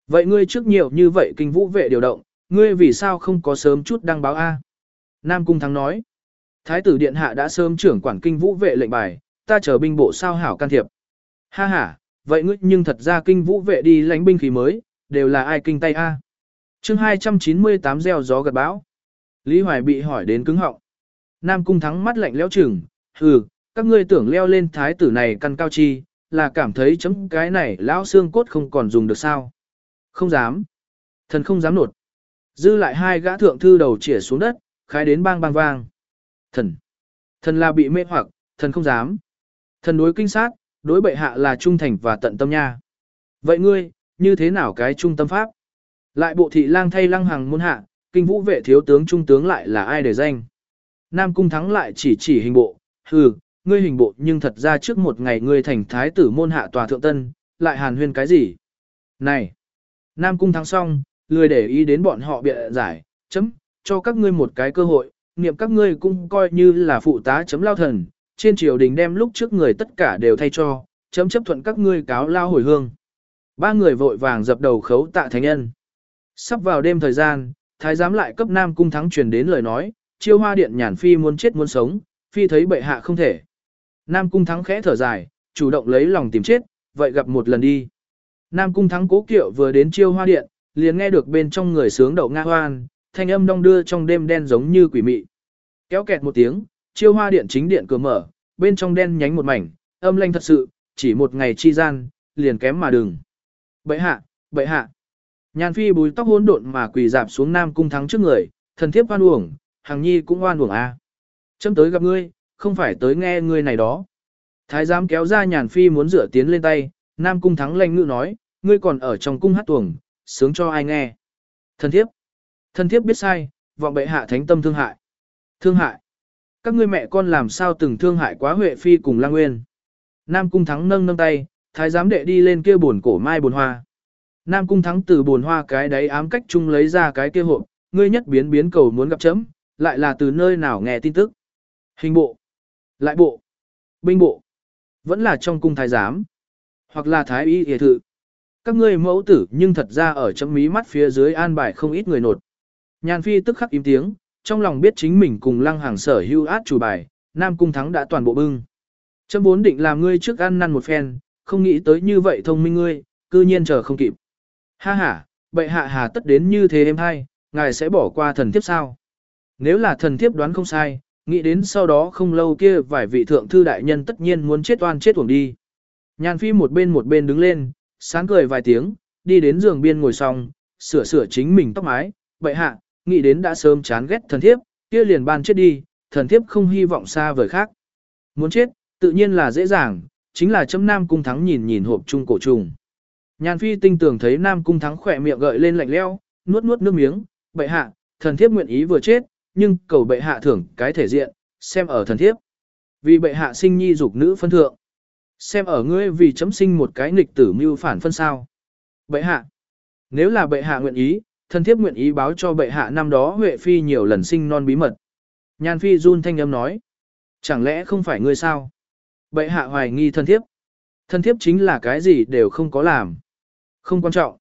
Vậy ngươi trước nhiều như vậy kinh vũ vệ điều động, ngươi vì sao không có sớm chút đăng báo A? Nam Cung Thắng nói, Thái tử Điện Hạ đã sớm trưởng quản kinh vũ vệ lệnh bài, ta chờ binh bộ sao hảo can thiệp. Ha ha, vậy ngươi nhưng thật ra kinh vũ vệ đi lãnh binh khí mới, đều là ai kinh tay A? Chương 298 gieo gió gật bão. Lý Hoài bị hỏi đến cứng họng. Nam Cung Thắng mắt lạnh lẽo chừng, hừ, các ngươi tưởng leo lên thái tử này căn cao chi, là cảm thấy chấm cái này lão xương cốt không còn dùng được sao. Không dám. Thần không dám nột. Dư lại hai gã thượng thư đầu chỉa xuống đất, khai đến bang bang vang. Thần. Thần là bị mê hoặc, thần không dám. Thần đối kinh sát, đối bệ hạ là trung thành và tận tâm nha. Vậy ngươi, như thế nào cái trung tâm pháp? Lại bộ thị lang thay lăng hàng môn hạ, kinh vũ vệ thiếu tướng trung tướng lại là ai để danh? Nam cung thắng lại chỉ chỉ hình bộ, hừ, ngươi hình bộ nhưng thật ra trước một ngày ngươi thành thái tử môn hạ tòa thượng tân, lại hàn huyên cái gì? Này! Nam cung thắng xong, lười để ý đến bọn họ bịa giải, chấm, cho các ngươi một cái cơ hội, niệm các ngươi cũng coi như là phụ tá chấm lao thần, trên triều đình đem lúc trước người tất cả đều thay cho, chấm chấp thuận các ngươi cáo lao hồi hương. Ba người vội vàng dập đầu khấu tạ thánh nhân. Sắp vào đêm thời gian, thái giám lại cấp Nam cung thắng truyền đến lời nói, chiêu hoa điện nhàn phi muốn chết muốn sống, phi thấy bệ hạ không thể. Nam cung thắng khẽ thở dài, chủ động lấy lòng tìm chết, vậy gặp một lần đi. Nam cung thắng cố kiệu vừa đến chiêu hoa điện, liền nghe được bên trong người sướng đậu nga hoan, thanh âm đong đưa trong đêm đen giống như quỷ mị. Kéo kẹt một tiếng, chiêu hoa điện chính điện cửa mở, bên trong đen nhánh một mảnh, âm lanh thật sự, chỉ một ngày chi gian, liền kém mà đừng. Bậy hạ, bậy hạ. Nhàn phi bùi tóc hỗn độn mà quỳ dạp xuống nam cung thắng trước người, thần thiếp oan uổng, hàng nhi cũng oan uổng a. À. Chấm tới gặp ngươi, không phải tới nghe ngươi này đó. Thái giám kéo ra nhàn phi muốn rửa tiến lên tay, nam cung thắng lanh ngữ nói, ngươi còn ở trong cung hát tuồng, sướng cho ai nghe. Thần thiếp. Thần thiếp biết sai, vọng bệ hạ thánh tâm thương hại. Thương hại. Các ngươi mẹ con làm sao từng thương hại quá Huệ Phi cùng Lang Nguyên. Nam cung thắng nâng nâng tay, thái giám đệ đi lên kia buồn cổ mai buồn hoa. Nam cung thắng từ buồn hoa cái đấy ám cách chung lấy ra cái kia hộp, ngươi nhất biến biến cầu muốn gặp chấm, lại là từ nơi nào nghe tin tức. Hình bộ. Lại bộ. binh bộ, vẫn là trong cung thái giám, hoặc là thái y hề thự. Các ngươi mẫu tử nhưng thật ra ở chấm mí mắt phía dưới an bài không ít người nột. Nhàn phi tức khắc im tiếng, trong lòng biết chính mình cùng lăng hàng sở hưu át chủ bài, Nam Cung Thắng đã toàn bộ bưng. Chấm vốn định làm ngươi trước ăn năn một phen, không nghĩ tới như vậy thông minh ngươi, cư nhiên chờ không kịp. Ha ha, bệ hạ hà tất đến như thế em hay, ngài sẽ bỏ qua thần thiếp sao? Nếu là thần thiếp đoán không sai, nghĩ đến sau đó không lâu kia vài vị thượng thư đại nhân tất nhiên muốn chết oan chết uổng đi. Nhàn phi một bên một bên đứng lên, sáng cười vài tiếng, đi đến giường biên ngồi xong, sửa sửa chính mình tóc mái, bệ hạ, nghĩ đến đã sớm chán ghét thần thiếp, kia liền ban chết đi, thần thiếp không hy vọng xa vời khác. Muốn chết, tự nhiên là dễ dàng, chính là chấm nam cung thắng nhìn nhìn hộp chung cổ trùng. Nhàn phi tinh tưởng thấy nam cung thắng khỏe miệng gợi lên lạnh leo, nuốt nuốt nước miếng, bệ hạ, thần thiếp nguyện ý vừa chết, nhưng cầu bệ hạ thưởng cái thể diện, xem ở thần thiếp. Vì bệ hạ sinh nhi dục nữ phân thượng. Xem ở ngươi vì chấm sinh một cái nghịch tử mưu phản phân sao. Bệ hạ. Nếu là bệ hạ nguyện ý, thần thiếp nguyện ý báo cho bệ hạ năm đó Huệ Phi nhiều lần sinh non bí mật. Nhan Phi run thanh âm nói. Chẳng lẽ không phải ngươi sao? Bệ hạ hoài nghi thần thiếp. Thần thiếp chính là cái gì đều không có làm. Không quan trọng.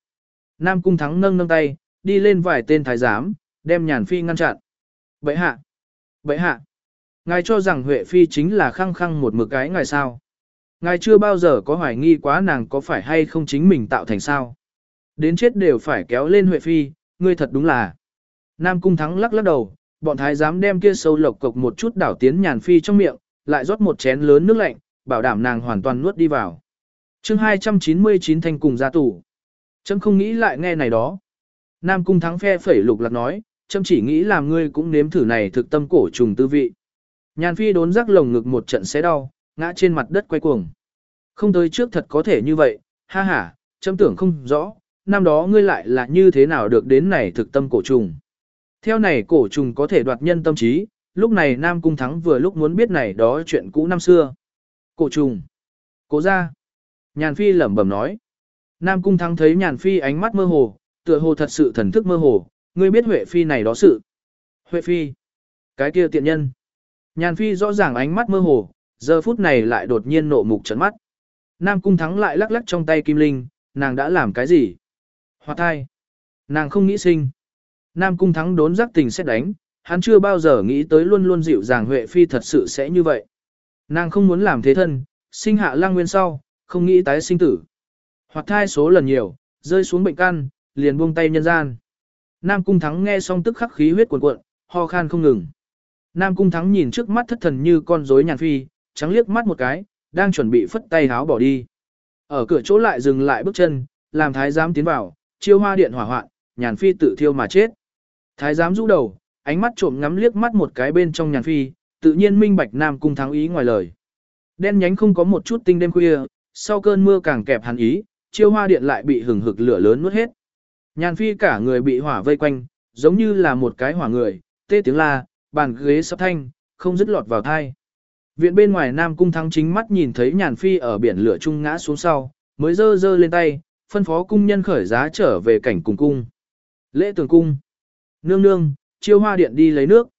Nam Cung Thắng nâng nâng tay, đi lên vài tên thái giám, đem Nhàn Phi ngăn chặn. Bậy hạ. Bậy hạ. Ngài cho rằng Huệ Phi chính là khăng khăng một mực cái ngài sao. Ngài chưa bao giờ có hoài nghi quá nàng có phải hay không chính mình tạo thành sao. Đến chết đều phải kéo lên Huệ Phi, ngươi thật đúng là. Nam Cung Thắng lắc lắc đầu, bọn thái giám đem kia sâu lộc cộc một chút đảo tiến nhàn phi trong miệng, lại rót một chén lớn nước lạnh, bảo đảm nàng hoàn toàn nuốt đi vào. chương 299 thanh cùng gia tủ. Chấm không nghĩ lại nghe này đó. Nam Cung Thắng phe phẩy lục lạc nói, chấm chỉ nghĩ làm ngươi cũng nếm thử này thực tâm cổ trùng tư vị. Nhàn phi đốn rắc lồng ngực một trận xé đau, ngã trên mặt đất quay cuồng. Không tới trước thật có thể như vậy, ha ha, chấm tưởng không rõ, năm đó ngươi lại là như thế nào được đến này thực tâm cổ trùng. Theo này cổ trùng có thể đoạt nhân tâm trí, lúc này Nam Cung Thắng vừa lúc muốn biết này đó chuyện cũ năm xưa. Cổ trùng. Cố ra. Nhàn Phi lẩm bẩm nói. Nam Cung Thắng thấy Nhàn Phi ánh mắt mơ hồ, tựa hồ thật sự thần thức mơ hồ, ngươi biết Huệ Phi này đó sự. Huệ Phi. Cái kia tiện nhân. Nhàn Phi rõ ràng ánh mắt mơ hồ, giờ phút này lại đột nhiên nộ mục trấn mắt. Nam Cung Thắng lại lắc lắc trong tay Kim Linh, nàng đã làm cái gì? Hoa thai. Nàng không nghĩ sinh. Nam cung thắng đốn giác tình xét đánh, hắn chưa bao giờ nghĩ tới luôn luôn dịu dàng Huệ Phi thật sự sẽ như vậy. Nàng không muốn làm thế thân, sinh hạ lang nguyên sau, không nghĩ tái sinh tử. Hoặc thai số lần nhiều, rơi xuống bệnh căn, liền buông tay nhân gian. Nam cung thắng nghe xong tức khắc khí huyết cuồn cuộn, ho khan không ngừng. Nam cung thắng nhìn trước mắt thất thần như con rối nhàn phi, trắng liếc mắt một cái, đang chuẩn bị phất tay háo bỏ đi. Ở cửa chỗ lại dừng lại bước chân, làm thái giám tiến vào, chiêu hoa điện hỏa hoạn, nhàn phi tự thiêu mà chết. Thái giám rũ đầu, ánh mắt trộm ngắm liếc mắt một cái bên trong nhàn phi, tự nhiên minh bạch nam cung thắng ý ngoài lời. Đen nhánh không có một chút tinh đêm khuya, sau cơn mưa càng kẹp hàn ý, chiêu hoa điện lại bị hừng hực lửa lớn nuốt hết. Nhàn phi cả người bị hỏa vây quanh, giống như là một cái hỏa người, tê tiếng la, bàn ghế sắp thanh, không dứt lọt vào thai. Viện bên ngoài Nam Cung Thắng chính mắt nhìn thấy nhàn phi ở biển lửa trung ngã xuống sau, mới dơ dơ lên tay, phân phó cung nhân khởi giá trở về cảnh cùng cung. Lễ tường cung. Nương nương, chiêu hoa điện đi lấy nước.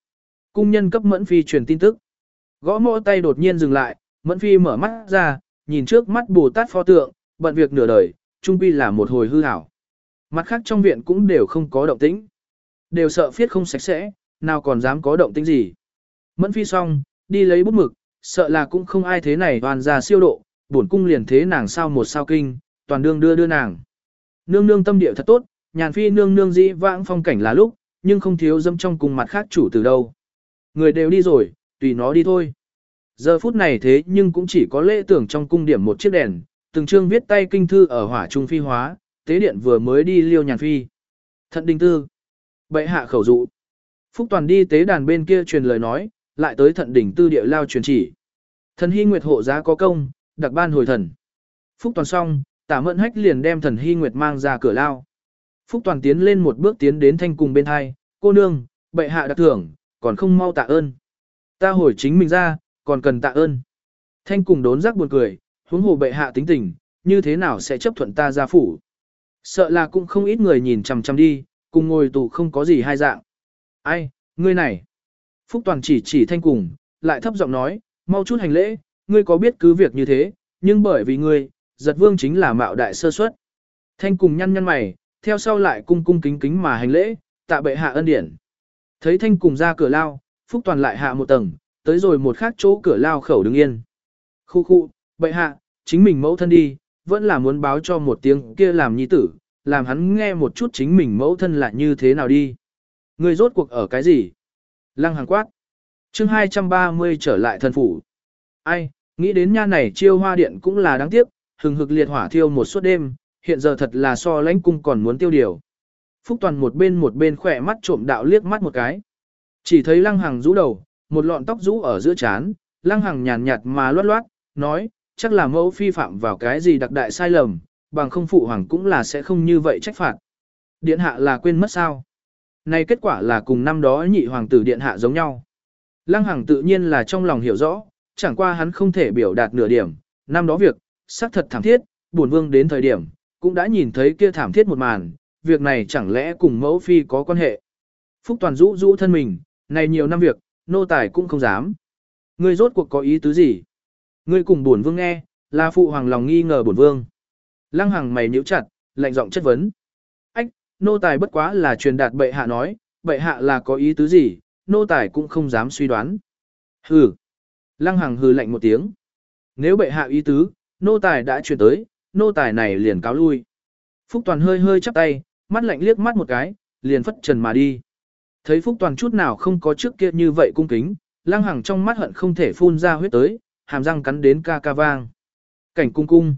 Cung nhân cấp Mẫn Phi truyền tin tức. Gõ mõ tay đột nhiên dừng lại, Mẫn Phi mở mắt ra, nhìn trước mắt Bồ Tát pho tượng, bận việc nửa đời, trung pi là một hồi hư hảo. Mặt khác trong viện cũng đều không có động tĩnh. Đều sợ phiết không sạch sẽ, nào còn dám có động tĩnh gì. Mẫn Phi xong, đi lấy bút mực, sợ là cũng không ai thế này toàn ra siêu độ, bổn cung liền thế nàng sao một sao kinh, toàn đương đưa đưa nàng. Nương nương tâm địa thật tốt, nhàn phi nương nương dĩ vãng phong cảnh là lúc, nhưng không thiếu dâm trong cùng mặt khác chủ từ đâu. Người đều đi rồi, tùy nó đi thôi. Giờ phút này thế nhưng cũng chỉ có lễ tưởng trong cung điểm một chiếc đèn, từng chương viết tay kinh thư ở hỏa trung phi hóa, tế điện vừa mới đi liêu nhàn phi. Thận đình tư. Bệ hạ khẩu dụ. Phúc toàn đi tế đàn bên kia truyền lời nói, lại tới thận đỉnh tư địa lao truyền chỉ. Thần hy nguyệt hộ giá có công, đặc ban hồi thần. Phúc toàn xong, tả mẫn hách liền đem thần hy nguyệt mang ra cửa lao. Phúc toàn tiến lên một bước tiến đến thanh cùng bên hai, cô nương, bệ hạ đặc thưởng, còn không mau tạ ơn. Ta hồi chính mình ra, còn cần tạ ơn. Thanh cùng đốn giác buồn cười, huống hồ bệ hạ tính tình, như thế nào sẽ chấp thuận ta ra phủ. Sợ là cũng không ít người nhìn chằm chằm đi, cùng ngồi tù không có gì hai dạng. Ai, ngươi này. Phúc toàn chỉ chỉ thanh cùng, lại thấp giọng nói, mau chút hành lễ, ngươi có biết cứ việc như thế, nhưng bởi vì ngươi, giật vương chính là mạo đại sơ suất. Thanh cùng nhăn nhăn mày, theo sau lại cung cung kính kính mà hành lễ, tạ bệ hạ ân điển. Thấy thanh cùng ra cửa lao, Phúc Toàn lại hạ một tầng, tới rồi một khác chỗ cửa lao khẩu đứng yên. Khu khu, bệ hạ, chính mình mẫu thân đi, vẫn là muốn báo cho một tiếng kia làm nhi tử, làm hắn nghe một chút chính mình mẫu thân là như thế nào đi. Người rốt cuộc ở cái gì? Lăng hàng quát. chương 230 trở lại thân phủ. Ai, nghĩ đến nha này chiêu hoa điện cũng là đáng tiếc, hừng hực liệt hỏa thiêu một suốt đêm, hiện giờ thật là so lãnh cung còn muốn tiêu điều. Phúc Toàn một bên một bên khỏe mắt trộm đạo liếc mắt một cái. Chỉ thấy lăng hàng rũ đầu, một lọn tóc rũ ở giữa chán, lăng hàng nhàn nhạt mà loát loát, nói, chắc là mẫu phi phạm vào cái gì đặc đại sai lầm, bằng không phụ hoàng cũng là sẽ không như vậy trách phạt. Điện hạ là quên mất sao. Này kết quả là cùng năm đó nhị hoàng tử điện hạ giống nhau. Lăng Hằng tự nhiên là trong lòng hiểu rõ, chẳng qua hắn không thể biểu đạt nửa điểm, năm đó việc, xác thật thảm thiết, buồn vương đến thời điểm, cũng đã nhìn thấy kia thảm thiết một màn, việc này chẳng lẽ cùng mẫu phi có quan hệ. Phúc Toàn rũ rũ thân mình, này nhiều năm việc, nô tài cũng không dám. Ngươi rốt cuộc có ý tứ gì? Ngươi cùng buồn vương nghe, là phụ hoàng lòng nghi ngờ buồn vương. Lăng Hằng mày nhíu chặt, lạnh giọng chất vấn. Ách, nô tài bất quá là truyền đạt bệ hạ nói, bệ hạ là có ý tứ gì, nô tài cũng không dám suy đoán. Hừ. Lăng Hằng hừ lạnh một tiếng. Nếu bệ hạ ý tứ, nô tài đã truyền tới, nô tài này liền cáo lui. Phúc Toàn hơi hơi chắp tay, mắt lạnh liếc mắt một cái, liền phất trần mà đi. Thấy Phúc Toàn chút nào không có trước kia như vậy cung kính, Lăng Hằng trong mắt hận không thể phun ra huyết tới, hàm răng cắn đến ca ca vang. Cảnh cung cung.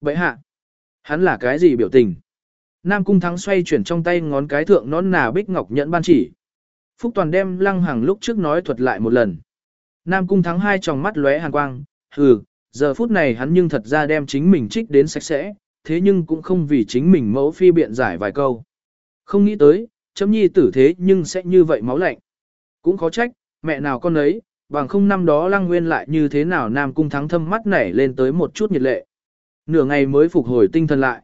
Bệ hạ. Hắn là cái gì biểu tình? Nam cung thắng xoay chuyển trong tay ngón cái thượng nón nà bích ngọc nhẫn ban chỉ. Phúc Toàn đem Lăng hàng lúc trước nói thuật lại một lần. Nam cung thắng hai tròng mắt lóe hàn quang, hừ, giờ phút này hắn nhưng thật ra đem chính mình trích đến sạch sẽ, thế nhưng cũng không vì chính mình mẫu phi biện giải vài câu. Không nghĩ tới, chấm nhi tử thế nhưng sẽ như vậy máu lạnh. Cũng khó trách, mẹ nào con ấy, bằng không năm đó lăng nguyên lại như thế nào Nam Cung Thắng thâm mắt nảy lên tới một chút nhiệt lệ. Nửa ngày mới phục hồi tinh thần lại.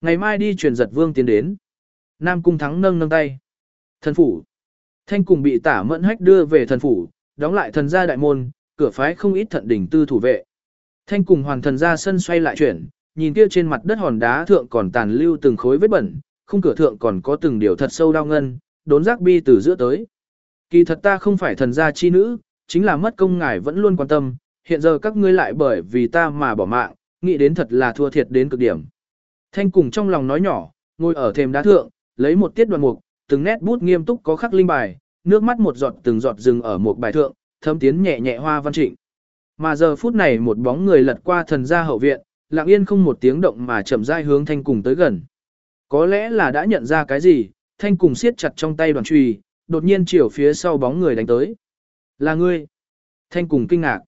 Ngày mai đi truyền giật vương tiến đến. Nam Cung Thắng nâng nâng tay. Thần phủ. Thanh cùng bị tả mẫn hách đưa về thần phủ, đóng lại thần gia đại môn, cửa phái không ít thận đỉnh tư thủ vệ. Thanh cùng hoàng thần ra sân xoay lại chuyển, nhìn kia trên mặt đất hòn đá thượng còn tàn lưu từng khối vết bẩn, khung cửa thượng còn có từng điều thật sâu đau ngân, đốn giác bi từ giữa tới. Kỳ thật ta không phải thần gia chi nữ, chính là mất công ngài vẫn luôn quan tâm, hiện giờ các ngươi lại bởi vì ta mà bỏ mạng, nghĩ đến thật là thua thiệt đến cực điểm. Thanh cùng trong lòng nói nhỏ, ngồi ở thềm đá thượng, lấy một tiết đoạn mục, từng nét bút nghiêm túc có khắc linh bài, nước mắt một giọt từng giọt dừng ở một bài thượng, thấm tiến nhẹ nhẹ hoa văn trịnh. Mà giờ phút này một bóng người lật qua thần gia hậu viện, lặng yên không một tiếng động mà chậm rãi hướng thanh cùng tới gần. Có lẽ là đã nhận ra cái gì, thanh cùng siết chặt trong tay đoàn trùy, đột nhiên chiều phía sau bóng người đánh tới. Là ngươi. Thanh cùng kinh ngạc.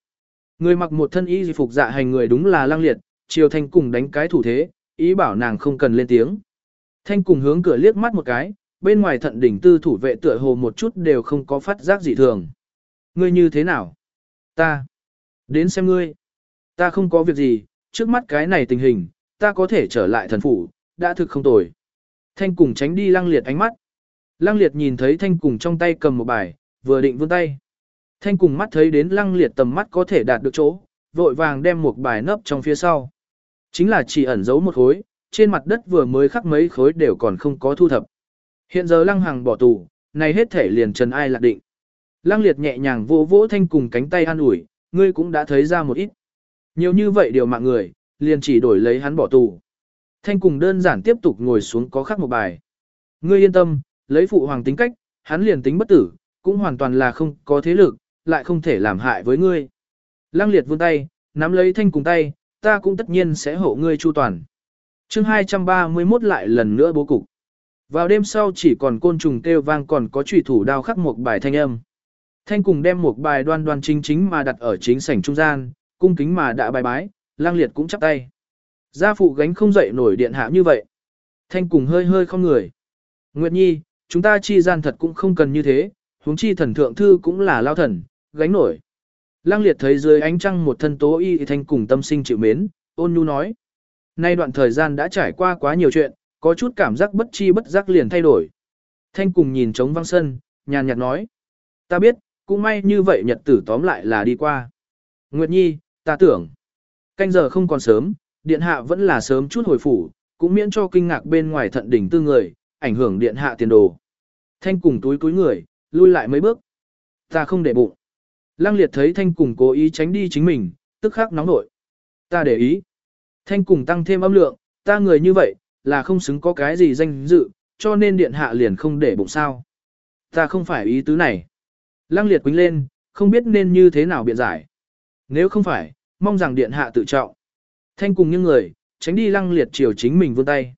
Người mặc một thân y phục dạ hành người đúng là lang liệt, chiều thanh cùng đánh cái thủ thế, ý bảo nàng không cần lên tiếng. Thanh cùng hướng cửa liếc mắt một cái, bên ngoài thận đỉnh tư thủ vệ tựa hồ một chút đều không có phát giác gì thường. Ngươi như thế nào? Ta. Đến xem ngươi. Ta không có việc gì, trước mắt cái này tình hình, ta có thể trở lại thần phủ, đã thực không tồi. Thanh cùng tránh đi lang liệt ánh mắt. Lăng liệt nhìn thấy thanh cùng trong tay cầm một bài, vừa định vươn tay. Thanh cùng mắt thấy đến lăng liệt tầm mắt có thể đạt được chỗ, vội vàng đem một bài nấp trong phía sau. Chính là chỉ ẩn giấu một khối, trên mặt đất vừa mới khắc mấy khối đều còn không có thu thập. Hiện giờ lăng hằng bỏ tù, này hết thể liền trần ai lạc định. Lăng liệt nhẹ nhàng vỗ vỗ thanh cùng cánh tay an ủi, ngươi cũng đã thấy ra một ít. Nhiều như vậy điều mạng người, liền chỉ đổi lấy hắn bỏ tù. Thanh cùng đơn giản tiếp tục ngồi xuống có khắc một bài. Ngươi yên tâm, lấy phụ hoàng tính cách, hắn liền tính bất tử, cũng hoàn toàn là không có thế lực, lại không thể làm hại với ngươi. Lăng liệt vươn tay, nắm lấy thanh cùng tay, ta cũng tất nhiên sẽ hộ ngươi chu toàn. chương 231 lại lần nữa bố cục. Vào đêm sau chỉ còn côn trùng kêu vang còn có trùy thủ đao khắc một bài thanh âm. Thanh cùng đem một bài đoan đoan chính chính mà đặt ở chính sảnh trung gian, cung kính mà đã bài bái, lang liệt cũng chắp tay. Gia phụ gánh không dậy nổi điện hạ như vậy. Thanh cùng hơi hơi không người. Nguyệt Nhi, chúng ta chi gian thật cũng không cần như thế, huống chi thần thượng thư cũng là lao thần, gánh nổi. Lang liệt thấy dưới ánh trăng một thân tố y thanh cùng tâm sinh chịu mến, ôn nhu nói. Nay đoạn thời gian đã trải qua quá nhiều chuyện, có chút cảm giác bất chi bất giác liền thay đổi. Thanh cùng nhìn trống văng sân, nhàn nhạt nói. Ta biết, cũng may như vậy nhật tử tóm lại là đi qua. Nguyệt Nhi, ta tưởng, canh giờ không còn sớm, điện hạ vẫn là sớm chút hồi phủ, cũng miễn cho kinh ngạc bên ngoài thận đỉnh tư người, ảnh hưởng điện hạ tiền đồ. Thanh cùng túi túi người, lui lại mấy bước. Ta không để bụng. Lăng liệt thấy thanh cùng cố ý tránh đi chính mình, tức khắc nóng nổi. Ta để ý. Thanh cùng tăng thêm âm lượng, ta người như vậy, là không xứng có cái gì danh dự, cho nên điện hạ liền không để bụng sao. Ta không phải ý tứ này. Lăng liệt quính lên, không biết nên như thế nào biện giải. Nếu không phải, mong rằng điện hạ tự trọng. Thanh cùng những người, tránh đi lăng liệt chiều chính mình vươn tay.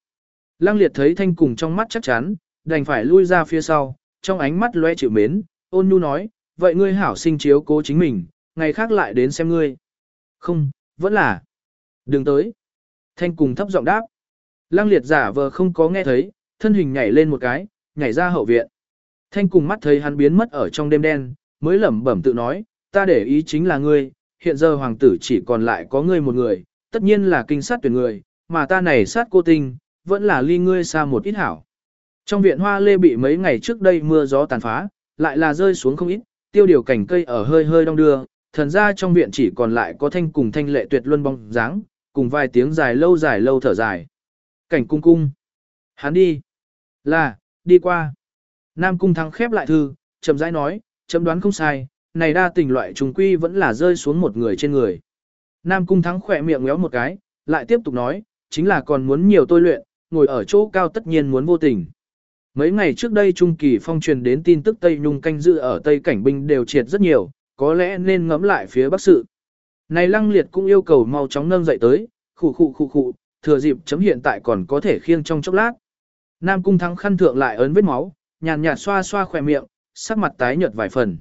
Lăng liệt thấy thanh cùng trong mắt chắc chắn, đành phải lui ra phía sau, trong ánh mắt loe chịu mến, ôn nhu nói, vậy ngươi hảo sinh chiếu cố chính mình, ngày khác lại đến xem ngươi. Không, vẫn là. Đừng tới. Thanh cùng thấp giọng đáp. Lăng liệt giả vờ không có nghe thấy, thân hình nhảy lên một cái, nhảy ra hậu viện. Thanh cùng mắt thấy hắn biến mất ở trong đêm đen, mới lẩm bẩm tự nói, ta để ý chính là ngươi, hiện giờ hoàng tử chỉ còn lại có ngươi một người, tất nhiên là kinh sát tuyển người, mà ta này sát cô tinh, vẫn là ly ngươi xa một ít hảo. Trong viện hoa lê bị mấy ngày trước đây mưa gió tàn phá, lại là rơi xuống không ít, tiêu điều cảnh cây ở hơi hơi đong đưa, thần ra trong viện chỉ còn lại có thanh cùng thanh lệ tuyệt luân bóng dáng, cùng vài tiếng dài lâu dài lâu thở dài. Cảnh cung cung. Hắn đi. Là, đi qua. Nam cung thắng khép lại thư, chậm rãi nói, chậm đoán không sai, này đa tình loại trùng quy vẫn là rơi xuống một người trên người. Nam cung thắng khỏe miệng ngéo một cái, lại tiếp tục nói, chính là còn muốn nhiều tôi luyện, ngồi ở chỗ cao tất nhiên muốn vô tình. Mấy ngày trước đây Trung Kỳ Phong truyền đến tin tức Tây Nhung canh dự ở Tây Cảnh Binh đều triệt rất nhiều, có lẽ nên ngẫm lại phía Bắc sự. Này Lăng Liệt cũng yêu cầu mau chóng nâng dậy tới, khụ khụ khụ khụ, thừa dịp chấm hiện tại còn có thể khiêng trong chốc lát. Nam Cung Thắng khăn thượng lại ấn vết máu, nhàn nhạt xoa xoa khỏe miệng, sắc mặt tái nhợt vài phần.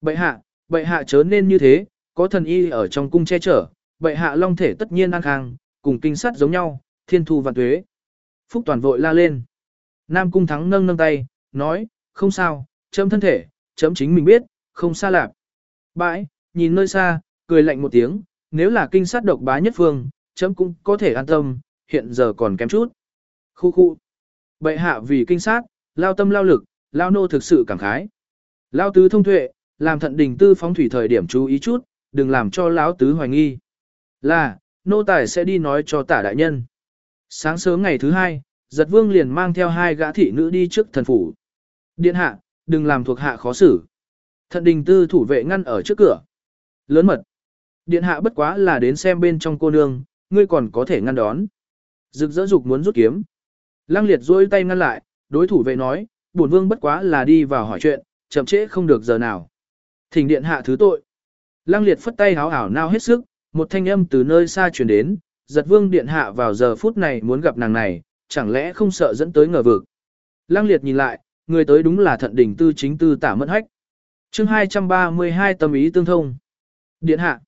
Bệ hạ, bệ hạ chớ nên như thế, có thần y ở trong cung che chở, bệ hạ long thể tất nhiên an khang, cùng kinh sắt giống nhau, thiên thu và tuế. Phúc toàn vội la lên. Nam cung thắng nâng nâng tay, nói, không sao, chấm thân thể, chấm chính mình biết, không xa lạp. Bãi, nhìn nơi xa, cười lạnh một tiếng, nếu là kinh sát độc bá nhất phương, chấm cũng có thể an tâm, hiện giờ còn kém chút. Khu khu. Bệ hạ vì kinh sát, lao tâm lao lực, lao nô thực sự cảm khái. Lao tứ thông tuệ, làm thận đình tư phóng thủy thời điểm chú ý chút, đừng làm cho lão tứ hoài nghi. Là, nô tài sẽ đi nói cho tả đại nhân. Sáng sớm ngày thứ hai, giật vương liền mang theo hai gã thị nữ đi trước thần phủ. Điện hạ, đừng làm thuộc hạ khó xử. Thận đình tư thủ vệ ngăn ở trước cửa. Lớn mật. Điện hạ bất quá là đến xem bên trong cô nương, ngươi còn có thể ngăn đón. Rực rỡ dục muốn rút kiếm. Lăng liệt duỗi tay ngăn lại, đối thủ vệ nói, bổn vương bất quá là đi vào hỏi chuyện, chậm trễ không được giờ nào. Thỉnh điện hạ thứ tội. Lăng liệt phất tay háo ảo nao hết sức, một thanh âm từ nơi xa truyền đến, giật vương điện hạ vào giờ phút này muốn gặp nàng này, chẳng lẽ không sợ dẫn tới ngờ vực. Lăng liệt nhìn lại, người tới đúng là thận đỉnh tư chính tư tả mẫn hách. chương 232 tâm ý tương thông. Điện hạ.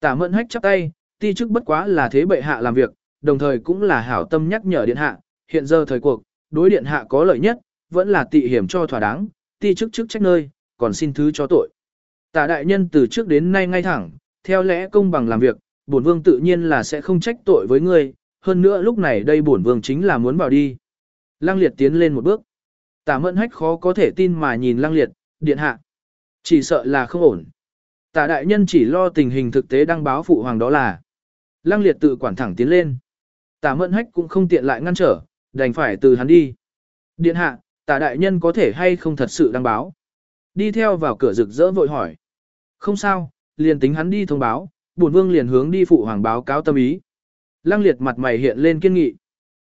Tả mẫn hách chắp tay, ti chức bất quá là thế bệ hạ làm việc, đồng thời cũng là hảo tâm nhắc nhở điện hạ, hiện giờ thời cuộc, đối điện hạ có lợi nhất, vẫn là tị hiểm cho thỏa đáng, ti chức chức trách nơi, còn xin thứ cho tội. Tả đại nhân từ trước đến nay ngay thẳng, theo lẽ công bằng làm việc, bổn vương tự nhiên là sẽ không trách tội với ngươi, hơn nữa lúc này đây bổn vương chính là muốn vào đi. Lăng liệt tiến lên một bước. Tả mẫn hách khó có thể tin mà nhìn lăng liệt, điện hạ. Chỉ sợ là không ổn. Tả đại nhân chỉ lo tình hình thực tế đăng báo phụ hoàng đó là. Lăng liệt tự quản thẳng tiến lên. Tả mẫn hách cũng không tiện lại ngăn trở, đành phải từ hắn đi. Điện hạ, tả đại nhân có thể hay không thật sự đăng báo. Đi theo vào cửa rực rỡ vội hỏi. Không sao, liền tính hắn đi thông báo, bổn vương liền hướng đi phụ hoàng báo cáo tâm ý. Lăng liệt mặt mày hiện lên kiên nghị.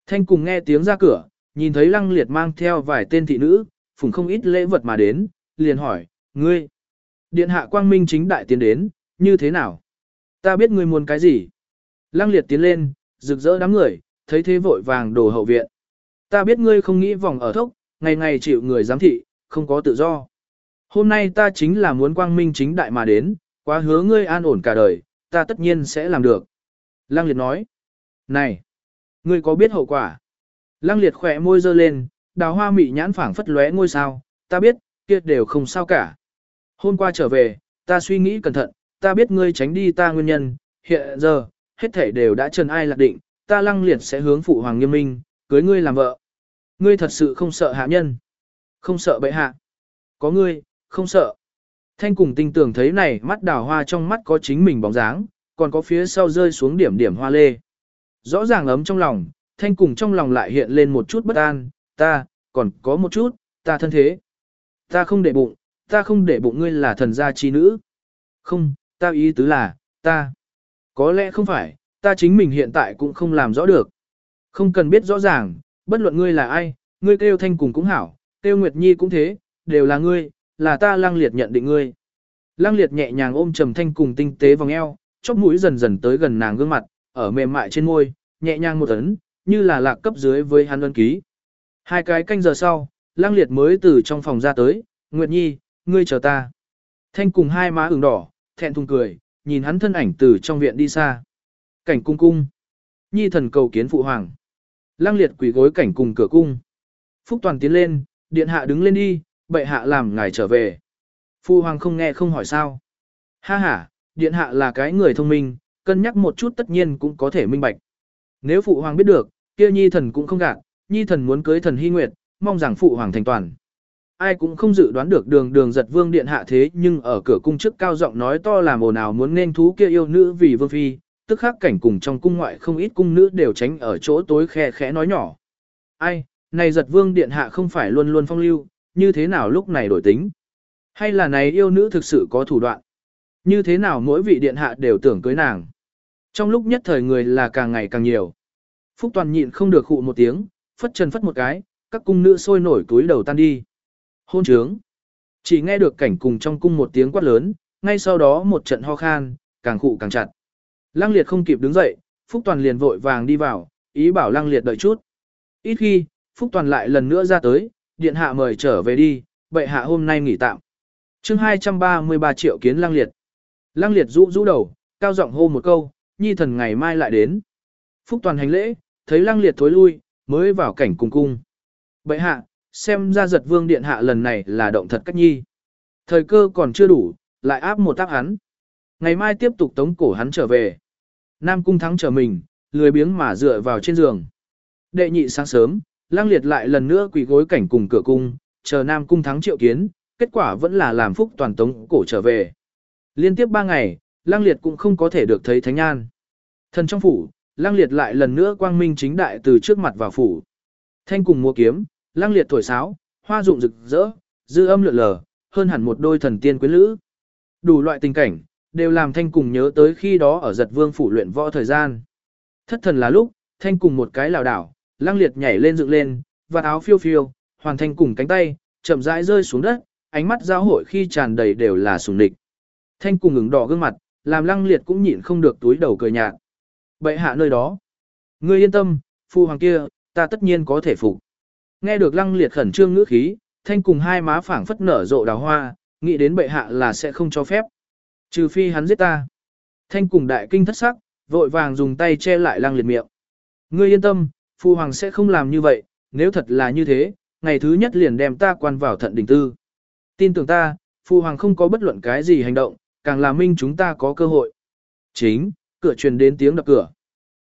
Thanh cùng nghe tiếng ra cửa, nhìn thấy lăng liệt mang theo vài tên thị nữ, phùng không ít lễ vật mà đến, liền hỏi, ngươi, điện hạ quang minh chính đại tiến đến, như thế nào? Ta biết ngươi muốn cái gì? Lăng liệt tiến lên, rực rỡ đám người, thấy thế vội vàng đồ hậu viện. Ta biết ngươi không nghĩ vòng ở thốc, ngày ngày chịu người giám thị, không có tự do. Hôm nay ta chính là muốn quang minh chính đại mà đến, quá hứa ngươi an ổn cả đời, ta tất nhiên sẽ làm được. Lăng liệt nói, này, ngươi có biết hậu quả? Lăng liệt khỏe môi dơ lên, đào hoa mị nhãn phảng phất lóe ngôi sao, ta biết, kia đều không sao cả. Hôm qua trở về, ta suy nghĩ cẩn thận, ta biết ngươi tránh đi ta nguyên nhân, hiện giờ, hết thể đều đã trần ai lạc định, ta lăng liệt sẽ hướng phụ hoàng nghiêm minh, cưới ngươi làm vợ. Ngươi thật sự không sợ hạ nhân, không sợ bệ hạ. Có ngươi, không sợ. Thanh cùng tinh tưởng thấy này mắt đào hoa trong mắt có chính mình bóng dáng, còn có phía sau rơi xuống điểm điểm hoa lê. Rõ ràng ấm trong lòng, thanh cùng trong lòng lại hiện lên một chút bất an, ta, còn có một chút, ta thân thế. Ta không để bụng, ta không để bụng ngươi là thần gia chi nữ. Không, ta ý tứ là, ta. Có lẽ không phải, ta chính mình hiện tại cũng không làm rõ được. Không cần biết rõ ràng, bất luận ngươi là ai, ngươi kêu thanh cùng cũng hảo, kêu Nguyệt Nhi cũng thế, đều là ngươi, là ta lang liệt nhận định ngươi. Lăng liệt nhẹ nhàng ôm trầm thanh cùng tinh tế vòng eo, chóp mũi dần dần tới gần nàng gương mặt, ở mềm mại trên môi, nhẹ nhàng một ấn, như là lạc cấp dưới với hắn ân ký. Hai cái canh giờ sau, Lang liệt mới từ trong phòng ra tới, Nguyệt Nhi, ngươi chờ ta. Thanh cùng hai má ửng đỏ, thẹn thùng cười, nhìn hắn thân ảnh từ trong viện đi xa. Cảnh cung cung. Nhi thần cầu kiến phụ hoàng. Lang liệt quỳ gối cảnh cùng cửa cung. Phúc toàn tiến lên, điện hạ đứng lên đi, bệ hạ làm ngài trở về. Phụ hoàng không nghe không hỏi sao. Ha ha, điện hạ là cái người thông minh, cân nhắc một chút tất nhiên cũng có thể minh bạch. Nếu phụ hoàng biết được, kia nhi thần cũng không gạt, nhi thần muốn cưới thần hy nguyệt, mong rằng phụ hoàng thành toàn. Ai cũng không dự đoán được đường đường giật vương điện hạ thế nhưng ở cửa cung trước cao giọng nói to làm ồn ào muốn nên thú kia yêu nữ vì vương phi, tức khắc cảnh cùng trong cung ngoại không ít cung nữ đều tránh ở chỗ tối khe khẽ nói nhỏ. Ai, này giật vương điện hạ không phải luôn luôn phong lưu, như thế nào lúc này đổi tính? Hay là này yêu nữ thực sự có thủ đoạn? Như thế nào mỗi vị điện hạ đều tưởng cưới nàng? Trong lúc nhất thời người là càng ngày càng nhiều. Phúc Toàn nhịn không được hụ một tiếng, phất chân phất một cái, các cung nữ sôi nổi túi đầu tan đi. Hôn trướng. Chỉ nghe được cảnh cùng trong cung một tiếng quát lớn, ngay sau đó một trận ho khan, càng khụ càng chặt. Lăng liệt không kịp đứng dậy, Phúc Toàn liền vội vàng đi vào, ý bảo lăng liệt đợi chút. Ít khi, Phúc Toàn lại lần nữa ra tới, điện hạ mời trở về đi, bệ hạ hôm nay nghỉ tạm. chương 233 triệu kiến lăng liệt. Lăng liệt rũ rũ đầu, cao giọng hô một câu, nhi thần ngày mai lại đến. Phúc Toàn hành lễ, thấy lăng liệt thối lui, mới vào cảnh cung cung. Bệ hạ, xem ra giật vương điện hạ lần này là động thật cách nhi. Thời cơ còn chưa đủ, lại áp một tác hắn. Ngày mai tiếp tục tống cổ hắn trở về. Nam cung thắng chờ mình, lười biếng mà dựa vào trên giường. Đệ nhị sáng sớm, lang liệt lại lần nữa quỳ gối cảnh cùng cửa cung, chờ Nam cung thắng triệu kiến, kết quả vẫn là làm phúc toàn tống cổ trở về. Liên tiếp ba ngày, lang liệt cũng không có thể được thấy thánh an. Thần trong phủ, lang liệt lại lần nữa quang minh chính đại từ trước mặt vào phủ. Thanh cùng mua kiếm, lang liệt thổi sáo, hoa dụng rực rỡ, dư âm lượn lờ, hơn hẳn một đôi thần tiên quyến lữ. Đủ loại tình cảnh, đều làm thanh cùng nhớ tới khi đó ở giật vương phủ luyện võ thời gian. Thất thần là lúc, thanh cùng một cái lảo đảo, lang liệt nhảy lên dựng lên, và áo phiêu phiêu, hoàn thanh cùng cánh tay, chậm rãi rơi xuống đất, ánh mắt giao hội khi tràn đầy đều là sùng địch. Thanh cùng ngừng đỏ gương mặt, làm lăng liệt cũng nhịn không được túi đầu cười nhạt. Bệ hạ nơi đó. Ngươi yên tâm, phu hoàng kia, ta tất nhiên có thể phục. Nghe được lăng liệt khẩn trương ngữ khí, thanh cùng hai má phảng phất nở rộ đào hoa, nghĩ đến bệ hạ là sẽ không cho phép. Trừ phi hắn giết ta. Thanh cùng đại kinh thất sắc, vội vàng dùng tay che lại lăng liệt miệng. Ngươi yên tâm, phu hoàng sẽ không làm như vậy, nếu thật là như thế, ngày thứ nhất liền đem ta quan vào thận đình tư. Tin tưởng ta, phu hoàng không có bất luận cái gì hành động, càng là minh chúng ta có cơ hội. Chính, cửa truyền đến tiếng đập cửa.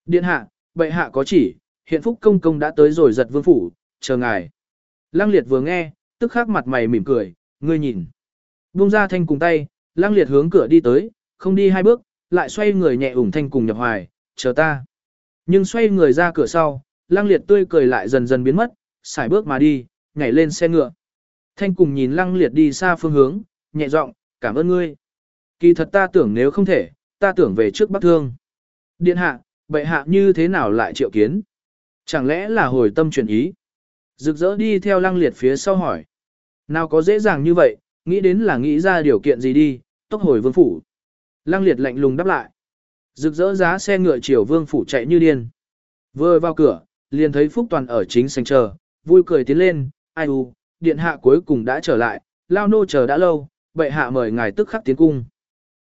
Điện hạ, bệ hạ có chỉ, hiện phúc công công đã tới rồi giật vương phủ, chờ ngài. Lăng liệt vừa nghe, tức khắc mặt mày mỉm cười, ngươi nhìn. Buông ra thanh cùng tay, lăng liệt hướng cửa đi tới, không đi hai bước, lại xoay người nhẹ ủng thanh cùng nhập hoài, chờ ta. Nhưng xoay người ra cửa sau, lăng liệt tươi cười lại dần dần biến mất, xài bước mà đi, nhảy lên xe ngựa. Thanh cùng nhìn lăng liệt đi xa phương hướng, nhẹ giọng, cảm ơn ngươi. Kỳ thật ta tưởng nếu không thể, ta tưởng về trước Bắc Thương. Điện hạ, bệ hạ như thế nào lại triệu kiến? Chẳng lẽ là hồi tâm chuyển ý? Rực rỡ đi theo lăng liệt phía sau hỏi. Nào có dễ dàng như vậy, nghĩ đến là nghĩ ra điều kiện gì đi, tốc hồi vương phủ. Lăng liệt lạnh lùng đáp lại. Rực rỡ giá xe ngựa chiều vương phủ chạy như điên. Vừa vào cửa, liền thấy Phúc Toàn ở chính sành chờ, vui cười tiến lên, ai u, điện hạ cuối cùng đã trở lại, lao nô chờ đã lâu, bệ hạ mời ngài tức khắc tiến cung.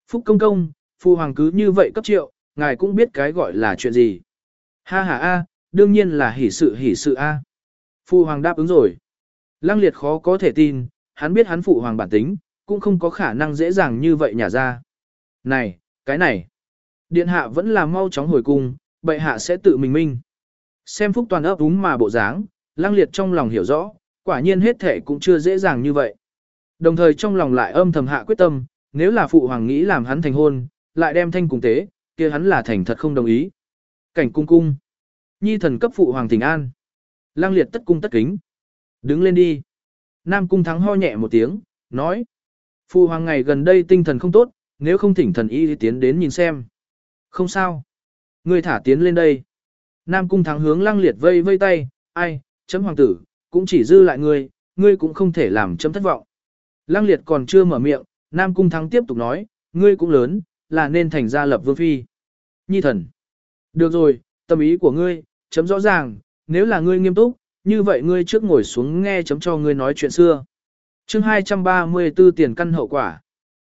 Phúc công công, phu hoàng cứ như vậy cấp triệu, ngài cũng biết cái gọi là chuyện gì. Ha ha a, đương nhiên là hỷ sự hỷ sự a. Phu hoàng đáp ứng rồi. Lăng liệt khó có thể tin, hắn biết hắn phụ hoàng bản tính, cũng không có khả năng dễ dàng như vậy nhả ra. Này, cái này. Điện hạ vẫn là mau chóng hồi cung, bệ hạ sẽ tự mình minh. Xem phúc toàn ấp úng mà bộ dáng, lăng liệt trong lòng hiểu rõ, quả nhiên hết thể cũng chưa dễ dàng như vậy. Đồng thời trong lòng lại âm thầm hạ quyết tâm, nếu là phụ hoàng nghĩ làm hắn thành hôn, lại đem thanh cùng tế, kia hắn là thành thật không đồng ý. Cảnh cung cung. Nhi thần cấp phụ hoàng thỉnh an. lang liệt tất cung tất kính. Đứng lên đi. Nam cung thắng ho nhẹ một tiếng, nói. Phụ hoàng ngày gần đây tinh thần không tốt, nếu không thỉnh thần y thì tiến đến nhìn xem. Không sao. Ngươi thả tiến lên đây. Nam cung thắng hướng lang liệt vây vây tay, ai, chấm hoàng tử, cũng chỉ dư lại ngươi, ngươi cũng không thể làm chấm thất vọng. lang liệt còn chưa mở miệng, Nam cung thắng tiếp tục nói, ngươi cũng lớn, là nên thành gia lập vương phi. Nhi thần. Được rồi, tâm ý của ngươi, chấm rõ ràng, nếu là ngươi nghiêm túc, như vậy ngươi trước ngồi xuống nghe chấm cho ngươi nói chuyện xưa. chương 234 tiền căn hậu quả.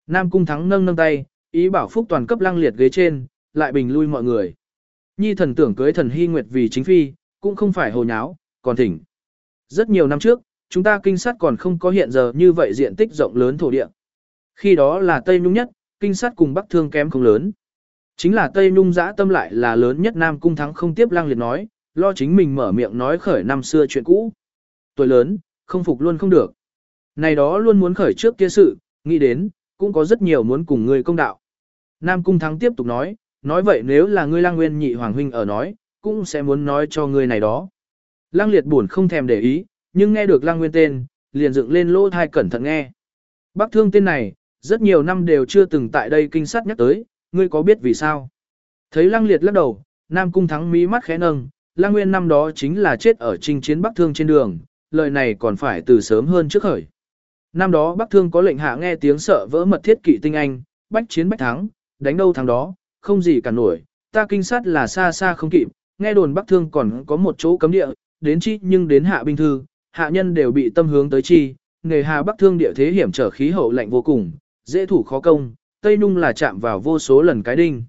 Nam cung thắng nâng nâng tay, ý bảo phúc toàn cấp lăng liệt ghế trên, lại bình lui mọi người. Nhi thần tưởng cưới thần hy nguyệt vì chính phi, cũng không phải hồ nháo, còn thỉnh. Rất nhiều năm trước, chúng ta kinh sát còn không có hiện giờ như vậy diện tích rộng lớn thổ địa. Khi đó là Tây Nhung nhất, kinh sát cùng Bắc Thương kém không lớn. Chính là Tây Nhung dã tâm lại là lớn nhất Nam Cung Thắng không tiếp lang liệt nói, lo chính mình mở miệng nói khởi năm xưa chuyện cũ. Tuổi lớn, không phục luôn không được. Này đó luôn muốn khởi trước kia sự, nghĩ đến, cũng có rất nhiều muốn cùng người công đạo. Nam Cung Thắng tiếp tục nói, nói vậy nếu là ngươi lang nguyên nhị hoàng huynh ở nói, cũng sẽ muốn nói cho ngươi này đó. lang liệt buồn không thèm để ý, nhưng nghe được lang nguyên tên, liền dựng lên lỗ thai cẩn thận nghe. Bác thương tên này, rất nhiều năm đều chưa từng tại đây kinh sát nhắc tới, ngươi có biết vì sao? Thấy lăng liệt lắc đầu, Nam Cung thắng mí mắt khẽ nâng, lăng nguyên năm đó chính là chết ở trinh chiến Bắc Thương trên đường, lời này còn phải từ sớm hơn trước khởi. Năm đó Bắc Thương có lệnh hạ nghe tiếng sợ vỡ mật thiết kỵ tinh anh, bách chiến bách thắng, đánh đâu thắng đó, không gì cả nổi, ta kinh sát là xa xa không kịp, nghe đồn Bắc Thương còn có một chỗ cấm địa, đến chi nhưng đến hạ binh thư, hạ nhân đều bị tâm hướng tới chi, nghề hà Bắc Thương địa thế hiểm trở khí hậu lạnh vô cùng, dễ thủ khó công, Tây Nhung là chạm vào vô số lần cái đinh.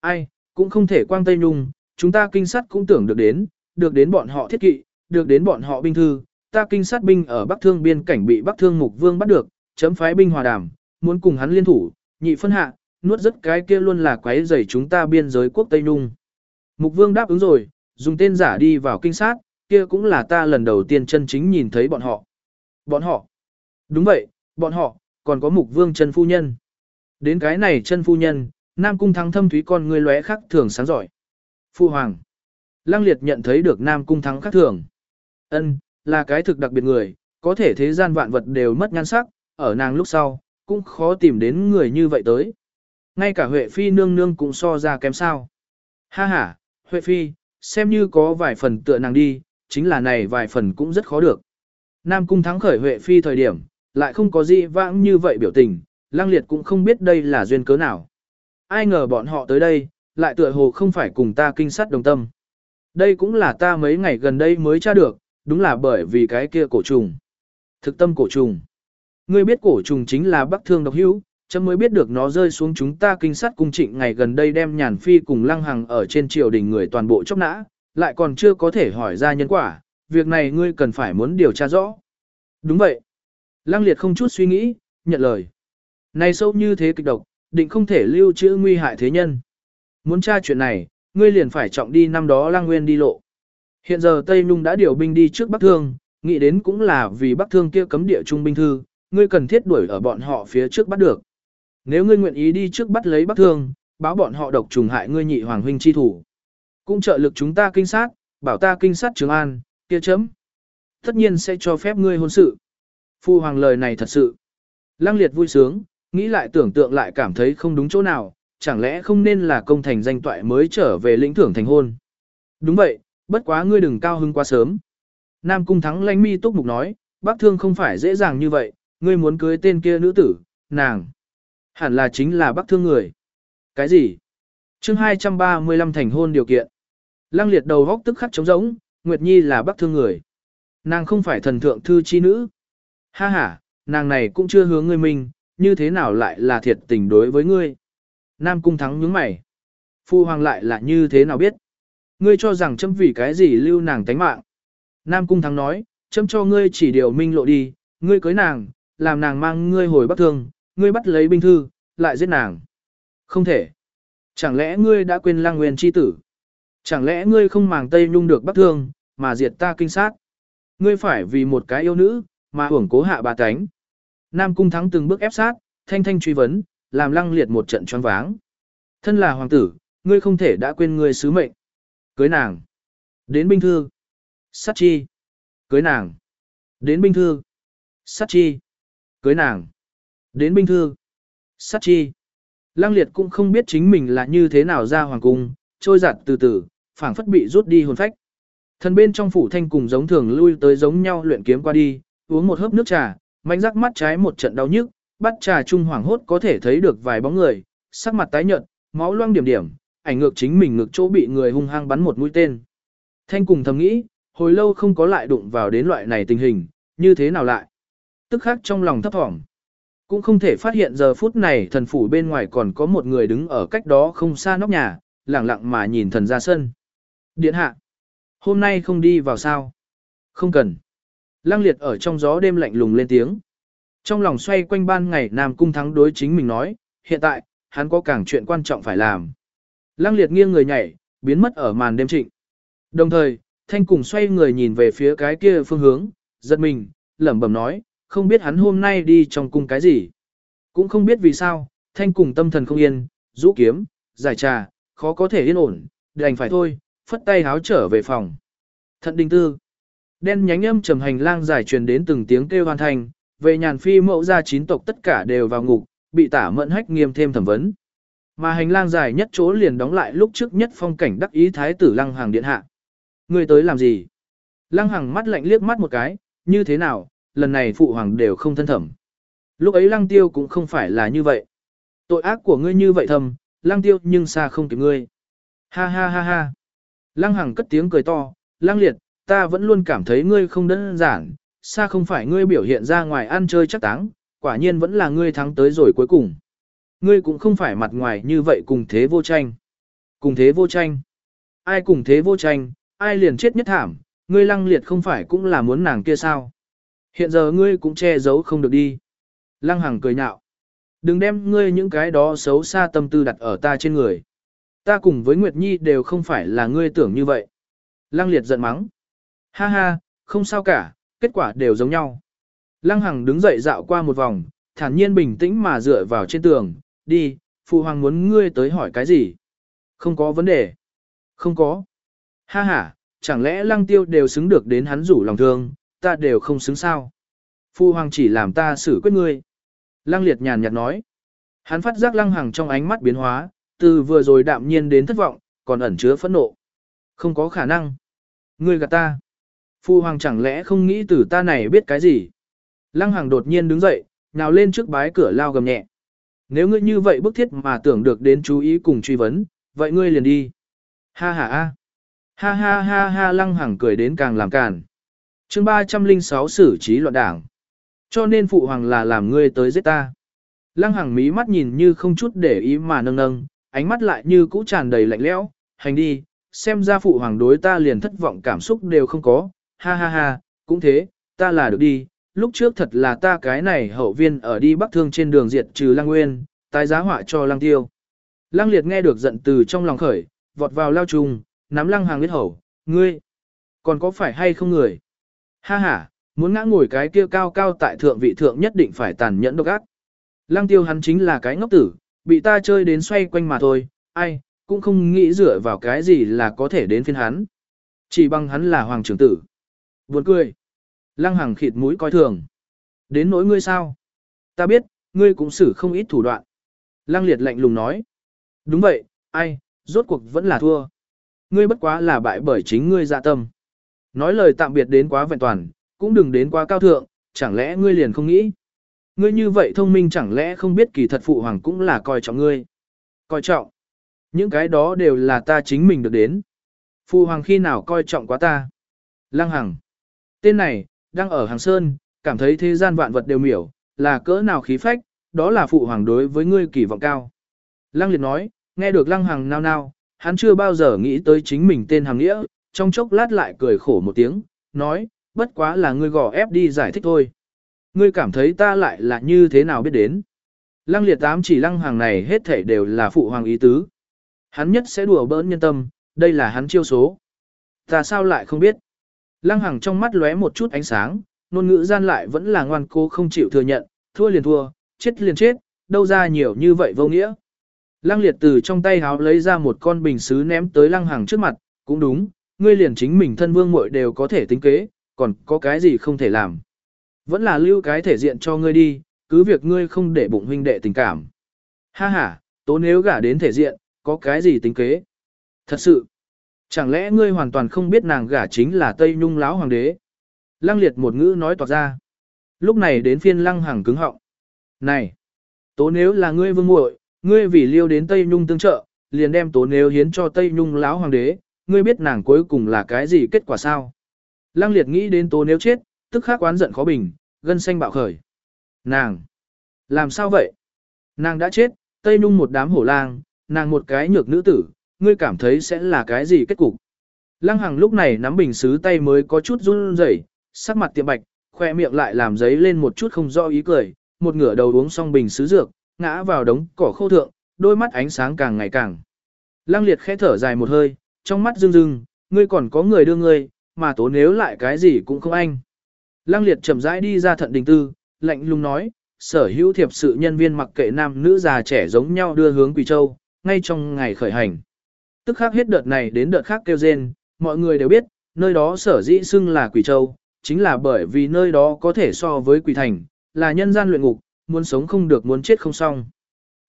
Ai, cũng không thể quang Tây Nhung, chúng ta kinh sát cũng tưởng được đến, được đến bọn họ thiết kỵ, được đến bọn họ binh thư, ta kinh sát binh ở Bắc Thương biên cảnh bị Bắc Thương Mục Vương bắt được, chấm phái binh hòa đàm, muốn cùng hắn liên thủ, nhị phân hạ, nuốt rất cái kia luôn là quấy rầy chúng ta biên giới quốc Tây Nhung. Mục Vương đáp ứng rồi, dùng tên giả đi vào kinh sát, kia cũng là ta lần đầu tiên chân chính nhìn thấy bọn họ. Bọn họ? Đúng vậy, bọn họ, còn có Mục Vương chân phu nhân. Đến cái này chân phu nhân, Nam Cung Thắng thâm thúy con người lóe khắc thường sáng giỏi. Phu Hoàng. Lăng liệt nhận thấy được Nam Cung Thắng khắc thường. ân là cái thực đặc biệt người, có thể thế gian vạn vật đều mất nhan sắc, ở nàng lúc sau, cũng khó tìm đến người như vậy tới. Ngay cả Huệ Phi nương nương cũng so ra kém sao. Ha ha, Huệ Phi, xem như có vài phần tựa nàng đi, chính là này vài phần cũng rất khó được. Nam Cung thắng khởi Huệ Phi thời điểm, lại không có gì vãng như vậy biểu tình, Lăng Liệt cũng không biết đây là duyên cớ nào. Ai ngờ bọn họ tới đây, lại tựa hồ không phải cùng ta kinh sát đồng tâm. Đây cũng là ta mấy ngày gần đây mới tra được, đúng là bởi vì cái kia cổ trùng. Thực tâm cổ trùng. Ngươi biết cổ trùng chính là bắc thương độc hữu, chấm mới biết được nó rơi xuống chúng ta kinh sát cung trịnh ngày gần đây đem nhàn phi cùng lăng hằng ở trên triều đình người toàn bộ chốc nã, lại còn chưa có thể hỏi ra nhân quả, việc này ngươi cần phải muốn điều tra rõ. Đúng vậy. Lăng liệt không chút suy nghĩ, nhận lời. Này sâu như thế kịch độc, định không thể lưu trữ nguy hại thế nhân. Muốn tra chuyện này, ngươi liền phải trọng đi năm đó lăng nguyên đi lộ. Hiện giờ Tây Nhung đã điều binh đi trước Bắc Thương, nghĩ đến cũng là vì Bắc Thương kia cấm địa trung binh thư, ngươi cần thiết đuổi ở bọn họ phía trước bắt được. Nếu ngươi nguyện ý đi trước bắt lấy Bắc Thương, báo bọn họ độc trùng hại ngươi nhị hoàng huynh chi thủ. Cũng trợ lực chúng ta kinh sát, bảo ta kinh sát Trường An, kia chấm. Tất nhiên sẽ cho phép ngươi hôn sự. Phu hoàng lời này thật sự. Lăng liệt vui sướng, nghĩ lại tưởng tượng lại cảm thấy không đúng chỗ nào, chẳng lẽ không nên là công thành danh toại mới trở về lĩnh thưởng thành hôn. Đúng vậy, bất quá ngươi đừng cao hưng quá sớm. Nam cung thắng lánh mi túc mục nói, bác thương không phải dễ dàng như vậy, ngươi muốn cưới tên kia nữ tử, nàng. Hẳn là chính là bác thương người. Cái gì? chương 235 thành hôn điều kiện. Lăng liệt đầu góc tức khắc trống rỗng, Nguyệt Nhi là bác thương người. Nàng không phải thần thượng thư chi nữ. Ha ha, nàng này cũng chưa hướng ngươi mình, như thế nào lại là thiệt tình đối với ngươi. Nam cung thắng nhướng mày. Phu hoàng lại là như thế nào biết. Ngươi cho rằng châm vì cái gì lưu nàng tánh mạng. Nam cung thắng nói, châm cho ngươi chỉ điều minh lộ đi, ngươi cưới nàng, làm nàng mang ngươi hồi bắc thương, ngươi bắt lấy binh thư, lại giết nàng. Không thể. Chẳng lẽ ngươi đã quên lang nguyên chi tử? Chẳng lẽ ngươi không màng Tây Nhung được bắc thương, mà diệt ta kinh sát? Ngươi phải vì một cái yêu nữ, mà hưởng cố hạ bà cánh. Nam cung thắng từng bước ép sát, thanh thanh truy vấn, làm lăng liệt một trận choáng váng. Thân là hoàng tử, ngươi không thể đã quên ngươi sứ mệnh. Cưới nàng. Đến binh thư. Sát chi. Cưới nàng. Đến binh thư. Sát chi. Cưới nàng. Đến binh thư. Sát chi. Lăng liệt cũng không biết chính mình là như thế nào ra hoàng cung, trôi giặt từ từ, phảng phất bị rút đi hồn phách. Thần bên trong phủ thanh cùng giống thường lui tới giống nhau luyện kiếm qua đi, uống một hớp nước trà, mạnh rắc mắt trái một trận đau nhức, bắt trà trung hoảng hốt có thể thấy được vài bóng người, sắc mặt tái nhợt, máu loang điểm điểm, ảnh ngược chính mình ngực chỗ bị người hung hăng bắn một mũi tên. Thanh cùng thầm nghĩ, hồi lâu không có lại đụng vào đến loại này tình hình, như thế nào lại? Tức khắc trong lòng thấp thỏm. Cũng không thể phát hiện giờ phút này thần phủ bên ngoài còn có một người đứng ở cách đó không xa nóc nhà, lặng lặng mà nhìn thần ra sân. Điện hạ. Hôm nay không đi vào sao? Không cần. Lăng liệt ở trong gió đêm lạnh lùng lên tiếng. Trong lòng xoay quanh ban ngày Nam Cung Thắng đối chính mình nói, hiện tại, hắn có càng chuyện quan trọng phải làm. Lăng liệt nghiêng người nhảy, biến mất ở màn đêm trịnh. Đồng thời, Thanh cùng xoay người nhìn về phía cái kia phương hướng, giật mình, lẩm bẩm nói, không biết hắn hôm nay đi trong cung cái gì. Cũng không biết vì sao, Thanh cùng tâm thần không yên, rũ kiếm, giải trà, khó có thể yên ổn, đành phải thôi, phất tay háo trở về phòng. Thận đình tư. Đen nhánh âm trầm hành lang dài truyền đến từng tiếng kêu hoàn thành, về nhàn phi mẫu ra chín tộc tất cả đều vào ngục, bị tả mẫn hách nghiêm thêm thẩm vấn. Mà hành lang dài nhất chỗ liền đóng lại lúc trước nhất phong cảnh đắc ý thái tử lăng hàng điện hạ. Người tới làm gì? Lăng hàng mắt lạnh liếc mắt một cái, như thế nào, lần này phụ hoàng đều không thân thẩm. Lúc ấy lăng tiêu cũng không phải là như vậy. Tội ác của ngươi như vậy thầm, lăng tiêu nhưng xa không kịp ngươi. Ha ha ha ha. Lăng hằng cất tiếng cười to, lăng liệt, ta vẫn luôn cảm thấy ngươi không đơn giản, xa không phải ngươi biểu hiện ra ngoài ăn chơi chắc táng, quả nhiên vẫn là ngươi thắng tới rồi cuối cùng. Ngươi cũng không phải mặt ngoài như vậy cùng thế vô tranh. Cùng thế vô tranh. Ai cùng thế vô tranh, ai liền chết nhất thảm, ngươi lăng liệt không phải cũng là muốn nàng kia sao. Hiện giờ ngươi cũng che giấu không được đi. Lăng Hằng cười nhạo. Đừng đem ngươi những cái đó xấu xa tâm tư đặt ở ta trên người. Ta cùng với Nguyệt Nhi đều không phải là ngươi tưởng như vậy. Lăng liệt giận mắng. Ha ha, không sao cả, kết quả đều giống nhau. Lăng Hằng đứng dậy dạo qua một vòng, thản nhiên bình tĩnh mà dựa vào trên tường, đi, phụ hoàng muốn ngươi tới hỏi cái gì? Không có vấn đề. Không có. Ha ha, chẳng lẽ lăng tiêu đều xứng được đến hắn rủ lòng thương, ta đều không xứng sao. Phụ hoàng chỉ làm ta xử quyết ngươi. Lăng liệt nhàn nhạt nói. Hắn phát giác lăng hằng trong ánh mắt biến hóa, từ vừa rồi đạm nhiên đến thất vọng, còn ẩn chứa phẫn nộ. Không có khả năng. Ngươi gạt ta. Phu hoàng chẳng lẽ không nghĩ từ ta này biết cái gì. Lăng hằng đột nhiên đứng dậy, nào lên trước bái cửa lao gầm nhẹ. Nếu ngươi như vậy bức thiết mà tưởng được đến chú ý cùng truy vấn, vậy ngươi liền đi. Ha ha ha. Ha ha ha ha lăng hằng cười đến càng làm càn. chương 306 xử trí loạn đảng. Cho nên phụ hoàng là làm ngươi tới giết ta. Lăng hằng mí mắt nhìn như không chút để ý mà nâng nâng, ánh mắt lại như cũ tràn đầy lạnh lẽo, hành đi, xem ra phụ hoàng đối ta liền thất vọng cảm xúc đều không có, ha ha ha, cũng thế, ta là được đi, lúc trước thật là ta cái này hậu viên ở đi bắc thương trên đường diệt trừ Lang nguyên, tái giá họa cho Lang tiêu. Lang liệt nghe được giận từ trong lòng khởi, vọt vào lao trùng, nắm lăng hàng huyết hầu, ngươi, còn có phải hay không người? Ha ha, muốn ngã ngồi cái kia cao cao tại thượng vị thượng nhất định phải tàn nhẫn độc ác. Lăng tiêu hắn chính là cái ngốc tử, bị ta chơi đến xoay quanh mà thôi, ai, cũng không nghĩ dựa vào cái gì là có thể đến phiên hắn. Chỉ bằng hắn là hoàng trưởng tử. Buồn cười. Lăng Hằng khịt mũi coi thường. Đến nỗi ngươi sao? Ta biết, ngươi cũng xử không ít thủ đoạn. Lăng Liệt lạnh lùng nói. Đúng vậy, ai, rốt cuộc vẫn là thua. Ngươi bất quá là bại bởi chính ngươi dạ tâm. Nói lời tạm biệt đến quá vẹn toàn, cũng đừng đến quá cao thượng, chẳng lẽ ngươi liền không nghĩ. Ngươi như vậy thông minh chẳng lẽ không biết kỳ thật phụ hoàng cũng là coi trọng ngươi. Coi trọng. Những cái đó đều là ta chính mình được đến. Phụ hoàng khi nào coi trọng quá ta. Lăng Hằng. Tên này, đang ở Hàng Sơn, cảm thấy thế gian vạn vật đều miểu, là cỡ nào khí phách, đó là phụ hoàng đối với ngươi kỳ vọng cao. Lăng liệt nói, nghe được lăng hằng nao nao, hắn chưa bao giờ nghĩ tới chính mình tên hàng nghĩa, trong chốc lát lại cười khổ một tiếng, nói, bất quá là ngươi gò ép đi giải thích thôi. Ngươi cảm thấy ta lại là như thế nào biết đến. Lăng liệt tám chỉ lăng hàng này hết thể đều là phụ hoàng ý tứ. Hắn nhất sẽ đùa bỡn nhân tâm, đây là hắn chiêu số. Ta sao lại không biết. Lăng Hằng trong mắt lóe một chút ánh sáng, ngôn ngữ gian lại vẫn là ngoan cố không chịu thừa nhận, thua liền thua, chết liền chết, đâu ra nhiều như vậy vô nghĩa. Lăng liệt từ trong tay háo lấy ra một con bình sứ ném tới lăng Hằng trước mặt, cũng đúng, ngươi liền chính mình thân vương muội đều có thể tính kế, còn có cái gì không thể làm. Vẫn là lưu cái thể diện cho ngươi đi, cứ việc ngươi không để bụng huynh đệ tình cảm. Ha ha, tố nếu gả đến thể diện, có cái gì tính kế. Thật sự, chẳng lẽ ngươi hoàn toàn không biết nàng gả chính là Tây Nhung láo hoàng đế. Lăng liệt một ngữ nói toạc ra. Lúc này đến phiên lăng hàng cứng họng. Này, tố nếu là ngươi vương muội, ngươi vì liêu đến Tây Nhung tương trợ, liền đem tố nếu hiến cho Tây Nhung láo hoàng đế, ngươi biết nàng cuối cùng là cái gì kết quả sao? Lăng liệt nghĩ đến tố nếu chết, tức khắc oán giận khó bình, gân xanh bạo khởi. Nàng! Làm sao vậy? Nàng đã chết, Tây Nhung một đám hổ lang, nàng một cái nhược nữ tử, ngươi cảm thấy sẽ là cái gì kết cục? Lăng Hằng lúc này nắm bình sứ tay mới có chút run rẩy, sắc mặt tiệm bạch, khoe miệng lại làm giấy lên một chút không rõ ý cười, một ngửa đầu uống xong bình sứ dược, ngã vào đống cỏ khô thượng, đôi mắt ánh sáng càng ngày càng. Lăng Liệt khẽ thở dài một hơi, trong mắt rưng rưng, ngươi còn có người đưa ngươi, mà tố nếu lại cái gì cũng không anh. Lăng liệt chậm rãi đi ra thận đình tư, lạnh lùng nói, sở hữu thiệp sự nhân viên mặc kệ nam nữ già trẻ giống nhau đưa hướng Quỳ Châu, ngay trong ngày khởi hành. Tức khác hết đợt này đến đợt khác kêu rên, mọi người đều biết, nơi đó sở dĩ xưng là quỷ Châu, chính là bởi vì nơi đó có thể so với quỷ Thành, là nhân gian luyện ngục, muốn sống không được muốn chết không xong.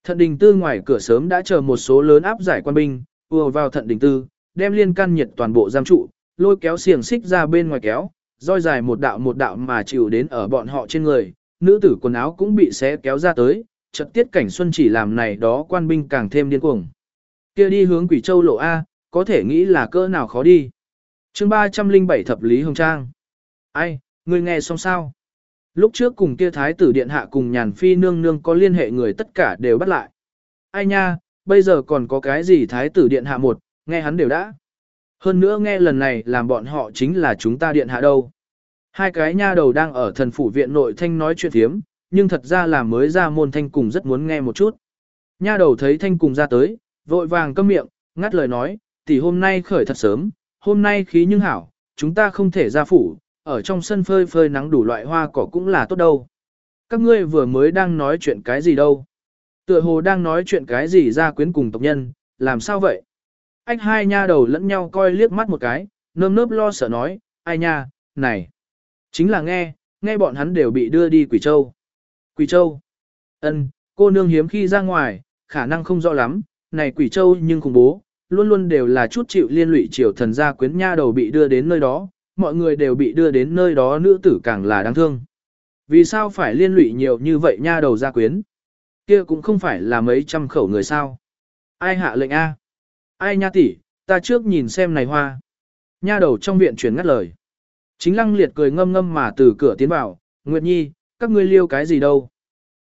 Thận đình tư ngoài cửa sớm đã chờ một số lớn áp giải quan binh, ùa vào thận đình tư, đem liên căn nhiệt toàn bộ giam trụ, lôi kéo xiềng xích ra bên ngoài kéo, roi dài một đạo một đạo mà chịu đến ở bọn họ trên người, nữ tử quần áo cũng bị xé kéo ra tới, chợt tiết cảnh xuân chỉ làm này đó quan binh càng thêm điên cuồng. Kia đi hướng Quỷ Châu lộ A, có thể nghĩ là cỡ nào khó đi. chương 307 thập lý hồng trang. Ai, người nghe xong sao? Lúc trước cùng kia thái tử điện hạ cùng nhàn phi nương nương có liên hệ người tất cả đều bắt lại. Ai nha, bây giờ còn có cái gì thái tử điện hạ một, nghe hắn đều đã. Hơn nữa nghe lần này làm bọn họ chính là chúng ta điện hạ đâu. Hai cái nha đầu đang ở thần phủ viện nội thanh nói chuyện thiếm, nhưng thật ra là mới ra môn thanh cùng rất muốn nghe một chút. Nha đầu thấy thanh cùng ra tới, vội vàng câm miệng, ngắt lời nói, tỷ hôm nay khởi thật sớm, hôm nay khí nhưng hảo, chúng ta không thể ra phủ, ở trong sân phơi phơi nắng đủ loại hoa cỏ cũng là tốt đâu. Các ngươi vừa mới đang nói chuyện cái gì đâu. Tựa hồ đang nói chuyện cái gì ra quyến cùng tộc nhân, làm sao vậy? Anh hai nha đầu lẫn nhau coi liếc mắt một cái, nơm nớp lo sợ nói, ai nha, này. Chính là nghe, nghe bọn hắn đều bị đưa đi Quỷ Châu. Quỷ Châu. ân, cô nương hiếm khi ra ngoài, khả năng không rõ lắm, này Quỷ Châu nhưng khủng bố, luôn luôn đều là chút chịu liên lụy triều thần gia quyến nha đầu bị đưa đến nơi đó, mọi người đều bị đưa đến nơi đó nữ tử càng là đáng thương. Vì sao phải liên lụy nhiều như vậy nha đầu gia quyến? Kia cũng không phải là mấy trăm khẩu người sao. Ai hạ lệnh A? Ai nha tỷ, ta trước nhìn xem này hoa. Nha đầu trong viện chuyển ngắt lời. Chính lăng liệt cười ngâm ngâm mà từ cửa tiến vào, Nguyệt Nhi, các ngươi liêu cái gì đâu.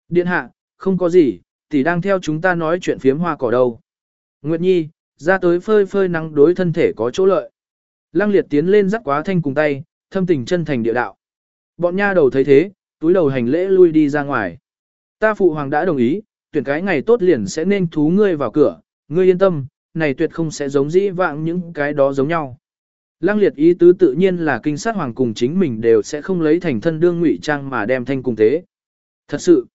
Điện hạ, không có gì, tỷ đang theo chúng ta nói chuyện phiếm hoa cỏ đâu. Nguyệt Nhi, ra tới phơi phơi nắng đối thân thể có chỗ lợi. Lăng liệt tiến lên dắt quá thanh cùng tay, thâm tình chân thành địa đạo. Bọn nha đầu thấy thế, túi đầu hành lễ lui đi ra ngoài. Ta phụ hoàng đã đồng ý, tuyển cái ngày tốt liền sẽ nên thú ngươi vào cửa, ngươi yên tâm, này tuyệt không sẽ giống dĩ vãng những cái đó giống nhau. Lăng liệt ý tứ tự nhiên là kinh sát hoàng cùng chính mình đều sẽ không lấy thành thân đương ngụy trang mà đem thanh cùng tế. Thật sự,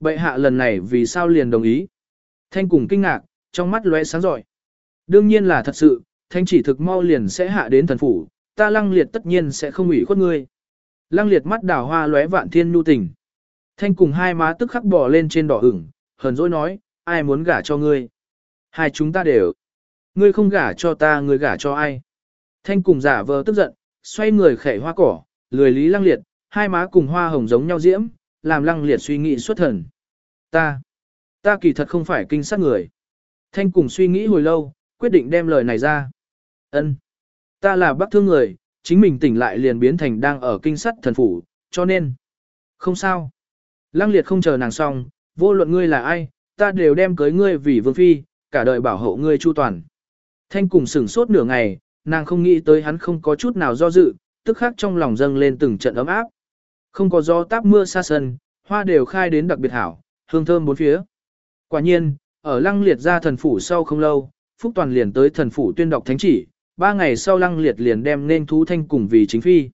bệ hạ lần này vì sao liền đồng ý? Thanh cùng kinh ngạc, trong mắt lóe sáng giỏi. Đương nhiên là thật sự, thanh chỉ thực mau liền sẽ hạ đến thần phủ, ta lăng liệt tất nhiên sẽ không ủy khuất ngươi. Lăng liệt mắt đào hoa lóe vạn thiên nhu tình. Thanh cùng hai má tức khắc bò lên trên đỏ ửng, hờn dỗi nói, ai muốn gả cho ngươi. Hai chúng ta đều. Ngươi không gả cho ta, ngươi gả cho ai? Thanh cùng giả vờ tức giận, xoay người khẩy hoa cỏ, lười lý lăng liệt, hai má cùng hoa hồng giống nhau diễm, làm lăng liệt suy nghĩ xuất thần. Ta, ta kỳ thật không phải kinh sát người. Thanh cùng suy nghĩ hồi lâu, quyết định đem lời này ra. Ân, ta là bác thương người, chính mình tỉnh lại liền biến thành đang ở kinh sát thần phủ, cho nên, không sao. Lăng liệt không chờ nàng xong, vô luận ngươi là ai, ta đều đem cưới ngươi vì vương phi, cả đời bảo hộ ngươi chu toàn. Thanh cùng sửng sốt nửa ngày, nàng không nghĩ tới hắn không có chút nào do dự, tức khắc trong lòng dâng lên từng trận ấm áp. Không có gió táp mưa xa sân, hoa đều khai đến đặc biệt hảo, hương thơm bốn phía. Quả nhiên, ở lăng liệt ra thần phủ sau không lâu, Phúc Toàn liền tới thần phủ tuyên đọc thánh chỉ, ba ngày sau lăng liệt liền đem nên thú thanh cùng vì chính phi.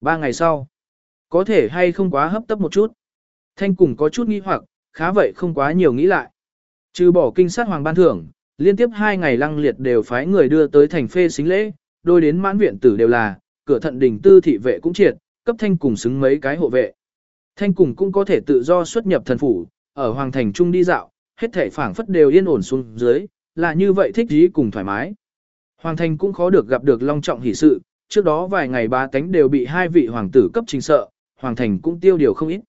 Ba ngày sau, có thể hay không quá hấp tấp một chút. Thanh cùng có chút nghi hoặc, khá vậy không quá nhiều nghĩ lại. Trừ bỏ kinh sát hoàng ban thưởng, liên tiếp hai ngày lăng liệt đều phái người đưa tới thành phê xính lễ, đôi đến mãn viện tử đều là, cửa thận đình tư thị vệ cũng triệt, cấp thanh cùng xứng mấy cái hộ vệ. Thanh cùng cũng có thể tự do xuất nhập thần phủ, ở hoàng thành trung đi dạo, hết thể phảng phất đều yên ổn xuống dưới, là như vậy thích ý cùng thoải mái. Hoàng thành cũng khó được gặp được long trọng hỷ sự, trước đó vài ngày ba tánh đều bị hai vị hoàng tử cấp trình sợ, hoàng thành cũng tiêu điều không ít.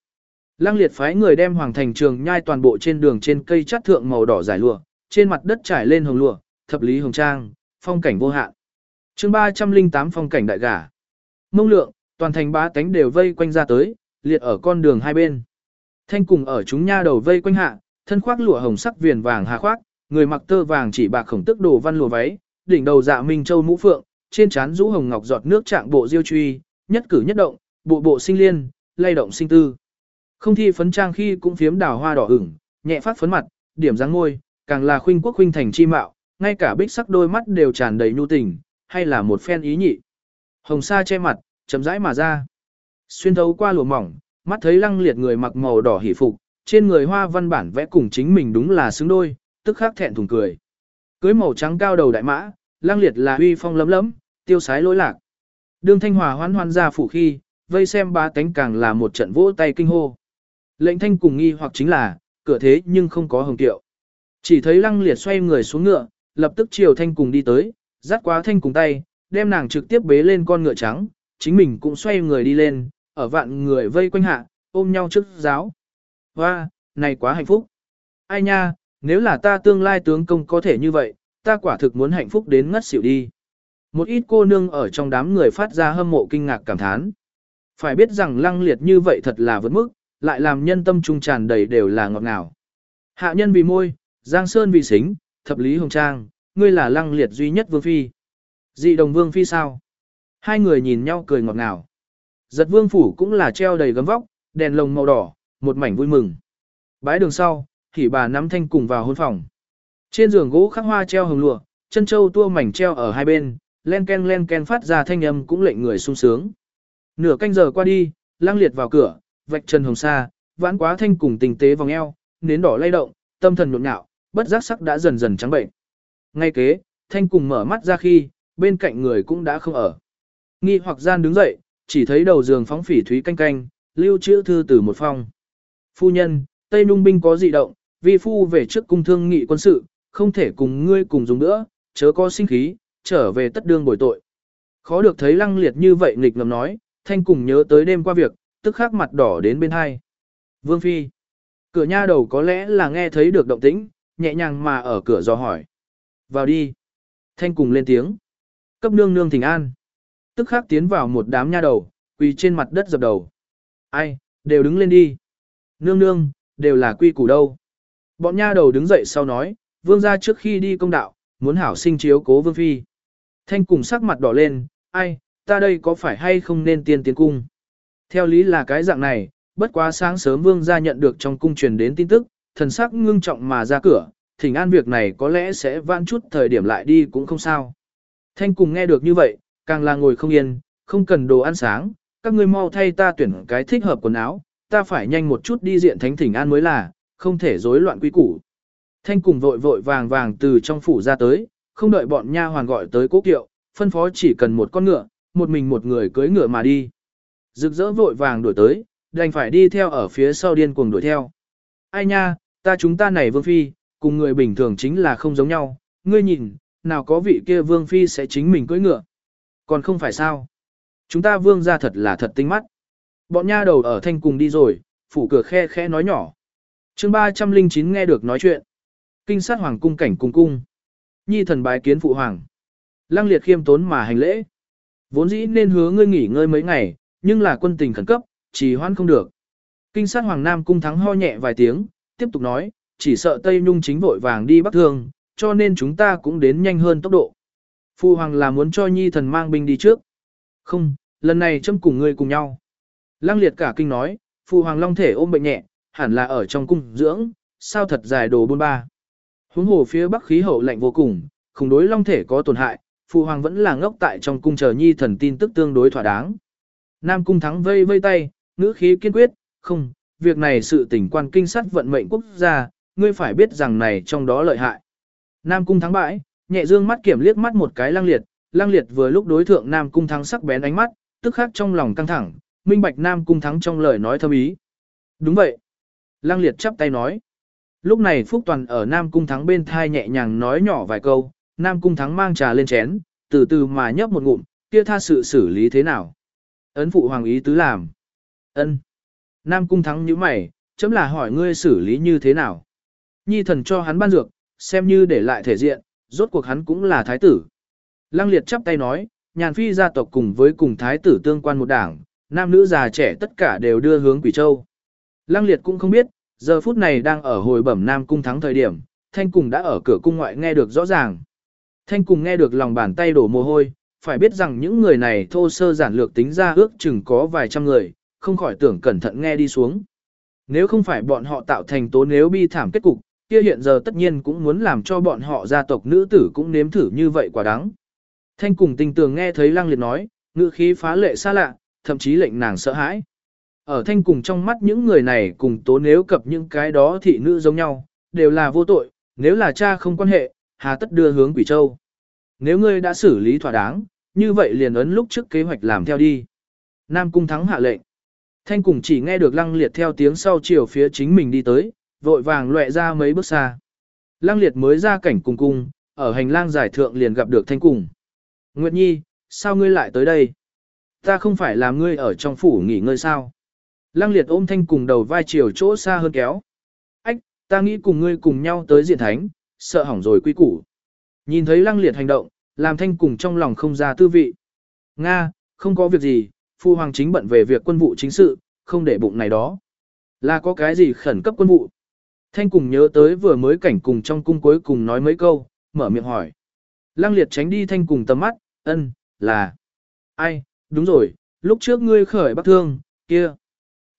Lăng liệt phái người đem hoàng thành trường nhai toàn bộ trên đường trên cây chát thượng màu đỏ giải lụa, trên mặt đất trải lên hồng lụa, thập lý hồng trang, phong cảnh vô hạn. chương 308 phong cảnh đại gà. Mông lượng, toàn thành ba tánh đều vây quanh ra tới, liệt ở con đường hai bên. Thanh cùng ở chúng nha đầu vây quanh hạ, thân khoác lụa hồng sắc viền vàng hà khoác, người mặc tơ vàng chỉ bạc khổng tức đồ văn lụa váy, đỉnh đầu dạ minh châu mũ phượng, trên trán rũ hồng ngọc giọt nước trạng bộ diêu truy, nhất cử nhất động, bộ bộ sinh liên, lay động sinh tư. Không thi phấn trang khi cũng phiếm đào hoa đỏ ửng, nhẹ phát phấn mặt, điểm dáng môi, càng là khuynh quốc khuynh thành chi mạo, ngay cả bích sắc đôi mắt đều tràn đầy nhu tình, hay là một phen ý nhị. Hồng sa che mặt, chậm rãi mà ra. Xuyên thấu qua lụa mỏng, mắt thấy lăng liệt người mặc màu đỏ hỉ phục, trên người hoa văn bản vẽ cùng chính mình đúng là xứng đôi, tức khắc thẹn thùng cười. Cưới màu trắng cao đầu đại mã, lăng liệt là uy phong lấm lấm, tiêu sái lỗi lạc. đường Thanh Hòa hoan hoan ra phủ khi, vây xem ba cánh càng là một trận vỗ tay kinh hô. Lệnh Thanh cùng nghi hoặc chính là, cửa thế nhưng không có hồng tiệu. Chỉ thấy lăng liệt xoay người xuống ngựa, lập tức chiều Thanh cùng đi tới, dắt quá Thanh cùng tay, đem nàng trực tiếp bế lên con ngựa trắng, chính mình cũng xoay người đi lên, ở vạn người vây quanh hạ, ôm nhau trước giáo. Hoa, này quá hạnh phúc. Ai nha, nếu là ta tương lai tướng công có thể như vậy, ta quả thực muốn hạnh phúc đến ngất xỉu đi. Một ít cô nương ở trong đám người phát ra hâm mộ kinh ngạc cảm thán. Phải biết rằng lăng liệt như vậy thật là vượt mức, lại làm nhân tâm trung tràn đầy đều là ngọt ngào. Hạ nhân vì môi, Giang Sơn vì xính, thập lý hồng trang, ngươi là lăng liệt duy nhất vương phi. Dị đồng vương phi sao? Hai người nhìn nhau cười ngọt ngào. Giật vương phủ cũng là treo đầy gấm vóc, đèn lồng màu đỏ, một mảnh vui mừng. Bái đường sau, thì bà nắm thanh cùng vào hôn phòng. Trên giường gỗ khắc hoa treo hồng lụa, chân châu tua mảnh treo ở hai bên, len ken len ken phát ra thanh âm cũng lệnh người sung sướng. Nửa canh giờ qua đi, lang liệt vào cửa, vạch chân hồng sa, vãn quá thanh cùng tình tế vòng eo, nến đỏ lay động, tâm thần nhộn nhạo, bất giác sắc đã dần dần trắng bệnh. Ngay kế, thanh cùng mở mắt ra khi, bên cạnh người cũng đã không ở. Nghi hoặc gian đứng dậy, chỉ thấy đầu giường phóng phỉ thúy canh canh, lưu trữ thư từ một phong. Phu nhân, Tây Nung binh có dị động, vi phu về trước cung thương nghị quân sự, không thể cùng ngươi cùng dùng nữa, chớ có sinh khí, trở về tất đương bồi tội. Khó được thấy lăng liệt như vậy nghịch ngầm nói, thanh cùng nhớ tới đêm qua việc, tức khắc mặt đỏ đến bên hai. Vương Phi. Cửa nha đầu có lẽ là nghe thấy được động tĩnh, nhẹ nhàng mà ở cửa dò hỏi. Vào đi. Thanh cùng lên tiếng. Cấp nương nương thỉnh an. Tức khắc tiến vào một đám nha đầu, quỳ trên mặt đất dập đầu. Ai, đều đứng lên đi. Nương nương, đều là quy củ đâu. Bọn nha đầu đứng dậy sau nói, vương gia trước khi đi công đạo, muốn hảo sinh chiếu cố vương phi. Thanh cùng sắc mặt đỏ lên, ai, ta đây có phải hay không nên tiên tiến cung. Theo lý là cái dạng này, bất quá sáng sớm vương gia nhận được trong cung truyền đến tin tức, thần sắc ngưng trọng mà ra cửa, thỉnh an việc này có lẽ sẽ vãn chút thời điểm lại đi cũng không sao. Thanh cùng nghe được như vậy, càng là ngồi không yên, không cần đồ ăn sáng, các ngươi mau thay ta tuyển cái thích hợp quần áo, ta phải nhanh một chút đi diện thánh thỉnh an mới là, không thể rối loạn quy củ. Thanh cùng vội vội vàng vàng từ trong phủ ra tới, không đợi bọn nha hoàn gọi tới cố kiệu, phân phó chỉ cần một con ngựa, một mình một người cưỡi ngựa mà đi. Rực rỡ vội vàng đuổi tới, đành phải đi theo ở phía sau điên cuồng đuổi theo. Ai nha, ta chúng ta này vương phi, cùng người bình thường chính là không giống nhau, ngươi nhìn, nào có vị kia vương phi sẽ chính mình cưỡi ngựa. Còn không phải sao. Chúng ta vương ra thật là thật tinh mắt. Bọn nha đầu ở thanh cùng đi rồi, phủ cửa khe khẽ nói nhỏ. chương 309 nghe được nói chuyện. Kinh sát hoàng cung cảnh cung cung. Nhi thần bái kiến phụ hoàng. Lăng liệt khiêm tốn mà hành lễ. Vốn dĩ nên hứa ngươi nghỉ ngơi mấy ngày, nhưng là quân tình khẩn cấp, chỉ hoan không được. Kinh sát hoàng nam cung thắng ho nhẹ vài tiếng, tiếp tục nói, chỉ sợ Tây Nhung chính vội vàng đi bắc thương, cho nên chúng ta cũng đến nhanh hơn tốc độ. Phu hoàng là muốn cho nhi thần mang binh đi trước. Không, lần này châm cùng ngươi cùng nhau. Lăng liệt cả kinh nói, Phu hoàng long thể ôm bệnh nhẹ, hẳn là ở trong cung dưỡng, sao thật dài đồ bôn ba. Huống hồ phía bắc khí hậu lạnh vô cùng, không đối long thể có tổn hại, Phu hoàng vẫn là ngốc tại trong cung chờ nhi thần tin tức tương đối thỏa đáng. Nam cung thắng vây vây tay, ngữ khí kiên quyết, không, việc này sự tình quan kinh sát vận mệnh quốc gia, ngươi phải biết rằng này trong đó lợi hại. Nam cung thắng bãi, nhẹ dương mắt kiểm liếc mắt một cái lang liệt, lang liệt vừa lúc đối thượng Nam cung thắng sắc bén ánh mắt, tức khắc trong lòng căng thẳng, minh bạch Nam cung thắng trong lời nói thâm ý. Đúng vậy. Lang liệt chắp tay nói. Lúc này Phúc Toàn ở Nam cung thắng bên thai nhẹ nhàng nói nhỏ vài câu, Nam cung thắng mang trà lên chén, từ từ mà nhấp một ngụm, kia tha sự xử lý thế nào. Ấn phụ hoàng ý tứ làm. ân Nam cung thắng như mày, chấm là hỏi ngươi xử lý như thế nào. Nhi thần cho hắn ban dược, xem như để lại thể diện, rốt cuộc hắn cũng là thái tử. Lăng liệt chắp tay nói, nhàn phi gia tộc cùng với cùng thái tử tương quan một đảng, nam nữ già trẻ tất cả đều đưa hướng Quỷ Châu. Lăng liệt cũng không biết, giờ phút này đang ở hồi bẩm Nam cung thắng thời điểm, Thanh Cùng đã ở cửa cung ngoại nghe được rõ ràng. Thanh Cùng nghe được lòng bàn tay đổ mồ hôi, phải biết rằng những người này thô sơ giản lược tính ra ước chừng có vài trăm người, không khỏi tưởng cẩn thận nghe đi xuống. Nếu không phải bọn họ tạo thành tố nếu bi thảm kết cục, kia hiện giờ tất nhiên cũng muốn làm cho bọn họ gia tộc nữ tử cũng nếm thử như vậy quả đáng. Thanh cùng tình tường nghe thấy lăng liệt nói, ngữ khí phá lệ xa lạ, thậm chí lệnh nàng sợ hãi. Ở thanh cùng trong mắt những người này cùng tố nếu cập những cái đó thị nữ giống nhau, đều là vô tội, nếu là cha không quan hệ, hà tất đưa hướng quỷ châu. Nếu ngươi đã xử lý thỏa đáng, như vậy liền ấn lúc trước kế hoạch làm theo đi. Nam cung thắng hạ lệnh. Thanh cùng chỉ nghe được lăng liệt theo tiếng sau chiều phía chính mình đi tới, vội vàng loẹ ra mấy bước xa. Lăng liệt mới ra cảnh cùng cung, ở hành lang giải thượng liền gặp được thanh cùng. Nguyệt Nhi, sao ngươi lại tới đây? Ta không phải là ngươi ở trong phủ nghỉ ngơi sao? Lăng liệt ôm thanh cùng đầu vai chiều chỗ xa hơn kéo. Ách, ta nghĩ cùng ngươi cùng nhau tới diện thánh, sợ hỏng rồi quy củ. Nhìn thấy lăng liệt hành động, làm thanh cùng trong lòng không ra tư vị. Nga, không có việc gì, phu hoàng chính bận về việc quân vụ chính sự, không để bụng này đó. Là có cái gì khẩn cấp quân vụ? Thanh cùng nhớ tới vừa mới cảnh cùng trong cung cuối cùng nói mấy câu, mở miệng hỏi. Lăng liệt tránh đi thanh cùng tầm mắt, ân, là. Ai, đúng rồi, lúc trước ngươi khởi bắc thương, kia.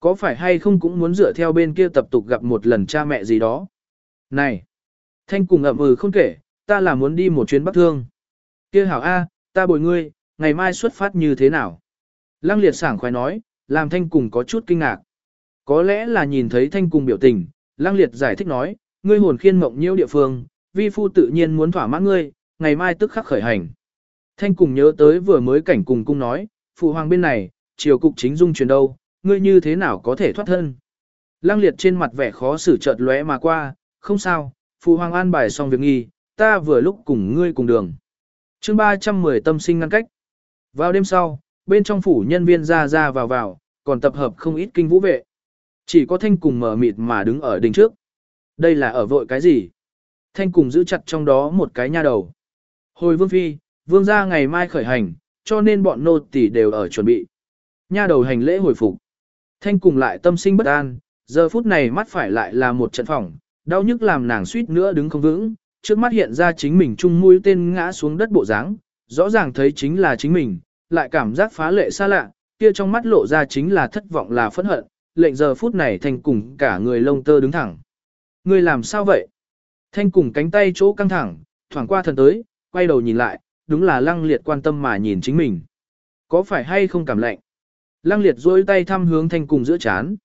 Có phải hay không cũng muốn dựa theo bên kia tập tục gặp một lần cha mẹ gì đó? Này! Thanh cùng ậm ừ không kể, ta là muốn đi một chuyến bắc thương. Kia hảo A, ta bồi ngươi, ngày mai xuất phát như thế nào? Lăng liệt sảng khoái nói, làm thanh cùng có chút kinh ngạc. Có lẽ là nhìn thấy thanh cùng biểu tình, lăng liệt giải thích nói, ngươi hồn khiên mộng nhiễu địa phương, vi phu tự nhiên muốn thỏa mãn ngươi, ngày mai tức khắc khởi hành. Thanh cùng nhớ tới vừa mới cảnh cùng cung nói, phụ hoàng bên này, triều cục chính dung truyền đâu, ngươi như thế nào có thể thoát thân. Lăng liệt trên mặt vẻ khó xử chợt lóe mà qua, không sao, phụ hoàng an bài xong việc nghi, ta vừa lúc cùng ngươi cùng đường. chương 310 tâm sinh ngăn cách. Vào đêm sau, bên trong phủ nhân viên ra ra vào vào, còn tập hợp không ít kinh vũ vệ. Chỉ có thanh cùng mở mịt mà đứng ở đỉnh trước. Đây là ở vội cái gì? Thanh cùng giữ chặt trong đó một cái nha đầu. Hồi vương phi, vương gia ngày mai khởi hành, cho nên bọn nô tỳ đều ở chuẩn bị. Nha đầu hành lễ hồi phục. Thanh cùng lại tâm sinh bất an, giờ phút này mắt phải lại là một trận phỏng, đau nhức làm nàng suýt nữa đứng không vững, trước mắt hiện ra chính mình chung mũi tên ngã xuống đất bộ dáng, rõ ràng thấy chính là chính mình, lại cảm giác phá lệ xa lạ, kia trong mắt lộ ra chính là thất vọng là phẫn hận, lệnh giờ phút này thanh cùng cả người lông tơ đứng thẳng. Ngươi làm sao vậy? Thanh cùng cánh tay chỗ căng thẳng, thoảng qua thần tới, quay đầu nhìn lại, đúng là lăng liệt quan tâm mà nhìn chính mình. Có phải hay không cảm lạnh? Lăng liệt duỗi tay thăm hướng thanh cùng giữa chán.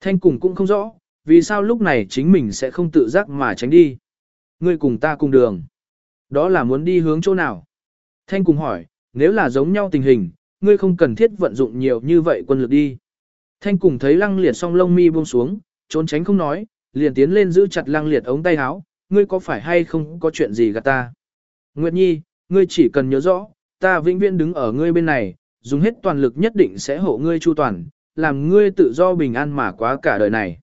Thanh cùng cũng không rõ, vì sao lúc này chính mình sẽ không tự giác mà tránh đi. Ngươi cùng ta cùng đường. Đó là muốn đi hướng chỗ nào? Thanh cùng hỏi, nếu là giống nhau tình hình, ngươi không cần thiết vận dụng nhiều như vậy quân lực đi. Thanh cùng thấy lăng liệt song lông mi buông xuống, trốn tránh không nói, liền tiến lên giữ chặt lăng liệt ống tay áo, ngươi có phải hay không có chuyện gì gạt ta? Nguyệt Nhi, ngươi chỉ cần nhớ rõ, ta vĩnh viễn đứng ở ngươi bên này, dùng hết toàn lực nhất định sẽ hộ ngươi chu toàn, làm ngươi tự do bình an mà quá cả đời này.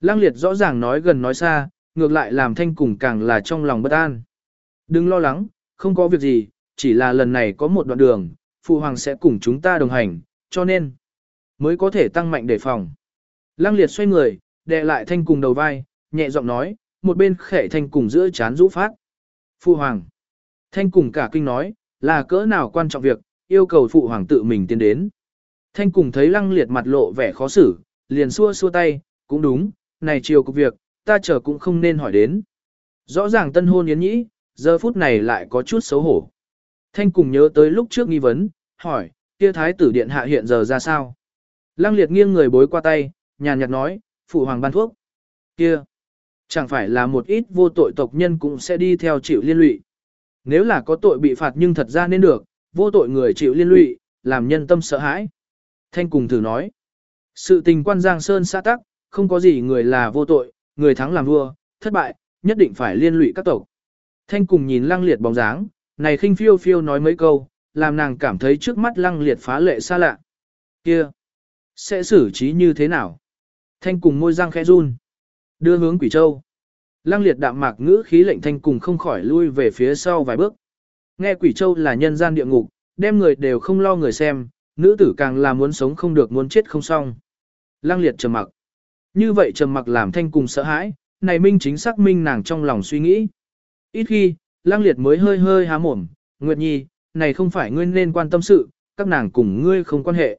Lăng liệt rõ ràng nói gần nói xa, ngược lại làm thanh cùng càng là trong lòng bất an. Đừng lo lắng, không có việc gì, chỉ là lần này có một đoạn đường, phụ hoàng sẽ cùng chúng ta đồng hành, cho nên mới có thể tăng mạnh đề phòng. Lăng liệt xoay người, đè lại thanh cùng đầu vai, nhẹ giọng nói, một bên khẽ thanh cùng giữa chán rũ phát. Phụ hoàng. Thanh cùng cả kinh nói, là cỡ nào quan trọng việc, yêu cầu phụ hoàng tự mình tiến đến. Thanh cùng thấy lăng liệt mặt lộ vẻ khó xử, liền xua xua tay, cũng đúng, này chiều cục việc, ta chờ cũng không nên hỏi đến. Rõ ràng tân hôn yến nhĩ, giờ phút này lại có chút xấu hổ. Thanh cùng nhớ tới lúc trước nghi vấn, hỏi, kia thái tử điện hạ hiện giờ ra sao? Lăng liệt nghiêng người bối qua tay, nhàn nhạt nói, phụ hoàng ban thuốc. Kia, Chẳng phải là một ít vô tội tộc nhân cũng sẽ đi theo chịu liên lụy. Nếu là có tội bị phạt nhưng thật ra nên được, vô tội người chịu liên lụy, làm nhân tâm sợ hãi. Thanh cùng thử nói, sự tình quan Giang Sơn xã tắc, không có gì người là vô tội, người thắng làm vua, thất bại, nhất định phải liên lụy các tộc. Thanh cùng nhìn lăng liệt bóng dáng, này khinh phiêu phiêu nói mấy câu, làm nàng cảm thấy trước mắt lăng liệt phá lệ xa lạ. Kia, sẽ xử trí như thế nào? Thanh cùng môi răng khẽ run, đưa hướng quỷ châu. Lăng liệt đạm mạc ngữ khí lệnh thanh cùng không khỏi lui về phía sau vài bước. Nghe quỷ châu là nhân gian địa ngục, đem người đều không lo người xem, nữ tử càng là muốn sống không được muốn chết không xong. Lăng liệt trầm mặc. Như vậy trầm mặc làm thanh cùng sợ hãi, này minh chính xác minh nàng trong lòng suy nghĩ. Ít khi, lăng liệt mới hơi hơi há mồm, Nguyệt Nhi, này không phải ngươi nên quan tâm sự, các nàng cùng ngươi không quan hệ.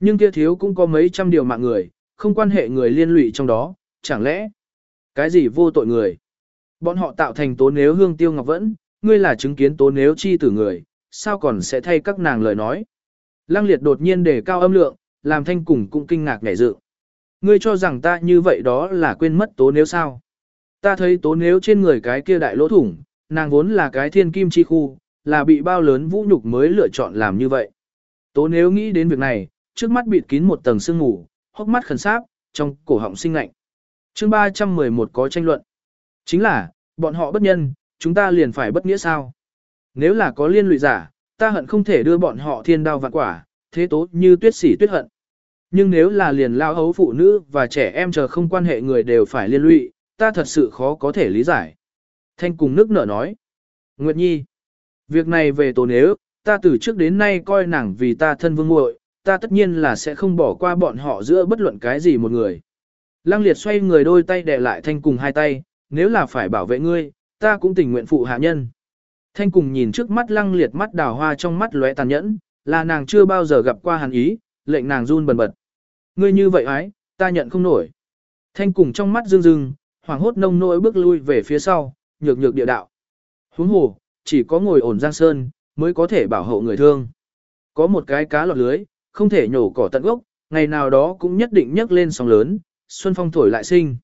Nhưng kia thiếu cũng có mấy trăm điều mạng người, không quan hệ người liên lụy trong đó, chẳng lẽ cái gì vô tội người? Bọn họ tạo thành tố nếu hương tiêu ngọc vẫn, ngươi là chứng kiến tố nếu chi tử người, sao còn sẽ thay các nàng lời nói? Lăng liệt đột nhiên đề cao âm lượng, làm thanh cùng cũng kinh ngạc ngảy dự. Ngươi cho rằng ta như vậy đó là quên mất tố nếu sao? Ta thấy tố nếu trên người cái kia đại lỗ thủng, nàng vốn là cái thiên kim chi khu, là bị bao lớn vũ nhục mới lựa chọn làm như vậy. Tố nếu nghĩ đến việc này, trước mắt bịt kín một tầng sương ngủ, hốc mắt khẩn sáp, trong cổ họng sinh lạnh. chương 311 có tranh luận. Chính là, bọn họ bất nhân, chúng ta liền phải bất nghĩa sao? Nếu là có liên lụy giả, ta hận không thể đưa bọn họ thiên đao vạn quả, thế tố như tuyết sỉ tuyết hận. Nhưng nếu là liền lao hấu phụ nữ và trẻ em chờ không quan hệ người đều phải liên lụy, ta thật sự khó có thể lý giải. Thanh cùng nước nở nói. Nguyệt Nhi, việc này về tổ nếu, ta từ trước đến nay coi nàng vì ta thân vương muội, ta tất nhiên là sẽ không bỏ qua bọn họ giữa bất luận cái gì một người. Lăng liệt xoay người đôi tay đè lại thanh cùng hai tay, nếu là phải bảo vệ ngươi, ta cũng tình nguyện phụ hạ nhân. Thanh cùng nhìn trước mắt lăng liệt mắt đào hoa trong mắt lóe tàn nhẫn, là nàng chưa bao giờ gặp qua hàn ý, lệnh nàng run bần bật. Ngươi như vậy ái, ta nhận không nổi. Thanh cùng trong mắt dương dương, hoàng hốt nông nỗi bước lui về phía sau, nhược nhược địa đạo. Huống hồ, chỉ có ngồi ổn giang sơn, mới có thể bảo hộ người thương. Có một cái cá lọt lưới, không thể nhổ cỏ tận gốc, ngày nào đó cũng nhất định nhấc lên sóng lớn, xuân phong thổi lại sinh.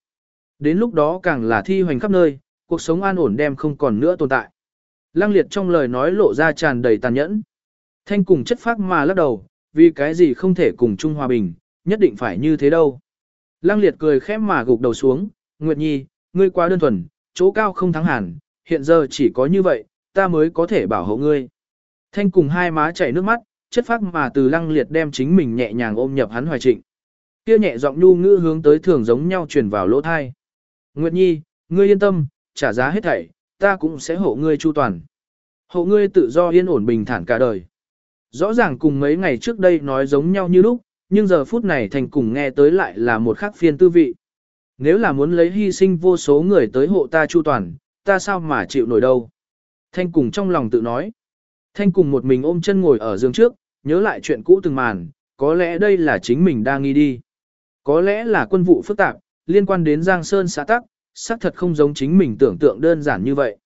Đến lúc đó càng là thi hoành khắp nơi, cuộc sống an ổn đem không còn nữa tồn tại. Lăng liệt trong lời nói lộ ra tràn đầy tàn nhẫn. Thanh cùng chất phác mà lắc đầu, vì cái gì không thể cùng chung hòa bình, nhất định phải như thế đâu. Lăng liệt cười khẽ mà gục đầu xuống, Nguyệt Nhi, ngươi quá đơn thuần, chỗ cao không thắng hẳn, hiện giờ chỉ có như vậy, ta mới có thể bảo hộ ngươi. Thanh cùng hai má chảy nước mắt, chất phác mà từ lăng liệt đem chính mình nhẹ nhàng ôm nhập hắn hoài trịnh. Kia nhẹ giọng nhu ngữ hướng tới thường giống nhau truyền vào lỗ thai. Nguyệt Nhi, ngươi yên tâm, trả giá hết thảy, ta cũng sẽ hộ ngươi chu toàn. Hộ ngươi tự do yên ổn bình thản cả đời. Rõ ràng cùng mấy ngày trước đây nói giống nhau như lúc, nhưng giờ phút này thành cùng nghe tới lại là một khác phiên tư vị. Nếu là muốn lấy hy sinh vô số người tới hộ ta chu toàn, ta sao mà chịu nổi đâu. Thanh cùng trong lòng tự nói. Thanh cùng một mình ôm chân ngồi ở giường trước, nhớ lại chuyện cũ từng màn, có lẽ đây là chính mình đang nghi đi. Có lẽ là quân vụ phức tạp, liên quan đến Giang Sơn xã tắc, xác thật không giống chính mình tưởng tượng đơn giản như vậy.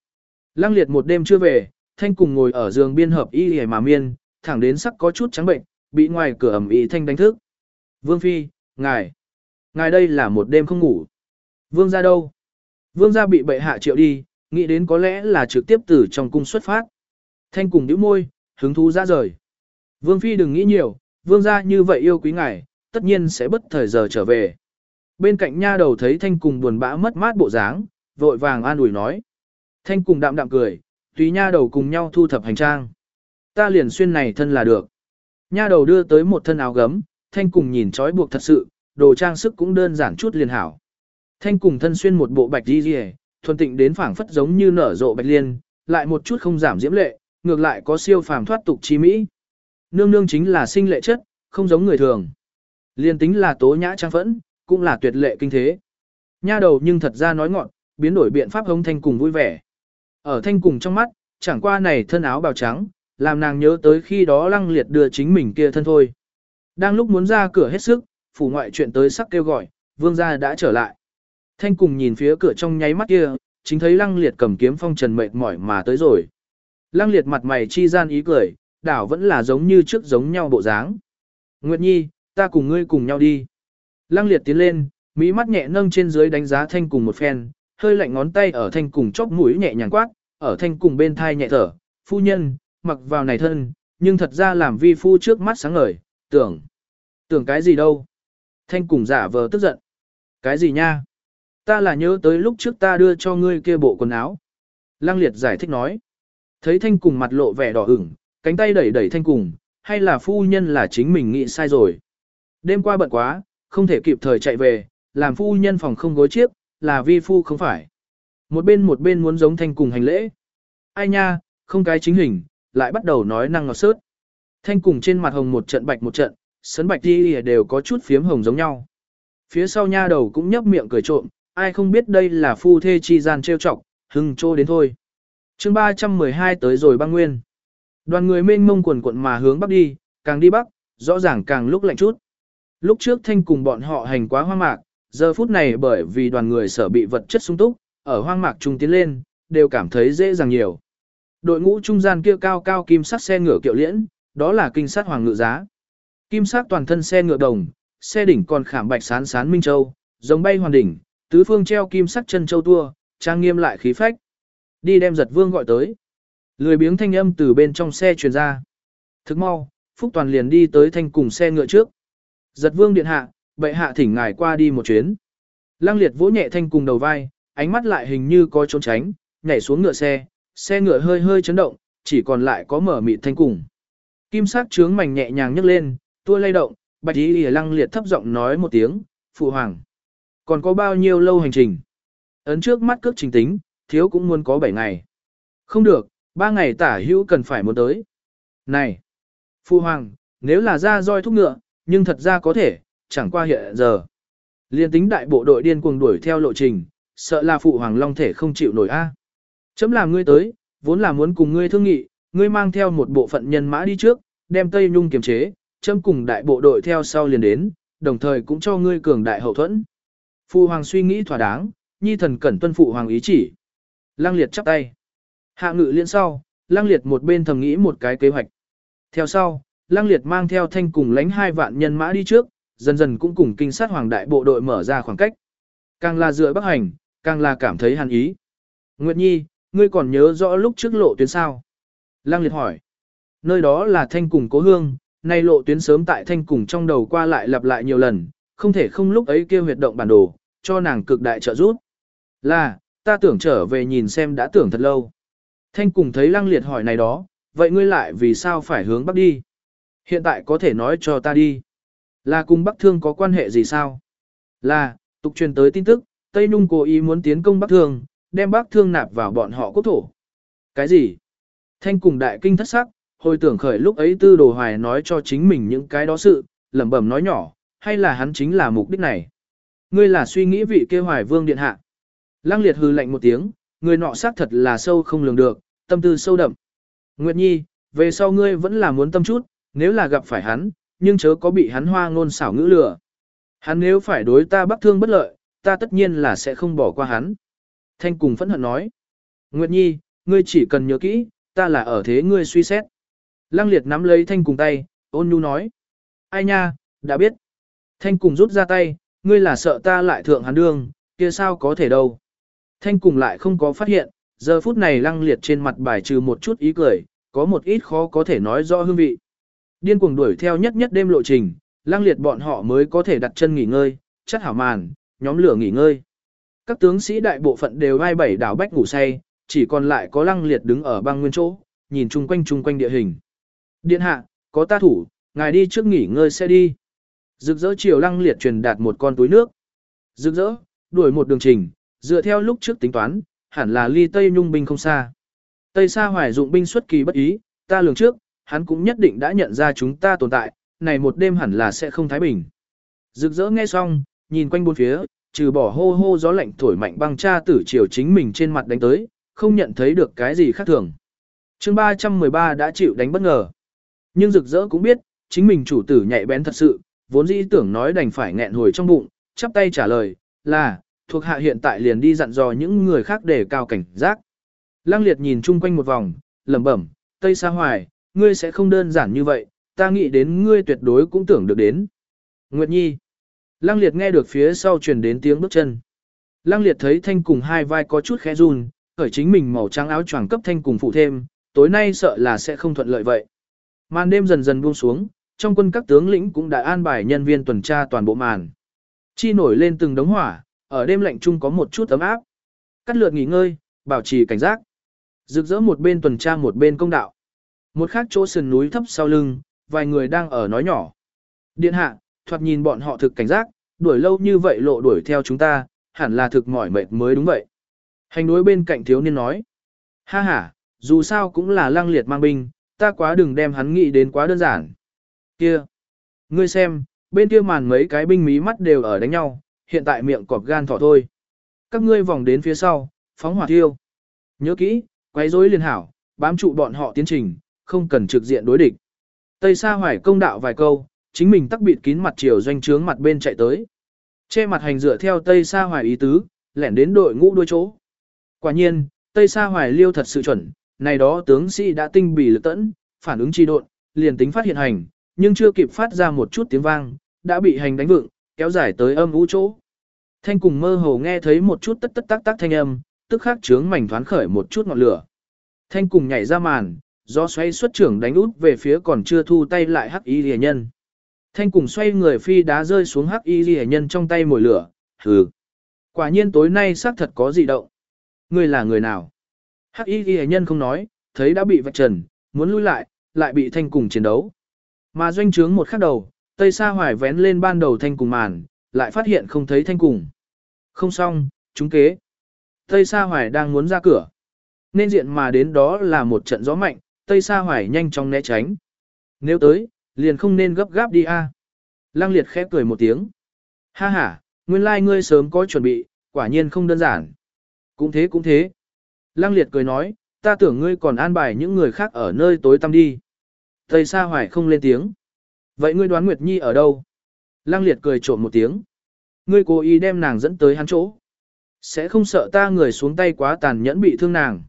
Lăng liệt một đêm chưa về, Thanh cùng ngồi ở giường biên hợp y hề mà miên, thẳng đến sắc có chút trắng bệnh, bị ngoài cửa ẩm ý Thanh đánh thức. Vương Phi, ngài, ngài đây là một đêm không ngủ. Vương ra đâu? Vương ra bị bệ hạ triệu đi, nghĩ đến có lẽ là trực tiếp từ trong cung xuất phát. Thanh cùng nhíu môi, hứng thú ra rời. Vương Phi đừng nghĩ nhiều, vương gia như vậy yêu quý ngài, tất nhiên sẽ bất thời giờ trở về. Bên cạnh nha đầu thấy Thanh cùng buồn bã mất mát bộ dáng, vội vàng an ủi nói. Thanh cùng đạm đạm cười, tùy nha đầu cùng nhau thu thập hành trang. Ta liền xuyên này thân là được. Nha đầu đưa tới một thân áo gấm, Thanh cùng nhìn trói buộc thật sự, đồ trang sức cũng đơn giản chút liền hảo. Thanh cùng thân xuyên một bộ bạch đi rìa, thuần tịnh đến phảng phất giống như nở rộ bạch liên, lại một chút không giảm diễm lệ, ngược lại có siêu phàm thoát tục chi mỹ. Nương nương chính là sinh lệ chất, không giống người thường. Liên tính là tố nhã trang phẫn, cũng là tuyệt lệ kinh thế. Nha đầu nhưng thật ra nói ngọn, biến đổi biện pháp hống thanh cùng vui vẻ. Ở thanh cùng trong mắt, chẳng qua này thân áo bào trắng, làm nàng nhớ tới khi đó lăng liệt đưa chính mình kia thân thôi. Đang lúc muốn ra cửa hết sức, phủ ngoại chuyện tới sắc kêu gọi, vương gia đã trở lại. Thanh cùng nhìn phía cửa trong nháy mắt kia, chính thấy lăng liệt cầm kiếm phong trần mệt mỏi mà tới rồi. Lăng liệt mặt mày chi gian ý cười, đảo vẫn là giống như trước giống nhau bộ dáng. Nguyệt Nhi, ta cùng ngươi cùng nhau đi. Lăng liệt tiến lên, mỹ mắt nhẹ nâng trên dưới đánh giá thanh cùng một phen, hơi lạnh ngón tay ở thanh cùng chóp mũi nhẹ nhàng quát, ở thanh cùng bên thai nhẹ thở, phu nhân, mặc vào này thân, nhưng thật ra làm vi phu trước mắt sáng ngời, tưởng, tưởng cái gì đâu. Thanh cùng giả vờ tức giận. Cái gì nha? Ta là nhớ tới lúc trước ta đưa cho ngươi kia bộ quần áo. Lăng liệt giải thích nói. Thấy thanh cùng mặt lộ vẻ đỏ ửng, cánh tay đẩy đẩy thanh cùng, hay là phu nhân là chính mình nghĩ sai rồi. Đêm qua bận quá, không thể kịp thời chạy về, làm phu nhân phòng không gối chiếc, là vi phu không phải. Một bên một bên muốn giống thanh cùng hành lễ. Ai nha, không cái chính hình, lại bắt đầu nói năng ngọt sớt. Thanh cùng trên mặt hồng một trận bạch một trận, sấn bạch đi đều có chút phiếm hồng giống nhau. Phía sau nha đầu cũng nhấp miệng cười trộm, ai không biết đây là phu thê chi gian trêu chọc, hưng trô đến thôi. chương 312 tới rồi băng nguyên. Đoàn người mênh mông quần quận mà hướng bắc đi, càng đi bắc, rõ ràng càng lúc lạnh chút. Lúc trước thanh cùng bọn họ hành quá hoang mạc, giờ phút này bởi vì đoàn người sở bị vật chất sung túc, ở hoang mạc trung tiến lên, đều cảm thấy dễ dàng nhiều. Đội ngũ trung gian kia cao cao kim sắc xe ngựa kiệu liễn, đó là kinh sát hoàng ngự giá. Kim sắc toàn thân xe ngựa đồng, xe đỉnh còn khảm bạch sán sán minh châu, giống bay hoàn đỉnh, tứ phương treo kim sắc chân châu tua, trang nghiêm lại khí phách. Đi đem giật vương gọi tới. Lười biếng thanh âm từ bên trong xe truyền ra. Thức mau, Phúc Toàn liền đi tới thanh cùng xe ngựa trước. Giật vương điện hạ, bệ hạ thỉnh ngài qua đi một chuyến. Lăng liệt vỗ nhẹ thanh cùng đầu vai, ánh mắt lại hình như có trốn tránh, nhảy xuống ngựa xe, xe ngựa hơi hơi chấn động, chỉ còn lại có mở mịt thanh cùng. Kim sắc trướng mảnh nhẹ nhàng nhấc lên, tua lay động, bạch y lìa lăng liệt thấp giọng nói một tiếng, phụ hoàng. Còn có bao nhiêu lâu hành trình? Ấn trước mắt cước trình tính, thiếu cũng muốn có 7 ngày. Không được, Ba ngày tả hữu cần phải muốn tới. Này! Phu hoàng, nếu là ra roi thúc ngựa, nhưng thật ra có thể, chẳng qua hiện giờ. Liên tính đại bộ đội điên cuồng đuổi theo lộ trình, sợ là phụ hoàng long thể không chịu nổi a. Chấm làm ngươi tới, vốn là muốn cùng ngươi thương nghị, ngươi mang theo một bộ phận nhân mã đi trước, đem Tây Nhung kiềm chế, chấm cùng đại bộ đội theo sau liền đến, đồng thời cũng cho ngươi cường đại hậu thuẫn. Phụ hoàng suy nghĩ thỏa đáng, nhi thần cẩn tuân phụ hoàng ý chỉ. Lăng liệt chắp tay. Hạ ngự liên sau, Lang liệt một bên thầm nghĩ một cái kế hoạch. Theo sau, Lang liệt mang theo thanh cùng lãnh hai vạn nhân mã đi trước, dần dần cũng cùng kinh sát hoàng đại bộ đội mở ra khoảng cách. Càng là dựa bắc hành, càng là cảm thấy hàn ý. Nguyệt Nhi, ngươi còn nhớ rõ lúc trước lộ tuyến sao? Lăng liệt hỏi. Nơi đó là thanh cùng cố hương, nay lộ tuyến sớm tại thanh cùng trong đầu qua lại lặp lại nhiều lần, không thể không lúc ấy kêu huyệt động bản đồ, cho nàng cực đại trợ giúp. Là, ta tưởng trở về nhìn xem đã tưởng thật lâu. Thanh cùng thấy lăng liệt hỏi này đó, vậy ngươi lại vì sao phải hướng bắc đi? Hiện tại có thể nói cho ta đi. Là cùng Bắc Thương có quan hệ gì sao? Là, tục truyền tới tin tức, Tây Nhung cố ý muốn tiến công Bắc Thương, đem Bắc Thương nạp vào bọn họ quốc thổ. Cái gì? Thanh cùng đại kinh thất sắc, hồi tưởng khởi lúc ấy tư đồ hoài nói cho chính mình những cái đó sự, lẩm bẩm nói nhỏ, hay là hắn chính là mục đích này? Ngươi là suy nghĩ vị kêu hoài vương điện hạ. Lăng liệt hư lạnh một tiếng, người nọ xác thật là sâu không lường được, tâm tư sâu đậm. Nguyệt Nhi, về sau ngươi vẫn là muốn tâm chút, nếu là gặp phải hắn, nhưng chớ có bị hắn hoa ngôn xảo ngữ lừa. Hắn nếu phải đối ta bắc thương bất lợi, ta tất nhiên là sẽ không bỏ qua hắn. Thanh cùng phẫn hận nói. Nguyệt Nhi, ngươi chỉ cần nhớ kỹ, ta là ở thế ngươi suy xét. Lăng liệt nắm lấy thanh cùng tay, ôn nhu nói. Ai nha, đã biết. Thanh cùng rút ra tay, ngươi là sợ ta lại thượng hắn đương, kia sao có thể đâu. Thanh cùng lại không có phát hiện, giờ phút này lăng liệt trên mặt bài trừ một chút ý cười, có một ít khó có thể nói rõ hương vị. Điên cuồng đuổi theo nhất nhất đêm lộ trình, lăng liệt bọn họ mới có thể đặt chân nghỉ ngơi, chất hảo màn, nhóm lửa nghỉ ngơi. Các tướng sĩ đại bộ phận đều vai bảy đảo bách ngủ say, chỉ còn lại có lăng liệt đứng ở băng nguyên chỗ, nhìn chung quanh chung quanh địa hình. Điện hạ, có ta thủ, ngài đi trước nghỉ ngơi sẽ đi. Rực rỡ chiều lăng liệt truyền đạt một con túi nước. Rực rỡ, đuổi một đường trình, dựa theo lúc trước tính toán, hẳn là ly Tây Nhung binh không xa. Tây Sa hoài dụng binh xuất kỳ bất ý, ta lường trước, hắn cũng nhất định đã nhận ra chúng ta tồn tại, này một đêm hẳn là sẽ không thái bình. Rực rỡ nghe xong, nhìn quanh bốn phía, trừ bỏ hô hô gió lạnh thổi mạnh băng cha tử chiều chính mình trên mặt đánh tới, không nhận thấy được cái gì khác thường. chương 313 đã chịu đánh bất ngờ. Nhưng rực rỡ cũng biết, chính mình chủ tử nhạy bén thật sự, vốn dĩ tưởng nói đành phải nghẹn hồi trong bụng, chắp tay trả lời, là, thuộc hạ hiện tại liền đi dặn dò những người khác để cao cảnh giác. Lăng liệt nhìn chung quanh một vòng, lẩm bẩm, Tây Sa Hoài, ngươi sẽ không đơn giản như vậy, ta nghĩ đến ngươi tuyệt đối cũng tưởng được đến. Nguyệt Nhi. Lăng liệt nghe được phía sau truyền đến tiếng bước chân. Lăng liệt thấy thanh cùng hai vai có chút khẽ run, khởi chính mình màu trắng áo choàng cấp thanh cùng phụ thêm, tối nay sợ là sẽ không thuận lợi vậy. Màn đêm dần dần buông xuống, trong quân các tướng lĩnh cũng đã an bài nhân viên tuần tra toàn bộ màn. Chi nổi lên từng đống hỏa, ở đêm lạnh chung có một chút ấm áp. Cắt lượt nghỉ ngơi, bảo trì cảnh giác. Rực rỡ một bên tuần tra một bên công đạo. Một khác chỗ sườn núi thấp sau lưng, vài người đang ở nói nhỏ. Điện hạ, thoạt nhìn bọn họ thực cảnh giác, đuổi lâu như vậy lộ đuổi theo chúng ta, hẳn là thực mỏi mệt mới đúng vậy. Hành đối bên cạnh thiếu niên nói. Ha ha, dù sao cũng là lăng liệt mang binh, ta quá đừng đem hắn nghĩ đến quá đơn giản. Kia, ngươi xem, bên kia màn mấy cái binh mí mắt đều ở đánh nhau, hiện tại miệng cọp gan thỏ thôi. Các ngươi vòng đến phía sau, phóng hỏa thiêu. Nhớ kỹ, quấy rối liên hảo, bám trụ bọn họ tiến trình, không cần trực diện đối địch. Tây Sa Hoài công đạo vài câu, chính mình tắc bịt kín mặt chiều doanh trướng mặt bên chạy tới. Che mặt hành dựa theo Tây Sa Hoài ý tứ, lẻn đến đội ngũ đuôi chỗ. Quả nhiên, Tây Sa Hoài liêu thật sự chuẩn, này đó tướng sĩ đã tinh bì lực tẫn, phản ứng chi độn, liền tính phát hiện hành, nhưng chưa kịp phát ra một chút tiếng vang, đã bị hành đánh vựng, kéo dài tới âm vũ chỗ. Thanh cùng mơ hồ nghe thấy một chút tất tất tác tác thanh âm, tức khắc trướng mảnh thoáng khởi một chút ngọn lửa. Thanh cùng nhảy ra màn, do xoay xuất trưởng đánh út về phía còn chưa thu tay lại hắc y rìa nhân. Thanh cùng xoay người phi đá rơi xuống hắc y rìa nhân trong tay mồi lửa, hừ. Quả nhiên tối nay xác thật có gì động. Ngươi là người nào? Hắc y rìa nhân không nói, thấy đã bị vạch trần, muốn lui lại, lại bị thanh cùng chiến đấu. Mà doanh trướng một khắc đầu, Tây Sa Hoài vén lên ban đầu thanh cùng màn, lại phát hiện không thấy thanh cùng. Không xong, chúng kế. Tây Sa Hoài đang muốn ra cửa. Nên diện mà đến đó là một trận gió mạnh, Tây Sa Hoài nhanh chóng né tránh. Nếu tới, liền không nên gấp gáp đi a. Lăng liệt khép cười một tiếng. Ha ha, nguyên lai like ngươi sớm có chuẩn bị, quả nhiên không đơn giản. Cũng thế cũng thế. Lăng liệt cười nói, ta tưởng ngươi còn an bài những người khác ở nơi tối tăm đi. Tây Sa Hoài không lên tiếng. Vậy ngươi đoán Nguyệt Nhi ở đâu? Lăng liệt cười trộm một tiếng. Ngươi cố ý đem nàng dẫn tới hắn chỗ. Sẽ không sợ ta người xuống tay quá tàn nhẫn bị thương nàng.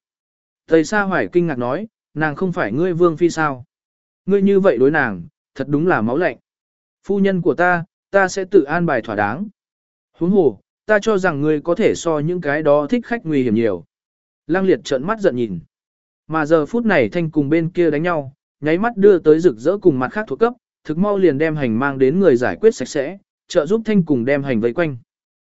Thầy Sa Hoài kinh ngạc nói, nàng không phải ngươi vương phi sao? Ngươi như vậy đối nàng, thật đúng là máu lạnh. Phu nhân của ta, ta sẽ tự an bài thỏa đáng. Huống hồ, ta cho rằng ngươi có thể so những cái đó thích khách nguy hiểm nhiều. Lăng liệt trợn mắt giận nhìn. Mà giờ phút này thanh cùng bên kia đánh nhau, nháy mắt đưa tới rực rỡ cùng mặt khác thuộc cấp, thực mau liền đem hành mang đến người giải quyết sạch sẽ, trợ giúp thanh cùng đem hành vây quanh.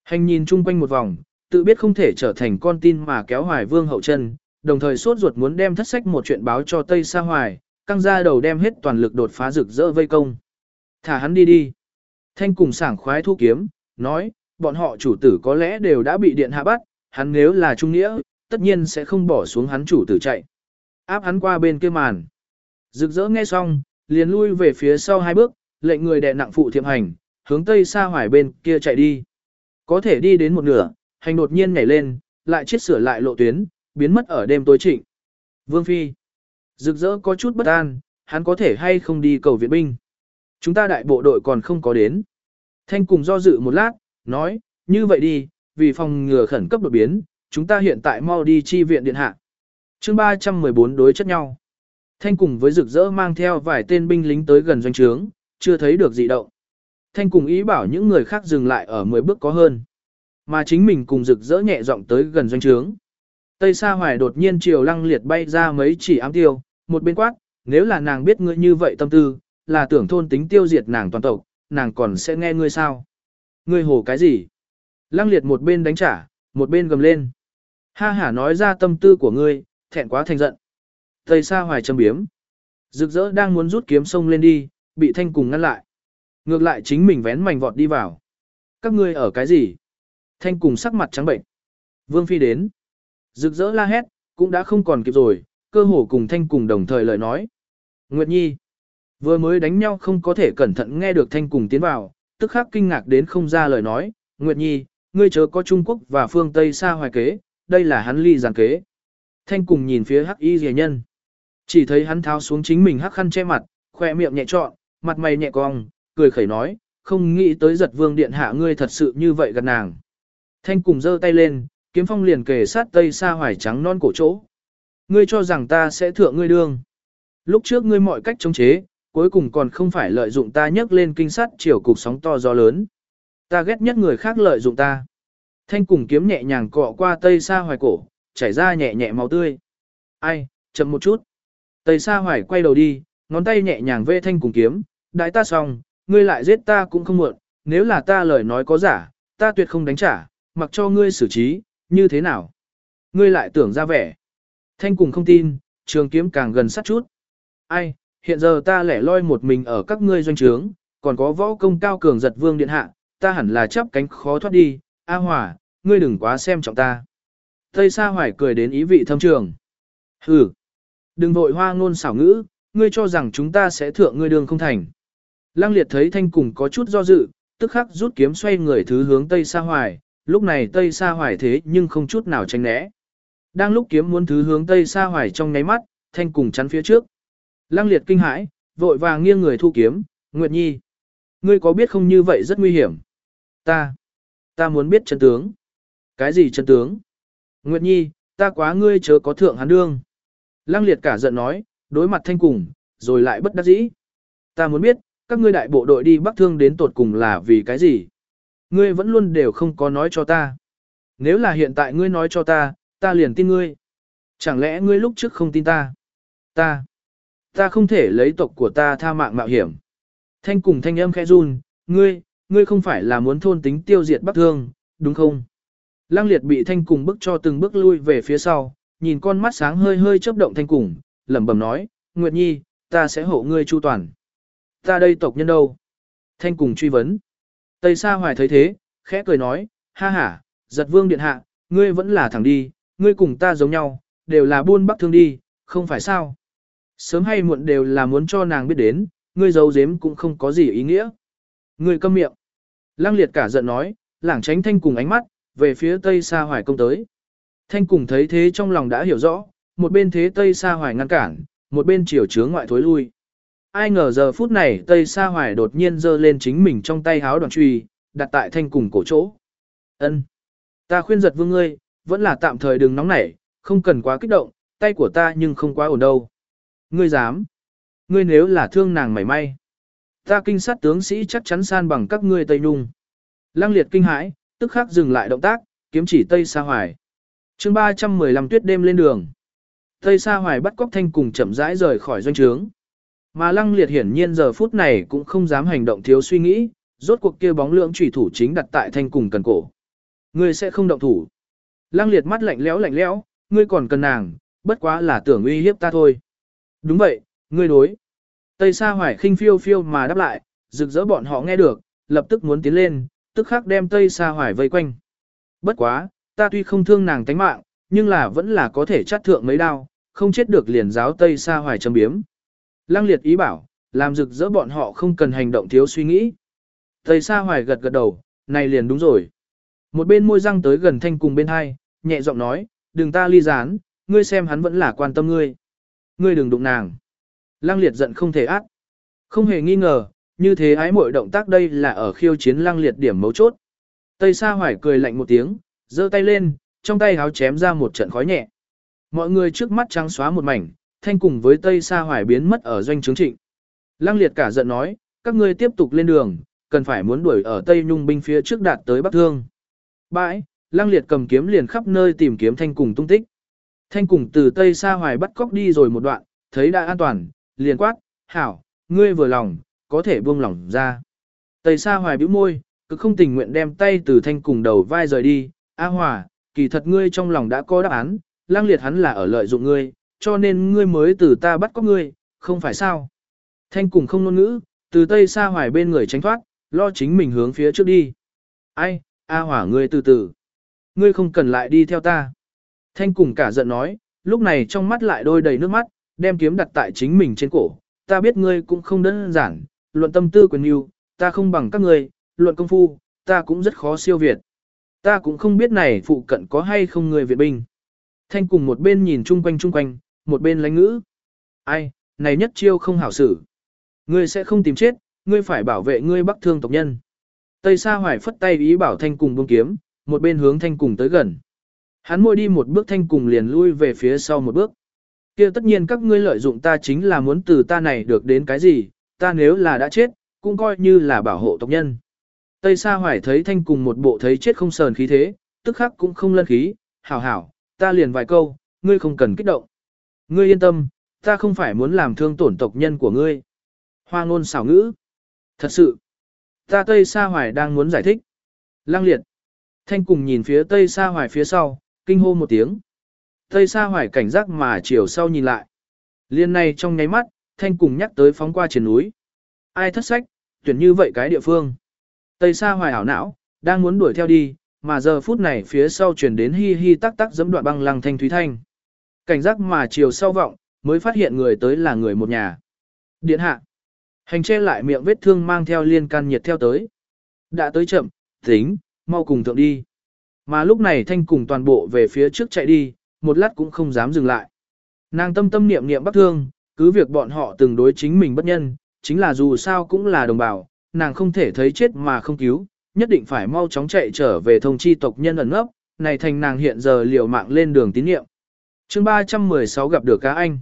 Hành nhìn chung quanh một vòng, tự biết không thể trở thành con tin mà kéo hoài vương hậu chân, đồng thời sốt ruột muốn đem thất sách một chuyện báo cho Tây Sa Hoài, căng ra đầu đem hết toàn lực đột phá rực rỡ vây công. Thả hắn đi đi. Thanh cùng sảng khoái thu kiếm, nói, bọn họ chủ tử có lẽ đều đã bị điện hạ bắt, hắn nếu là trung nghĩa, tất nhiên sẽ không bỏ xuống hắn chủ tử chạy. Áp hắn qua bên kia màn. Rực rỡ nghe xong, liền lui về phía sau hai bước, lệnh người đè nặng phụ thiệm hành, hướng tây xa hoài bên kia chạy đi. Có thể đi đến một nửa, hành đột nhiên nhảy lên, lại chết sửa lại lộ tuyến, biến mất ở đêm tối trịnh. Vương Phi. Rực rỡ có chút bất an, hắn có thể hay không đi cầu viện binh. Chúng ta đại bộ đội còn không có đến. Thanh cùng do dự một lát, nói, như vậy đi, vì phòng ngừa khẩn cấp đột biến, chúng ta hiện tại mau đi chi viện điện hạ. chương 314 đối chất nhau. Thanh cùng với rực rỡ mang theo vài tên binh lính tới gần doanh trướng, chưa thấy được gì động. Thanh cùng ý bảo những người khác dừng lại ở 10 bước có hơn. Mà chính mình cùng rực rỡ nhẹ giọng tới gần doanh trướng. Tây Sa Hoài đột nhiên chiều lăng liệt bay ra mấy chỉ ám tiêu, một bên quát, nếu là nàng biết ngươi như vậy tâm tư, là tưởng thôn tính tiêu diệt nàng toàn tộc, nàng còn sẽ nghe ngươi sao? Ngươi hồ cái gì? Lăng liệt một bên đánh trả, một bên gầm lên. Ha hả nói ra tâm tư của ngươi, thẹn quá thành giận. Tây Sa Hoài châm biếm. Rực rỡ đang muốn rút kiếm sông lên đi, bị thanh cùng ngăn lại. Ngược lại chính mình vén mảnh vọt đi vào. Các ngươi ở cái gì? Thanh cùng sắc mặt trắng bệnh. Vương Phi đến. Rực rỡ la hét, cũng đã không còn kịp rồi, cơ hồ cùng thanh cùng đồng thời lời nói. Nguyệt Nhi. Vừa mới đánh nhau không có thể cẩn thận nghe được thanh cùng tiến vào, tức khắc kinh ngạc đến không ra lời nói. Nguyệt Nhi, ngươi chớ có Trung Quốc và phương Tây xa hoài kế, đây là hắn ly giàn kế. Thanh cùng nhìn phía hắc y rìa nhân. Chỉ thấy hắn tháo xuống chính mình hắc khăn che mặt, khoe miệng nhẹ trọn, mặt mày nhẹ cong, cười khẩy nói, không nghĩ tới giật vương điện hạ ngươi thật sự như vậy gần nàng. Thanh cùng giơ tay lên, kiếm phong liền kề sát tây xa hoài trắng non cổ chỗ. Ngươi cho rằng ta sẽ thượng ngươi đương. Lúc trước ngươi mọi cách chống chế, cuối cùng còn không phải lợi dụng ta nhấc lên kinh sát chiều cục sóng to gió lớn. Ta ghét nhất người khác lợi dụng ta. Thanh cùng kiếm nhẹ nhàng cọ qua tây xa hoài cổ, chảy ra nhẹ nhẹ máu tươi. Ai, chậm một chút. Tây sa hoài quay đầu đi, ngón tay nhẹ nhàng vê thanh cùng kiếm, đại ta xong, ngươi lại giết ta cũng không muộn, nếu là ta lời nói có giả, ta tuyệt không đánh trả, mặc cho ngươi xử trí, như thế nào? Ngươi lại tưởng ra vẻ. Thanh cùng không tin, trường kiếm càng gần sát chút. Ai, hiện giờ ta lẻ loi một mình ở các ngươi doanh trướng, còn có võ công cao cường giật vương điện hạ, ta hẳn là chắp cánh khó thoát đi, A Hòa, ngươi đừng quá xem trọng ta. Tây Sa Hoài cười đến ý vị thâm trường. Hừ, đừng vội hoa ngôn xảo ngữ, ngươi cho rằng chúng ta sẽ thượng ngươi đường không thành. Lăng liệt thấy thanh cùng có chút do dự, tức khắc rút kiếm xoay người thứ hướng Tây xa Hoài, lúc này Tây xa Hoài thế nhưng không chút nào tránh né. Đang lúc kiếm muốn thứ hướng Tây xa Hoài trong nháy mắt, thanh cùng chắn phía trước. Lăng liệt kinh hãi, vội vàng nghiêng người thu kiếm, Nguyệt Nhi. Ngươi có biết không như vậy rất nguy hiểm. Ta, ta muốn biết chân tướng. Cái gì chân tướng? Nguyệt Nhi, ta quá ngươi chớ có thượng hắn đương. Lăng liệt cả giận nói, đối mặt thanh cùng, rồi lại bất đắc dĩ. Ta muốn biết, các ngươi đại bộ đội đi Bắc Thương đến tột cùng là vì cái gì? Ngươi vẫn luôn đều không có nói cho ta. Nếu là hiện tại ngươi nói cho ta, ta liền tin ngươi. Chẳng lẽ ngươi lúc trước không tin ta? Ta, ta không thể lấy tộc của ta tha mạng mạo hiểm. Thanh cùng thanh âm khẽ run, ngươi, ngươi không phải là muốn thôn tính tiêu diệt Bắc Thương, đúng không? Lăng liệt bị thanh cùng bước cho từng bước lui về phía sau, nhìn con mắt sáng hơi hơi chớp động thanh cùng, lẩm bẩm nói, Nguyệt Nhi, ta sẽ hộ ngươi chu toàn. Ta đây tộc nhân đâu? Thanh cùng truy vấn. Tây Sa Hoài thấy thế, khẽ cười nói, ha ha, giật vương điện hạ, ngươi vẫn là thẳng đi, ngươi cùng ta giống nhau, đều là buôn bắc thương đi, không phải sao? Sớm hay muộn đều là muốn cho nàng biết đến, ngươi giấu giếm cũng không có gì ý nghĩa. Ngươi câm miệng. Lăng liệt cả giận nói, lảng tránh thanh cùng ánh mắt, về phía tây xa hoài công tới. Thanh cùng thấy thế trong lòng đã hiểu rõ, một bên thế tây Sa hoài ngăn cản, một bên chiều chướng ngoại thối lui. Ai ngờ giờ phút này tây Sa hoài đột nhiên giơ lên chính mình trong tay háo đoàn truy, đặt tại thanh cùng cổ chỗ. Ân, Ta khuyên giật vương ngươi, vẫn là tạm thời đừng nóng nảy, không cần quá kích động, tay của ta nhưng không quá ổn đâu. Ngươi dám. Ngươi nếu là thương nàng mảy may. Ta kinh sát tướng sĩ chắc chắn san bằng các ngươi Tây Nhung. Lăng liệt kinh hãi, tức khắc dừng lại động tác, kiếm chỉ Tây Sa Hoài chương 315 tuyết đêm lên đường. Tây Sa Hoài bắt cóc thanh cùng chậm rãi rời khỏi doanh trướng. Mà lăng liệt hiển nhiên giờ phút này cũng không dám hành động thiếu suy nghĩ, rốt cuộc kia bóng lượng trùy thủ chính đặt tại thanh cùng cần cổ. Ngươi sẽ không động thủ. Lăng liệt mắt lạnh lẽo lạnh lẽo, ngươi còn cần nàng, bất quá là tưởng uy hiếp ta thôi. Đúng vậy, ngươi đối. Tây Sa Hoài khinh phiêu phiêu mà đáp lại, rực rỡ bọn họ nghe được, lập tức muốn tiến lên, tức khắc đem Tây Sa Hoài vây quanh. Bất quá, ta tuy không thương nàng tánh mạng, nhưng là vẫn là có thể chắt thượng mấy đao, không chết được liền giáo Tây Sa Hoài châm biếm. Lăng liệt ý bảo, làm rực rỡ bọn họ không cần hành động thiếu suy nghĩ. Tây Sa Hoài gật gật đầu, này liền đúng rồi. Một bên môi răng tới gần thanh cùng bên hai, nhẹ giọng nói, đừng ta ly gián, ngươi xem hắn vẫn là quan tâm ngươi. Ngươi đừng đụng nàng. Lăng liệt giận không thể ác. Không hề nghi ngờ, như thế ái mỗi động tác đây là ở khiêu chiến lăng liệt điểm mấu chốt. Tây Sa Hoài cười lạnh một tiếng, giơ tay lên, trong tay háo chém ra một trận khói nhẹ. Mọi người trước mắt trắng xóa một mảnh, thanh cùng với Tây Sa Hoài biến mất ở doanh trướng trịnh. Lăng liệt cả giận nói, các ngươi tiếp tục lên đường, cần phải muốn đuổi ở Tây Nhung binh phía trước đạt tới Bắc Thương. Bãi, Lăng liệt cầm kiếm liền khắp nơi tìm kiếm thanh cùng tung tích. Thanh cùng từ Tây Sa Hoài bắt cóc đi rồi một đoạn, thấy đã an toàn, liền quát, hảo, ngươi vừa lòng, có thể buông lỏng ra. Tây Sa Hoài bĩu môi, cứ không tình nguyện đem tay từ thanh cùng đầu vai rời đi, A Hòa, kỳ thật ngươi trong lòng đã có đáp án, lang liệt hắn là ở lợi dụng ngươi, cho nên ngươi mới từ ta bắt cóc ngươi, không phải sao. Thanh cùng không ngôn ngữ, từ Tây xa Hoài bên người tránh thoát, lo chính mình hướng phía trước đi. Ai, A Hòa ngươi từ từ. Ngươi không cần lại đi theo ta. Thanh cùng cả giận nói, lúc này trong mắt lại đôi đầy nước mắt, đem kiếm đặt tại chính mình trên cổ. Ta biết ngươi cũng không đơn giản, luận tâm tư quyền yêu, ta không bằng các ngươi, luận công phu, ta cũng rất khó siêu việt. Ta cũng không biết này phụ cận có hay không người Việt binh. Thanh cùng một bên nhìn chung quanh chung quanh, một bên lánh ngữ. Ai, này nhất chiêu không hảo xử. Ngươi sẽ không tìm chết, ngươi phải bảo vệ ngươi bắc thương tộc nhân. Tây Sa Hoài phất tay ý bảo Thanh cùng buông kiếm, một bên hướng Thanh cùng tới gần. Hắn môi đi một bước Thanh cùng liền lui về phía sau một bước kia tất nhiên các ngươi lợi dụng ta chính là muốn từ ta này được đến cái gì, ta nếu là đã chết, cũng coi như là bảo hộ tộc nhân. Tây Sa Hoài thấy thanh cùng một bộ thấy chết không sờn khí thế, tức khắc cũng không lân khí, hảo hảo, ta liền vài câu, ngươi không cần kích động. Ngươi yên tâm, ta không phải muốn làm thương tổn tộc nhân của ngươi. Hoa ngôn xảo ngữ. Thật sự, ta Tây Sa Hoài đang muốn giải thích. Lăng liệt. Thanh cùng nhìn phía Tây Sa Hoài phía sau, kinh hô một tiếng. Tây Sa Hoài cảnh giác mà chiều sau nhìn lại. Liên này trong nháy mắt, Thanh cùng nhắc tới phóng qua trên núi. Ai thất sách, tuyển như vậy cái địa phương. Tây Sa Hoài ảo não, đang muốn đuổi theo đi, mà giờ phút này phía sau chuyển đến hi hi tắc tắc giẫm đoạn băng lăng thanh thúy thanh. Cảnh giác mà chiều sau vọng, mới phát hiện người tới là người một nhà. Điện hạ. Hành che lại miệng vết thương mang theo liên can nhiệt theo tới. Đã tới chậm, tính, mau cùng thượng đi. Mà lúc này thanh cùng toàn bộ về phía trước chạy đi, một lát cũng không dám dừng lại. Nàng tâm tâm niệm niệm bắc thương, cứ việc bọn họ từng đối chính mình bất nhân, chính là dù sao cũng là đồng bào, nàng không thể thấy chết mà không cứu, nhất định phải mau chóng chạy trở về thông chi tộc nhân ẩn ngốc, này thành nàng hiện giờ liều mạng lên đường tín nhiệm. chương 316 gặp được cá anh.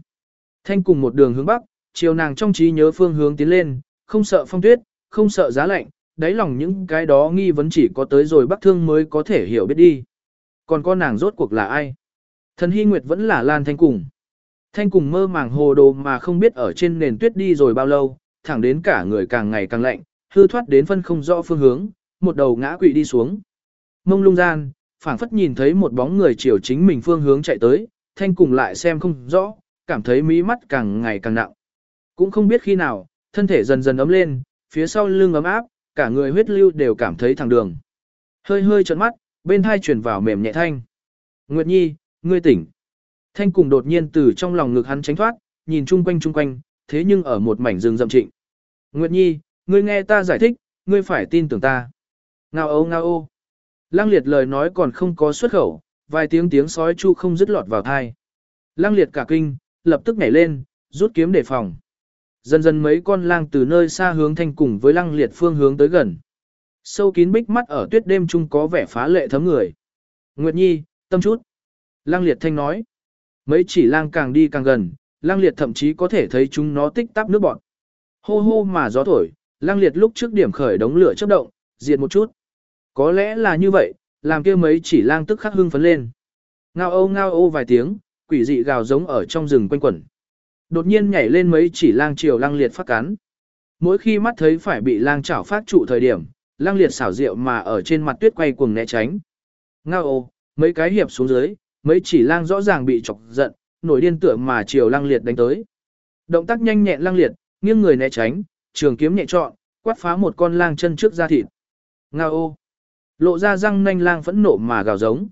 Thanh cùng một đường hướng bắc, chiều nàng trong trí nhớ phương hướng tiến lên, không sợ phong tuyết, không sợ giá lạnh, đáy lòng những cái đó nghi vấn chỉ có tới rồi bắc thương mới có thể hiểu biết đi. Còn con nàng rốt cuộc là ai? Thần Hy Nguyệt vẫn là Lan Thanh cùng. Thanh cùng mơ màng hồ đồ mà không biết ở trên nền tuyết đi rồi bao lâu, thẳng đến cả người càng ngày càng lạnh, hư thoát đến phân không rõ phương hướng, một đầu ngã quỵ đi xuống. Mông lung gian, phảng phất nhìn thấy một bóng người chiều chính mình phương hướng chạy tới, thanh cùng lại xem không rõ, cảm thấy mí mắt càng ngày càng nặng. Cũng không biết khi nào, thân thể dần dần ấm lên, phía sau lưng ấm áp, cả người huyết lưu đều cảm thấy thẳng đường. Hơi hơi trợn mắt, bên thai chuyển vào mềm nhẹ thanh. Nguyệt Nhi, ngươi tỉnh. Thanh cùng đột nhiên từ trong lòng ngực hắn tránh thoát, nhìn chung quanh chung quanh, thế nhưng ở một mảnh rừng rậm trịnh. Nguyệt Nhi, ngươi nghe ta giải thích, ngươi phải tin tưởng ta. Ngao ô ngao ô. Lăng liệt lời nói còn không có xuất khẩu, vài tiếng tiếng sói chu không dứt lọt vào thai. Lăng liệt cả kinh, lập tức nhảy lên, rút kiếm đề phòng. Dần dần mấy con lang từ nơi xa hướng thanh cùng với lăng liệt phương hướng tới gần. Sâu kín bích mắt ở tuyết đêm chung có vẻ phá lệ thấm người. Nguyệt Nhi, tâm chút. Lăng liệt thanh nói. Mấy chỉ lang càng đi càng gần, lăng liệt thậm chí có thể thấy chúng nó tích tắp nước bọt. Hô hô mà gió thổi, Lang liệt lúc trước điểm khởi đống lửa chớp động, diệt một chút. Có lẽ là như vậy, làm kia mấy chỉ lang tức khắc hưng phấn lên. Ngao ô ngao ô vài tiếng, quỷ dị gào giống ở trong rừng quanh quẩn. Đột nhiên nhảy lên mấy chỉ lang chiều lang liệt phát cắn. Mỗi khi mắt thấy phải bị lang chảo phát trụ thời điểm, lang liệt xảo diệu mà ở trên mặt tuyết quay cuồng né tránh. Ngao ô, mấy cái hiệp xuống dưới, mấy chỉ lang rõ ràng bị chọc giận, nổi điên tựa mà chiều lang liệt đánh tới. Động tác nhanh nhẹn lang liệt, nghiêng người né tránh, trường kiếm nhẹ trọn, quát phá một con lang chân trước da thịt. Ngao ô. Lộ ra răng nanh lang phẫn nộ mà gào giống.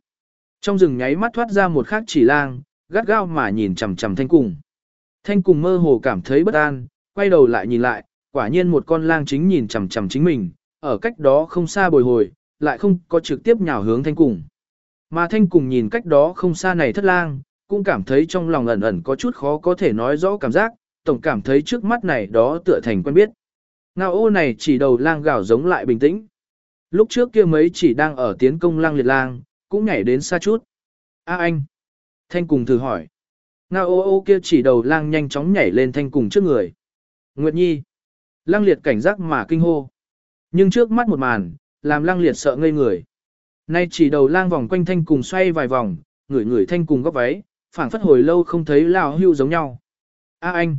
Trong rừng nháy mắt thoát ra một khác chỉ lang, gắt gao mà nhìn chằm chằm thanh cùng. Thanh cùng mơ hồ cảm thấy bất an, quay đầu lại nhìn lại, quả nhiên một con lang chính nhìn chằm chằm chính mình, ở cách đó không xa bồi hồi, lại không có trực tiếp nhào hướng thanh cùng. Mà thanh cùng nhìn cách đó không xa này thất lang, cũng cảm thấy trong lòng ẩn ẩn có chút khó có thể nói rõ cảm giác, tổng cảm thấy trước mắt này đó tựa thành quen biết. Ngao ô này chỉ đầu lang gào giống lại bình tĩnh. Lúc trước kia mấy chỉ đang ở tiến công lang liệt lang, cũng nhảy đến xa chút. A anh. Thanh cùng thử hỏi. Ngao ô ô kia chỉ đầu lang nhanh chóng nhảy lên thanh cùng trước người. Nguyệt Nhi. Lang liệt cảnh giác mà kinh hô. Nhưng trước mắt một màn, làm lang liệt sợ ngây người. Nay chỉ đầu lang vòng quanh thanh cùng xoay vài vòng, ngửi ngửi thanh cùng góc váy, phảng phất hồi lâu không thấy lao hưu giống nhau. A anh.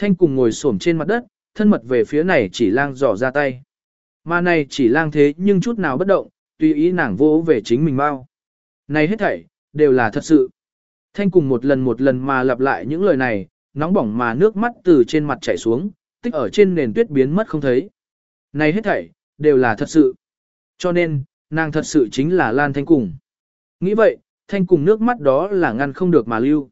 Thanh cùng ngồi xổm trên mặt đất, thân mật về phía này chỉ lang dò ra tay. Mà này chỉ lang thế nhưng chút nào bất động, tùy ý nàng vô về chính mình bao. Này hết thảy, đều là thật sự. Thanh cùng một lần một lần mà lặp lại những lời này, nóng bỏng mà nước mắt từ trên mặt chảy xuống, tích ở trên nền tuyết biến mất không thấy. Này hết thảy, đều là thật sự. Cho nên, nàng thật sự chính là Lan Thanh cùng. Nghĩ vậy, Thanh cùng nước mắt đó là ngăn không được mà lưu.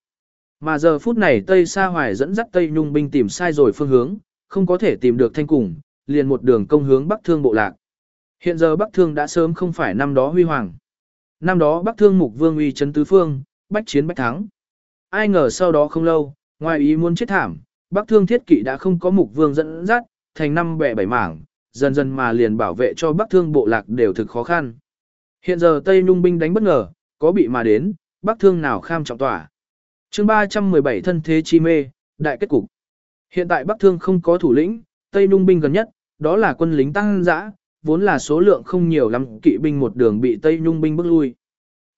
Mà giờ phút này Tây Sa Hoài dẫn dắt Tây Nhung binh tìm sai rồi phương hướng, không có thể tìm được Thanh cùng, liền một đường công hướng Bắc Thương bộ lạc. Hiện giờ Bắc Thương đã sớm không phải năm đó huy hoàng. Năm đó Bắc Thương mục vương uy chấn tứ phương, bách chiến bách thắng. Ai ngờ sau đó không lâu, ngoài ý muốn chết thảm, Bắc Thương thiết kỵ đã không có mục vương dẫn dắt, thành năm bẻ bảy mảng, dần dần mà liền bảo vệ cho Bắc Thương bộ lạc đều thực khó khăn. Hiện giờ Tây Nhung binh đánh bất ngờ, có bị mà đến, Bắc Thương nào kham trọng tỏa. Chương 317 thân thế chi mê, đại kết cục. Hiện tại Bắc Thương không có thủ lĩnh, Tây nung binh gần nhất, đó là quân lính tăng dã, vốn là số lượng không nhiều lắm kỵ binh một đường bị Tây nung binh bước lui.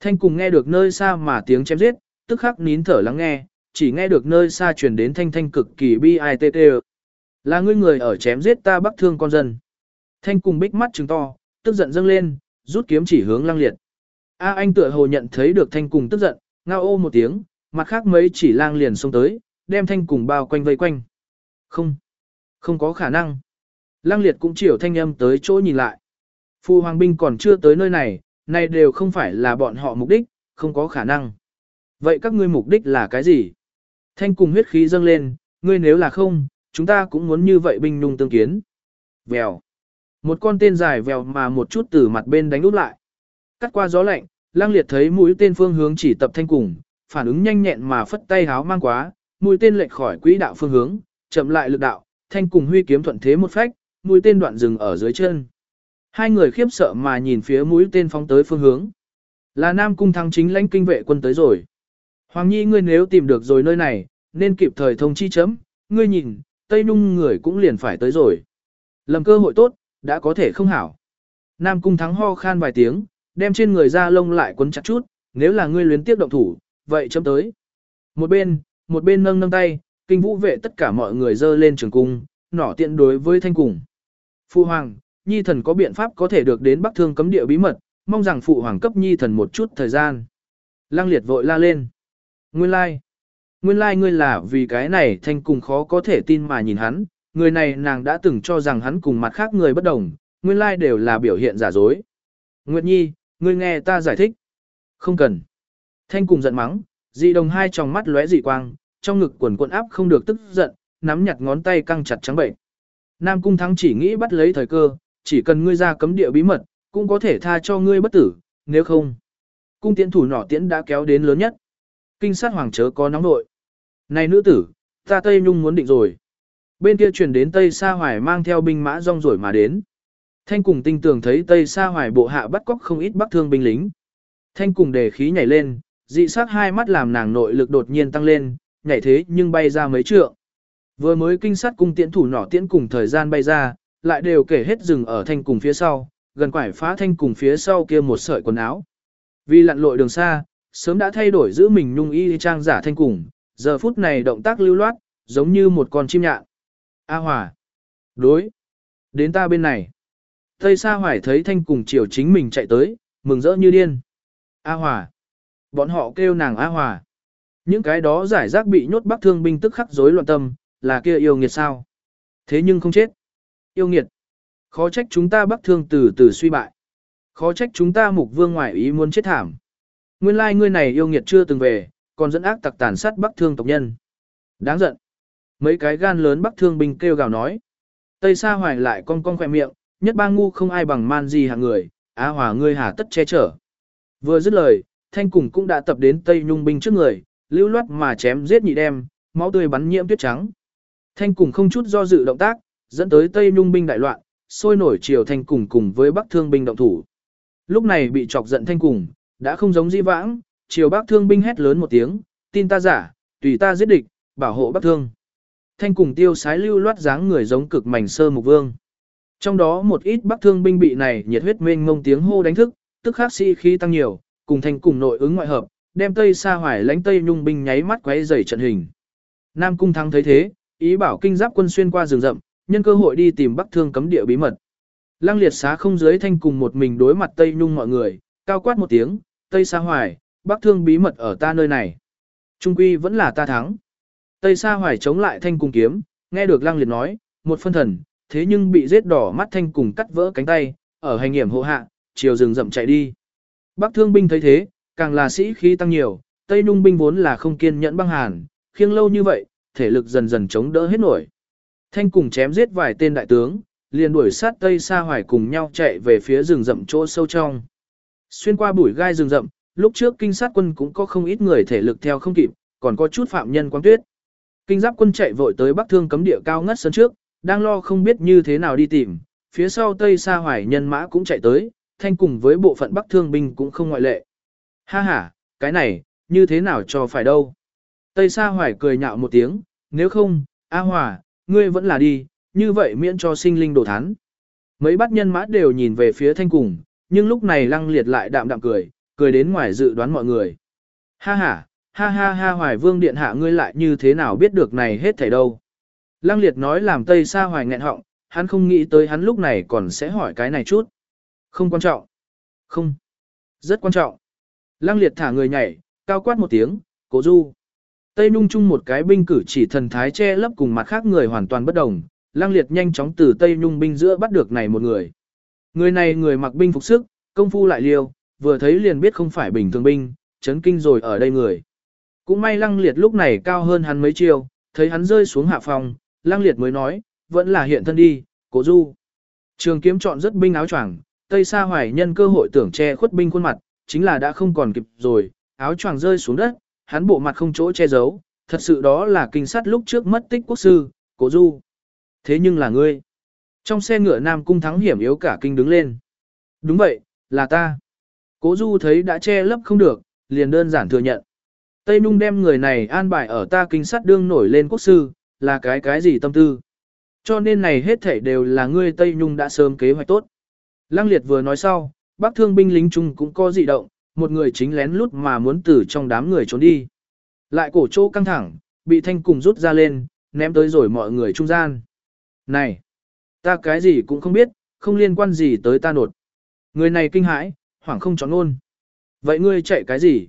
Thanh cùng nghe được nơi xa mà tiếng chém giết, tức khắc nín thở lắng nghe, chỉ nghe được nơi xa truyền đến thanh thanh cực kỳ bi ai tê tê. Là ngươi người ở chém giết ta bắc thương con dân. Thanh cùng bích mắt trừng to, tức giận dâng lên, rút kiếm chỉ hướng lăng liệt. A anh tựa hồ nhận thấy được thanh cùng tức giận, ngao ô một tiếng, mặt khác mấy chỉ lang liền xông tới, đem thanh cùng bao quanh vây quanh. Không, không có khả năng. Lang liệt cũng chiều thanh âm tới chỗ nhìn lại. Phu hoàng binh còn chưa tới nơi này, này đều không phải là bọn họ mục đích, không có khả năng. Vậy các ngươi mục đích là cái gì? Thanh cùng huyết khí dâng lên, ngươi nếu là không, chúng ta cũng muốn như vậy binh nung tương kiến. Vèo. Một con tên dài vèo mà một chút từ mặt bên đánh úp lại. Cắt qua gió lạnh, lang liệt thấy mũi tên phương hướng chỉ tập thanh cùng, phản ứng nhanh nhẹn mà phất tay háo mang quá, mũi tên lệch khỏi quỹ đạo phương hướng, chậm lại lực đạo, thanh cùng huy kiếm thuận thế một phách, mũi tên đoạn dừng ở dưới chân. Hai người khiếp sợ mà nhìn phía mũi tên phóng tới phương hướng. Là Nam Cung Thăng chính lãnh kinh vệ quân tới rồi. Hoàng Nhi ngươi nếu tìm được rồi nơi này, nên kịp thời thông chi chấm, ngươi nhìn, Tây Nhung người cũng liền phải tới rồi. Lầm cơ hội tốt, đã có thể không hảo. Nam Cung Thắng ho khan vài tiếng, đem trên người ra lông lại quấn chặt chút, nếu là ngươi luyến tiếp động thủ, vậy chấm tới. Một bên, một bên nâng nâng tay, kinh vũ vệ tất cả mọi người dơ lên trường cung, nỏ tiện đối với thanh cùng. phụ Hoàng, Nhi thần có biện pháp có thể được đến Bắc Thương cấm địa bí mật, mong rằng Phụ Hoàng cấp Nhi thần một chút thời gian. Lăng liệt vội la lên. Nguyên lai. Like. Nguyên lai like ngươi là vì cái này thanh cùng khó có thể tin mà nhìn hắn, người này nàng đã từng cho rằng hắn cùng mặt khác người bất đồng, nguyên lai like đều là biểu hiện giả dối. Nguyệt Nhi, ngươi nghe ta giải thích. Không cần. Thanh cùng giận mắng, dị đồng hai tròng mắt lóe dị quang, trong ngực quần quần áp không được tức giận, nắm nhặt ngón tay căng chặt trắng bệnh. Nam Cung Thắng chỉ nghĩ bắt lấy thời cơ, chỉ cần ngươi ra cấm địa bí mật, cũng có thể tha cho ngươi bất tử, nếu không. Cung tiễn thủ nỏ tiễn đã kéo đến lớn nhất. Kinh sát hoàng chớ có nóng nội. Này nữ tử, ta Tây Nhung muốn định rồi. Bên kia truyền đến Tây Sa Hoài mang theo binh mã rong rồi mà đến. Thanh cùng tinh tường thấy Tây Sa Hoài bộ hạ bắt cóc không ít bắc thương binh lính. Thanh cùng đề khí nhảy lên, dị sát hai mắt làm nàng nội lực đột nhiên tăng lên, nhảy thế nhưng bay ra mấy trượng. Vừa mới kinh sát cung tiễn thủ nỏ tiễn cùng thời gian bay ra, lại đều kể hết dừng ở thanh cùng phía sau, gần quải phá thanh cùng phía sau kia một sợi quần áo. Vì lặn lội đường xa, sớm đã thay đổi giữ mình nhung y trang giả thanh cùng, giờ phút này động tác lưu loát, giống như một con chim nhạn. A Hòa. Đối. Đến ta bên này. Tây Sa Hoài thấy thanh cùng chiều chính mình chạy tới, mừng rỡ như điên. A Hòa. Bọn họ kêu nàng A Hòa. Những cái đó giải rác bị nhốt bắc thương binh tức khắc rối loạn tâm, là kia yêu nghiệt sao. Thế nhưng không chết. Yêu nghiệt. Khó trách chúng ta bắc thương từ từ suy bại. Khó trách chúng ta mục vương ngoại ý muốn chết thảm. Nguyên lai like ngươi này yêu nghiệt chưa từng về, còn dẫn ác tặc tàn sát bắc thương tộc nhân. Đáng giận. Mấy cái gan lớn bắc thương binh kêu gào nói. Tây Sa Hoài lại con con khỏe miệng, nhất ba ngu không ai bằng man gì hạng người, á hòa ngươi hà tất che chở. Vừa dứt lời, thanh cùng cũng đã tập đến Tây Nhung binh trước người, lưu loát mà chém giết nhị đem, máu tươi bắn nhiễm tuyết trắng. Thanh cùng không chút do dự động tác, dẫn tới Tây Nhung binh đại loạn, sôi nổi chiều thanh cùng cùng với Bắc Thương binh động thủ. Lúc này bị chọc giận thanh cùng, đã không giống di vãng, chiều Bắc Thương binh hét lớn một tiếng, tin ta giả, tùy ta giết địch, bảo hộ Bắc Thương. Thanh cùng tiêu sái lưu loát dáng người giống cực mảnh sơ mục vương. Trong đó một ít Bắc Thương binh bị này nhiệt huyết mênh ngông tiếng hô đánh thức, tức khắc sĩ si khí tăng nhiều, cùng thanh cùng nội ứng ngoại hợp, đem Tây Sa Hoài lãnh Tây Nhung binh nháy mắt quấy rầy trận hình. Nam Cung Thắng thấy thế, ý bảo kinh giáp quân xuyên qua rừng rậm, nhân cơ hội đi tìm Bắc Thương cấm địa bí mật. Lăng liệt xá không dưới thanh cùng một mình đối mặt Tây Nhung mọi người, cao quát một tiếng, Tây Sa Hoài, Bắc Thương bí mật ở ta nơi này. Trung quy vẫn là ta thắng. Tây Sa Hoài chống lại thanh cùng kiếm, nghe được Lăng liệt nói, một phân thần, thế nhưng bị giết đỏ mắt thanh cùng cắt vỡ cánh tay, ở hành hiểm hộ hạ, chiều rừng rậm chạy đi. Bắc Thương binh thấy thế, càng là sĩ khí tăng nhiều, Tây Nhung binh vốn là không kiên nhẫn băng hàn, khiêng lâu như vậy, thể lực dần dần chống đỡ hết nổi. Thanh cùng chém giết vài tên đại tướng, liền đuổi sát Tây Sa Hoài cùng nhau chạy về phía rừng rậm chỗ sâu trong. Xuyên qua bụi gai rừng rậm, lúc trước kinh sát quân cũng có không ít người thể lực theo không kịp, còn có chút phạm nhân quang tuyết. Kinh giáp quân chạy vội tới Bắc Thương cấm địa cao ngất sân trước, đang lo không biết như thế nào đi tìm, phía sau Tây Sa Hoài nhân mã cũng chạy tới, thanh cùng với bộ phận Bắc Thương binh cũng không ngoại lệ. Ha ha, cái này, như thế nào cho phải đâu. Tây Sa Hoài cười nhạo một tiếng, nếu không, A Hòa, ngươi vẫn là đi, như vậy miễn cho sinh linh đổ thán. mấy bắt nhân mã đều nhìn về phía thanh cùng, nhưng lúc này lăng liệt lại đạm đạm cười, cười đến ngoài dự đoán mọi người. Ha ha, ha ha ha hoài vương điện hạ ngươi lại như thế nào biết được này hết thảy đâu. Lăng liệt nói làm tây Sa hoài nghẹn họng, hắn không nghĩ tới hắn lúc này còn sẽ hỏi cái này chút. Không quan trọng. Không. Rất quan trọng. Lăng liệt thả người nhảy, cao quát một tiếng, cố du. Tây nung chung một cái binh cử chỉ thần thái che lấp cùng mặt khác người hoàn toàn bất đồng, Lăng liệt nhanh chóng từ Tây nung binh giữa bắt được này một người. Người này người mặc binh phục sức, công phu lại liêu, vừa thấy liền biết không phải bình thường binh, chấn kinh rồi ở đây người. Cũng may lăng liệt lúc này cao hơn hắn mấy chiêu, thấy hắn rơi xuống hạ phòng, lăng liệt mới nói, vẫn là hiện thân đi, cố du. Trường kiếm chọn rất binh áo choàng, Tây Sa Hoài nhân cơ hội tưởng che khuất binh khuôn mặt, chính là đã không còn kịp rồi, áo choàng rơi xuống đất, hắn bộ mặt không chỗ che giấu, thật sự đó là kinh sát lúc trước mất tích quốc sư, cố du. Thế nhưng là ngươi. Trong xe ngựa Nam Cung thắng hiểm yếu cả kinh đứng lên. Đúng vậy, là ta. Cố Du thấy đã che lấp không được, liền đơn giản thừa nhận. Tây Nung đem người này an bài ở ta kinh sát đương nổi lên quốc sư, là cái cái gì tâm tư. Cho nên này hết thảy đều là ngươi Tây Nhung đã sớm kế hoạch tốt. Lăng Liệt vừa nói sau, bác thương binh lính chung cũng có dị động, một người chính lén lút mà muốn từ trong đám người trốn đi. Lại cổ chỗ căng thẳng, bị thanh cùng rút ra lên, ném tới rồi mọi người trung gian. Này, ta cái gì cũng không biết, không liên quan gì tới ta nột. Người này kinh hãi, hoảng không chọn luôn. Vậy ngươi chạy cái gì?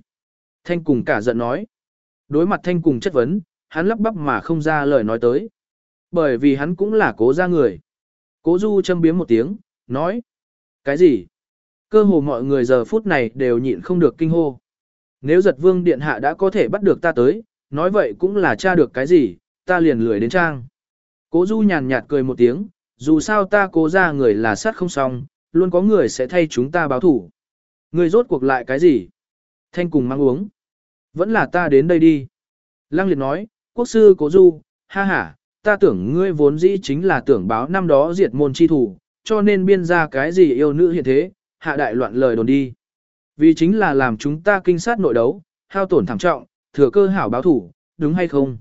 Thanh cùng cả giận nói. Đối mặt thanh cùng chất vấn, hắn lắp bắp mà không ra lời nói tới. Bởi vì hắn cũng là cố ra người. Cố du châm biếm một tiếng, nói. Cái gì? Cơ hồ mọi người giờ phút này đều nhịn không được kinh hô. Nếu giật vương điện hạ đã có thể bắt được ta tới, nói vậy cũng là tra được cái gì, ta liền lười đến trang. Cố du nhàn nhạt cười một tiếng, dù sao ta cố ra người là sát không xong, luôn có người sẽ thay chúng ta báo thủ. Người rốt cuộc lại cái gì? Thanh cùng mang uống. Vẫn là ta đến đây đi. Lăng liệt nói, quốc sư cố du, ha ha, ta tưởng ngươi vốn dĩ chính là tưởng báo năm đó diệt môn chi thủ, cho nên biên ra cái gì yêu nữ hiện thế, hạ đại loạn lời đồn đi. Vì chính là làm chúng ta kinh sát nội đấu, hao tổn thảm trọng, thừa cơ hảo báo thủ, đúng hay không?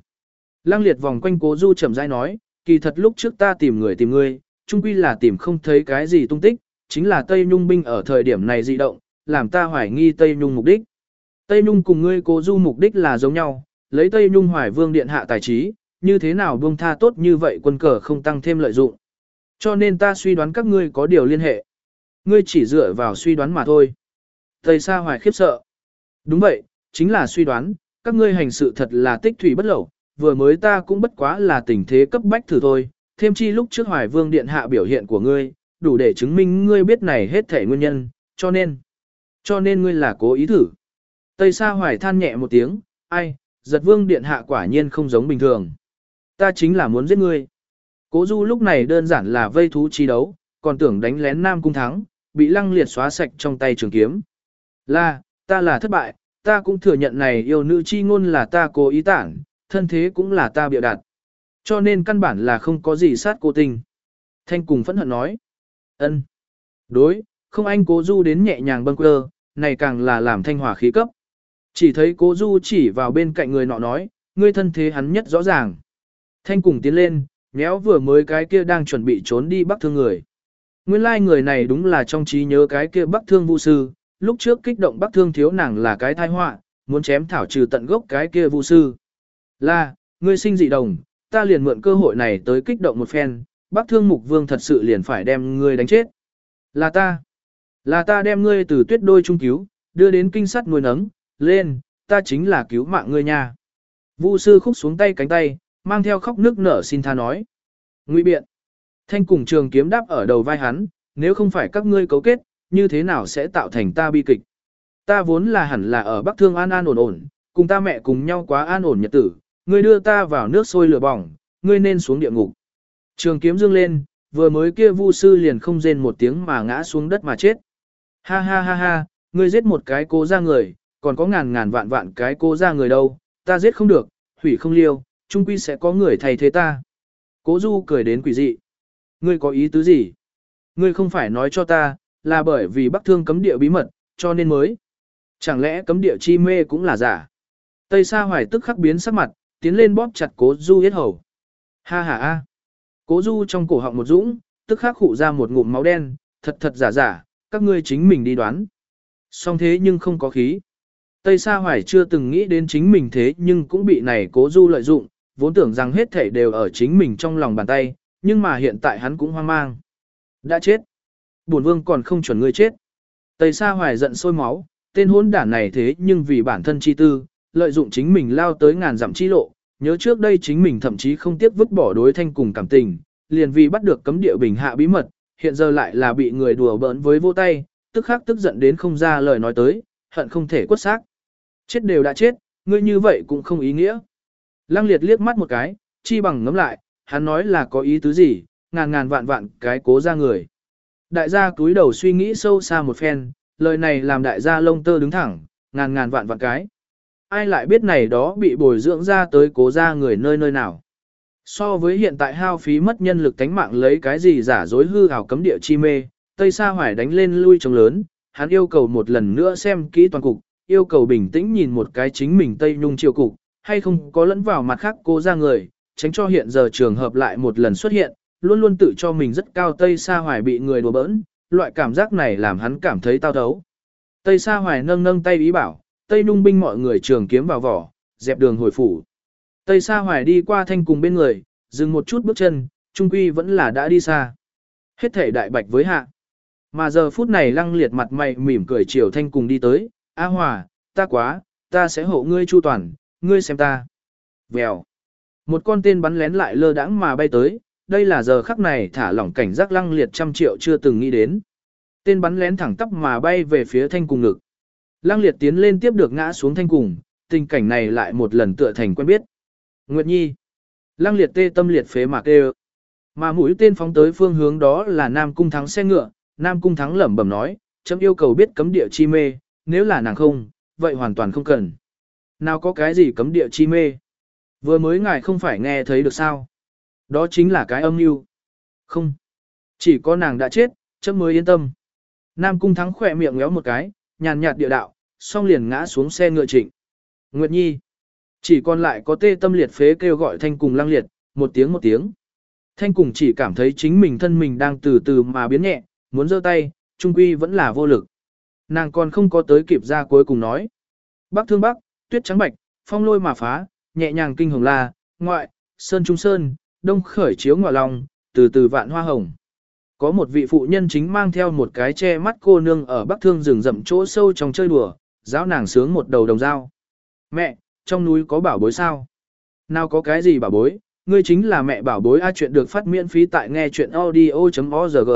Lăng liệt vòng quanh cố du chậm rãi nói, kỳ thật lúc trước ta tìm người tìm ngươi, chung quy là tìm không thấy cái gì tung tích, chính là Tây Nhung binh ở thời điểm này dị động, làm ta hoài nghi Tây Nhung mục đích. Tây Nhung cùng ngươi cố du mục đích là giống nhau, lấy Tây Nhung hoài vương điện hạ tài trí, như thế nào buông tha tốt như vậy quân cờ không tăng thêm lợi dụng. Cho nên ta suy đoán các ngươi có điều liên hệ. Ngươi chỉ dựa vào suy đoán mà thôi. Tây Sa hoài khiếp sợ. Đúng vậy, chính là suy đoán, các ngươi hành sự thật là tích thủy bất lẩu, vừa mới ta cũng bất quá là tình thế cấp bách thử thôi, thêm chi lúc trước Hoài Vương Điện hạ biểu hiện của ngươi, đủ để chứng minh ngươi biết này hết thể nguyên nhân, cho nên, cho nên ngươi là cố ý thử. Tây Sa Hoài than nhẹ một tiếng, ai, giật Vương Điện hạ quả nhiên không giống bình thường. Ta chính là muốn giết ngươi. Cố Du lúc này đơn giản là vây thú chi đấu, còn tưởng đánh lén Nam Cung thắng, bị lăng liệt xóa sạch trong tay trường kiếm. Là, ta là thất bại, ta cũng thừa nhận này yêu nữ chi ngôn là ta cố ý tản, thân thế cũng là ta bịa đặt. Cho nên căn bản là không có gì sát cô tình. Thanh cùng phẫn hận nói. ân Đối, không anh cố du đến nhẹ nhàng bâng quơ, này càng là làm thanh hỏa khí cấp. Chỉ thấy cố du chỉ vào bên cạnh người nọ nói, ngươi thân thế hắn nhất rõ ràng. Thanh cùng tiến lên, nhéo vừa mới cái kia đang chuẩn bị trốn đi bắc thương người. Nguyên lai like người này đúng là trong trí nhớ cái kia bắc thương vu sư, lúc trước kích động bắc thương thiếu nàng là cái thai họa, muốn chém thảo trừ tận gốc cái kia vu sư. Là, ngươi sinh dị đồng, ta liền mượn cơ hội này tới kích động một phen, bác thương mục vương thật sự liền phải đem ngươi đánh chết. Là ta. Là ta đem ngươi từ tuyết đôi trung cứu, đưa đến kinh sắt nuôi nấng, lên, ta chính là cứu mạng ngươi nha. Vu sư khúc xuống tay cánh tay, mang theo khóc nước nở xin tha nói. Ngụy biện. Thanh cùng trường kiếm đáp ở đầu vai hắn, nếu không phải các ngươi cấu kết, như thế nào sẽ tạo thành ta bi kịch. Ta vốn là hẳn là ở Bắc Thương an an ổn ổn, cùng ta mẹ cùng nhau quá an ổn nhật tử, ngươi đưa ta vào nước sôi lửa bỏng, ngươi nên xuống địa ngục. Trường kiếm dương lên, vừa mới kia vu sư liền không rên một tiếng mà ngã xuống đất mà chết. Ha ha ha ha, ngươi giết một cái cô ra người, còn có ngàn ngàn vạn vạn cái cô ra người đâu, ta giết không được, hủy không liêu, Trung quy sẽ có người thay thế ta. Cố du cười đến quỷ dị. Ngươi có ý tứ gì? Ngươi không phải nói cho ta, là bởi vì bắc thương cấm địa bí mật, cho nên mới. Chẳng lẽ cấm địa chi mê cũng là giả? Tây Sa Hoài tức khắc biến sắc mặt, tiến lên bóp chặt Cố Du yết hầu. Ha ha ha! Cố Du trong cổ họng một dũng, tức khắc khụ ra một ngụm máu đen, thật thật giả giả, các ngươi chính mình đi đoán. Song thế nhưng không có khí. Tây Sa Hoài chưa từng nghĩ đến chính mình thế nhưng cũng bị này cố du lợi dụng, vốn tưởng rằng hết thảy đều ở chính mình trong lòng bàn tay, nhưng mà hiện tại hắn cũng hoang mang. Đã chết. Bổn vương còn không chuẩn ngươi chết. Tây Sa Hoài giận sôi máu, tên hỗn đản này thế nhưng vì bản thân chi tư, lợi dụng chính mình lao tới ngàn dặm chi lộ, nhớ trước đây chính mình thậm chí không tiếc vứt bỏ đối thanh cùng cảm tình, liền vì bắt được cấm địa bình hạ bí mật, hiện giờ lại là bị người đùa bỡn với vô tay, tức khắc tức giận đến không ra lời nói tới, hận không thể quất xác. Chết đều đã chết, ngươi như vậy cũng không ý nghĩa. Lăng liệt liếc mắt một cái, chi bằng ngấm lại, hắn nói là có ý tứ gì, ngàn ngàn vạn vạn cái cố ra người. Đại gia cúi đầu suy nghĩ sâu xa một phen, lời này làm đại gia lông tơ đứng thẳng, ngàn ngàn vạn vạn cái. Ai lại biết này đó bị bồi dưỡng ra tới cố ra người nơi nơi nào. So với hiện tại hao phí mất nhân lực tánh mạng lấy cái gì giả dối hư ảo cấm địa chi mê, Tây Sa Hoài đánh lên lui trống lớn, hắn yêu cầu một lần nữa xem kỹ toàn cục, yêu cầu bình tĩnh nhìn một cái chính mình Tây Nhung triều cục, hay không có lẫn vào mặt khác cô ra người, tránh cho hiện giờ trường hợp lại một lần xuất hiện, luôn luôn tự cho mình rất cao Tây Sa Hoài bị người đùa bỡn, loại cảm giác này làm hắn cảm thấy tao thấu. Tây Sa Hoài nâng nâng tay ý bảo, Tây Nung binh mọi người trường kiếm vào vỏ, dẹp đường hồi phủ. Tây Sa Hoài đi qua thanh cùng bên người, dừng một chút bước chân, trung quy vẫn là đã đi xa. Hết thể đại bạch với hạ. Mà giờ phút này lăng liệt mặt mày mỉm cười chiều thanh cùng đi tới, A Hòa, ta quá, ta sẽ hộ ngươi chu toàn, ngươi xem ta. Vèo. Một con tên bắn lén lại lơ đãng mà bay tới, đây là giờ khắc này thả lỏng cảnh giác lăng liệt trăm triệu chưa từng nghĩ đến. Tên bắn lén thẳng tắp mà bay về phía thanh cùng ngực. Lăng liệt tiến lên tiếp được ngã xuống thanh cùng, tình cảnh này lại một lần tựa thành quen biết. Nguyệt Nhi. Lăng liệt tê tâm liệt phế mạc kêu. Mà mũi tên phóng tới phương hướng đó là Nam Cung Thắng xe ngựa, Nam Cung Thắng lẩm bẩm nói, chấm yêu cầu biết cấm địa chi mê, nếu là nàng không, vậy hoàn toàn không cần. Nào có cái gì cấm địa chi mê? Vừa mới ngài không phải nghe thấy được sao? Đó chính là cái âm mưu. Không. Chỉ có nàng đã chết, chấm mới yên tâm. Nam Cung Thắng khỏe miệng ngéo một cái, nhàn nhạt địa đạo, xong liền ngã xuống xe ngựa trịnh. Nguyệt Nhi. Chỉ còn lại có tê tâm liệt phế kêu gọi thanh cùng lăng liệt, một tiếng một tiếng. Thanh cùng chỉ cảm thấy chính mình thân mình đang từ từ mà biến nhẹ, muốn giơ tay, trung quy vẫn là vô lực. Nàng còn không có tới kịp ra cuối cùng nói. Bắc thương bắc, tuyết trắng bạch, phong lôi mà phá, nhẹ nhàng kinh hồng la, ngoại, sơn trung sơn, đông khởi chiếu ngọa lòng, từ từ vạn hoa hồng. Có một vị phụ nhân chính mang theo một cái che mắt cô nương ở bắc thương rừng rậm chỗ sâu trong chơi đùa, giáo nàng sướng một đầu đồng dao. Mẹ, trong núi có bảo bối sao? Nào có cái gì bảo bối, ngươi chính là mẹ bảo bối a chuyện được phát miễn phí tại nghe chuyện audio.org.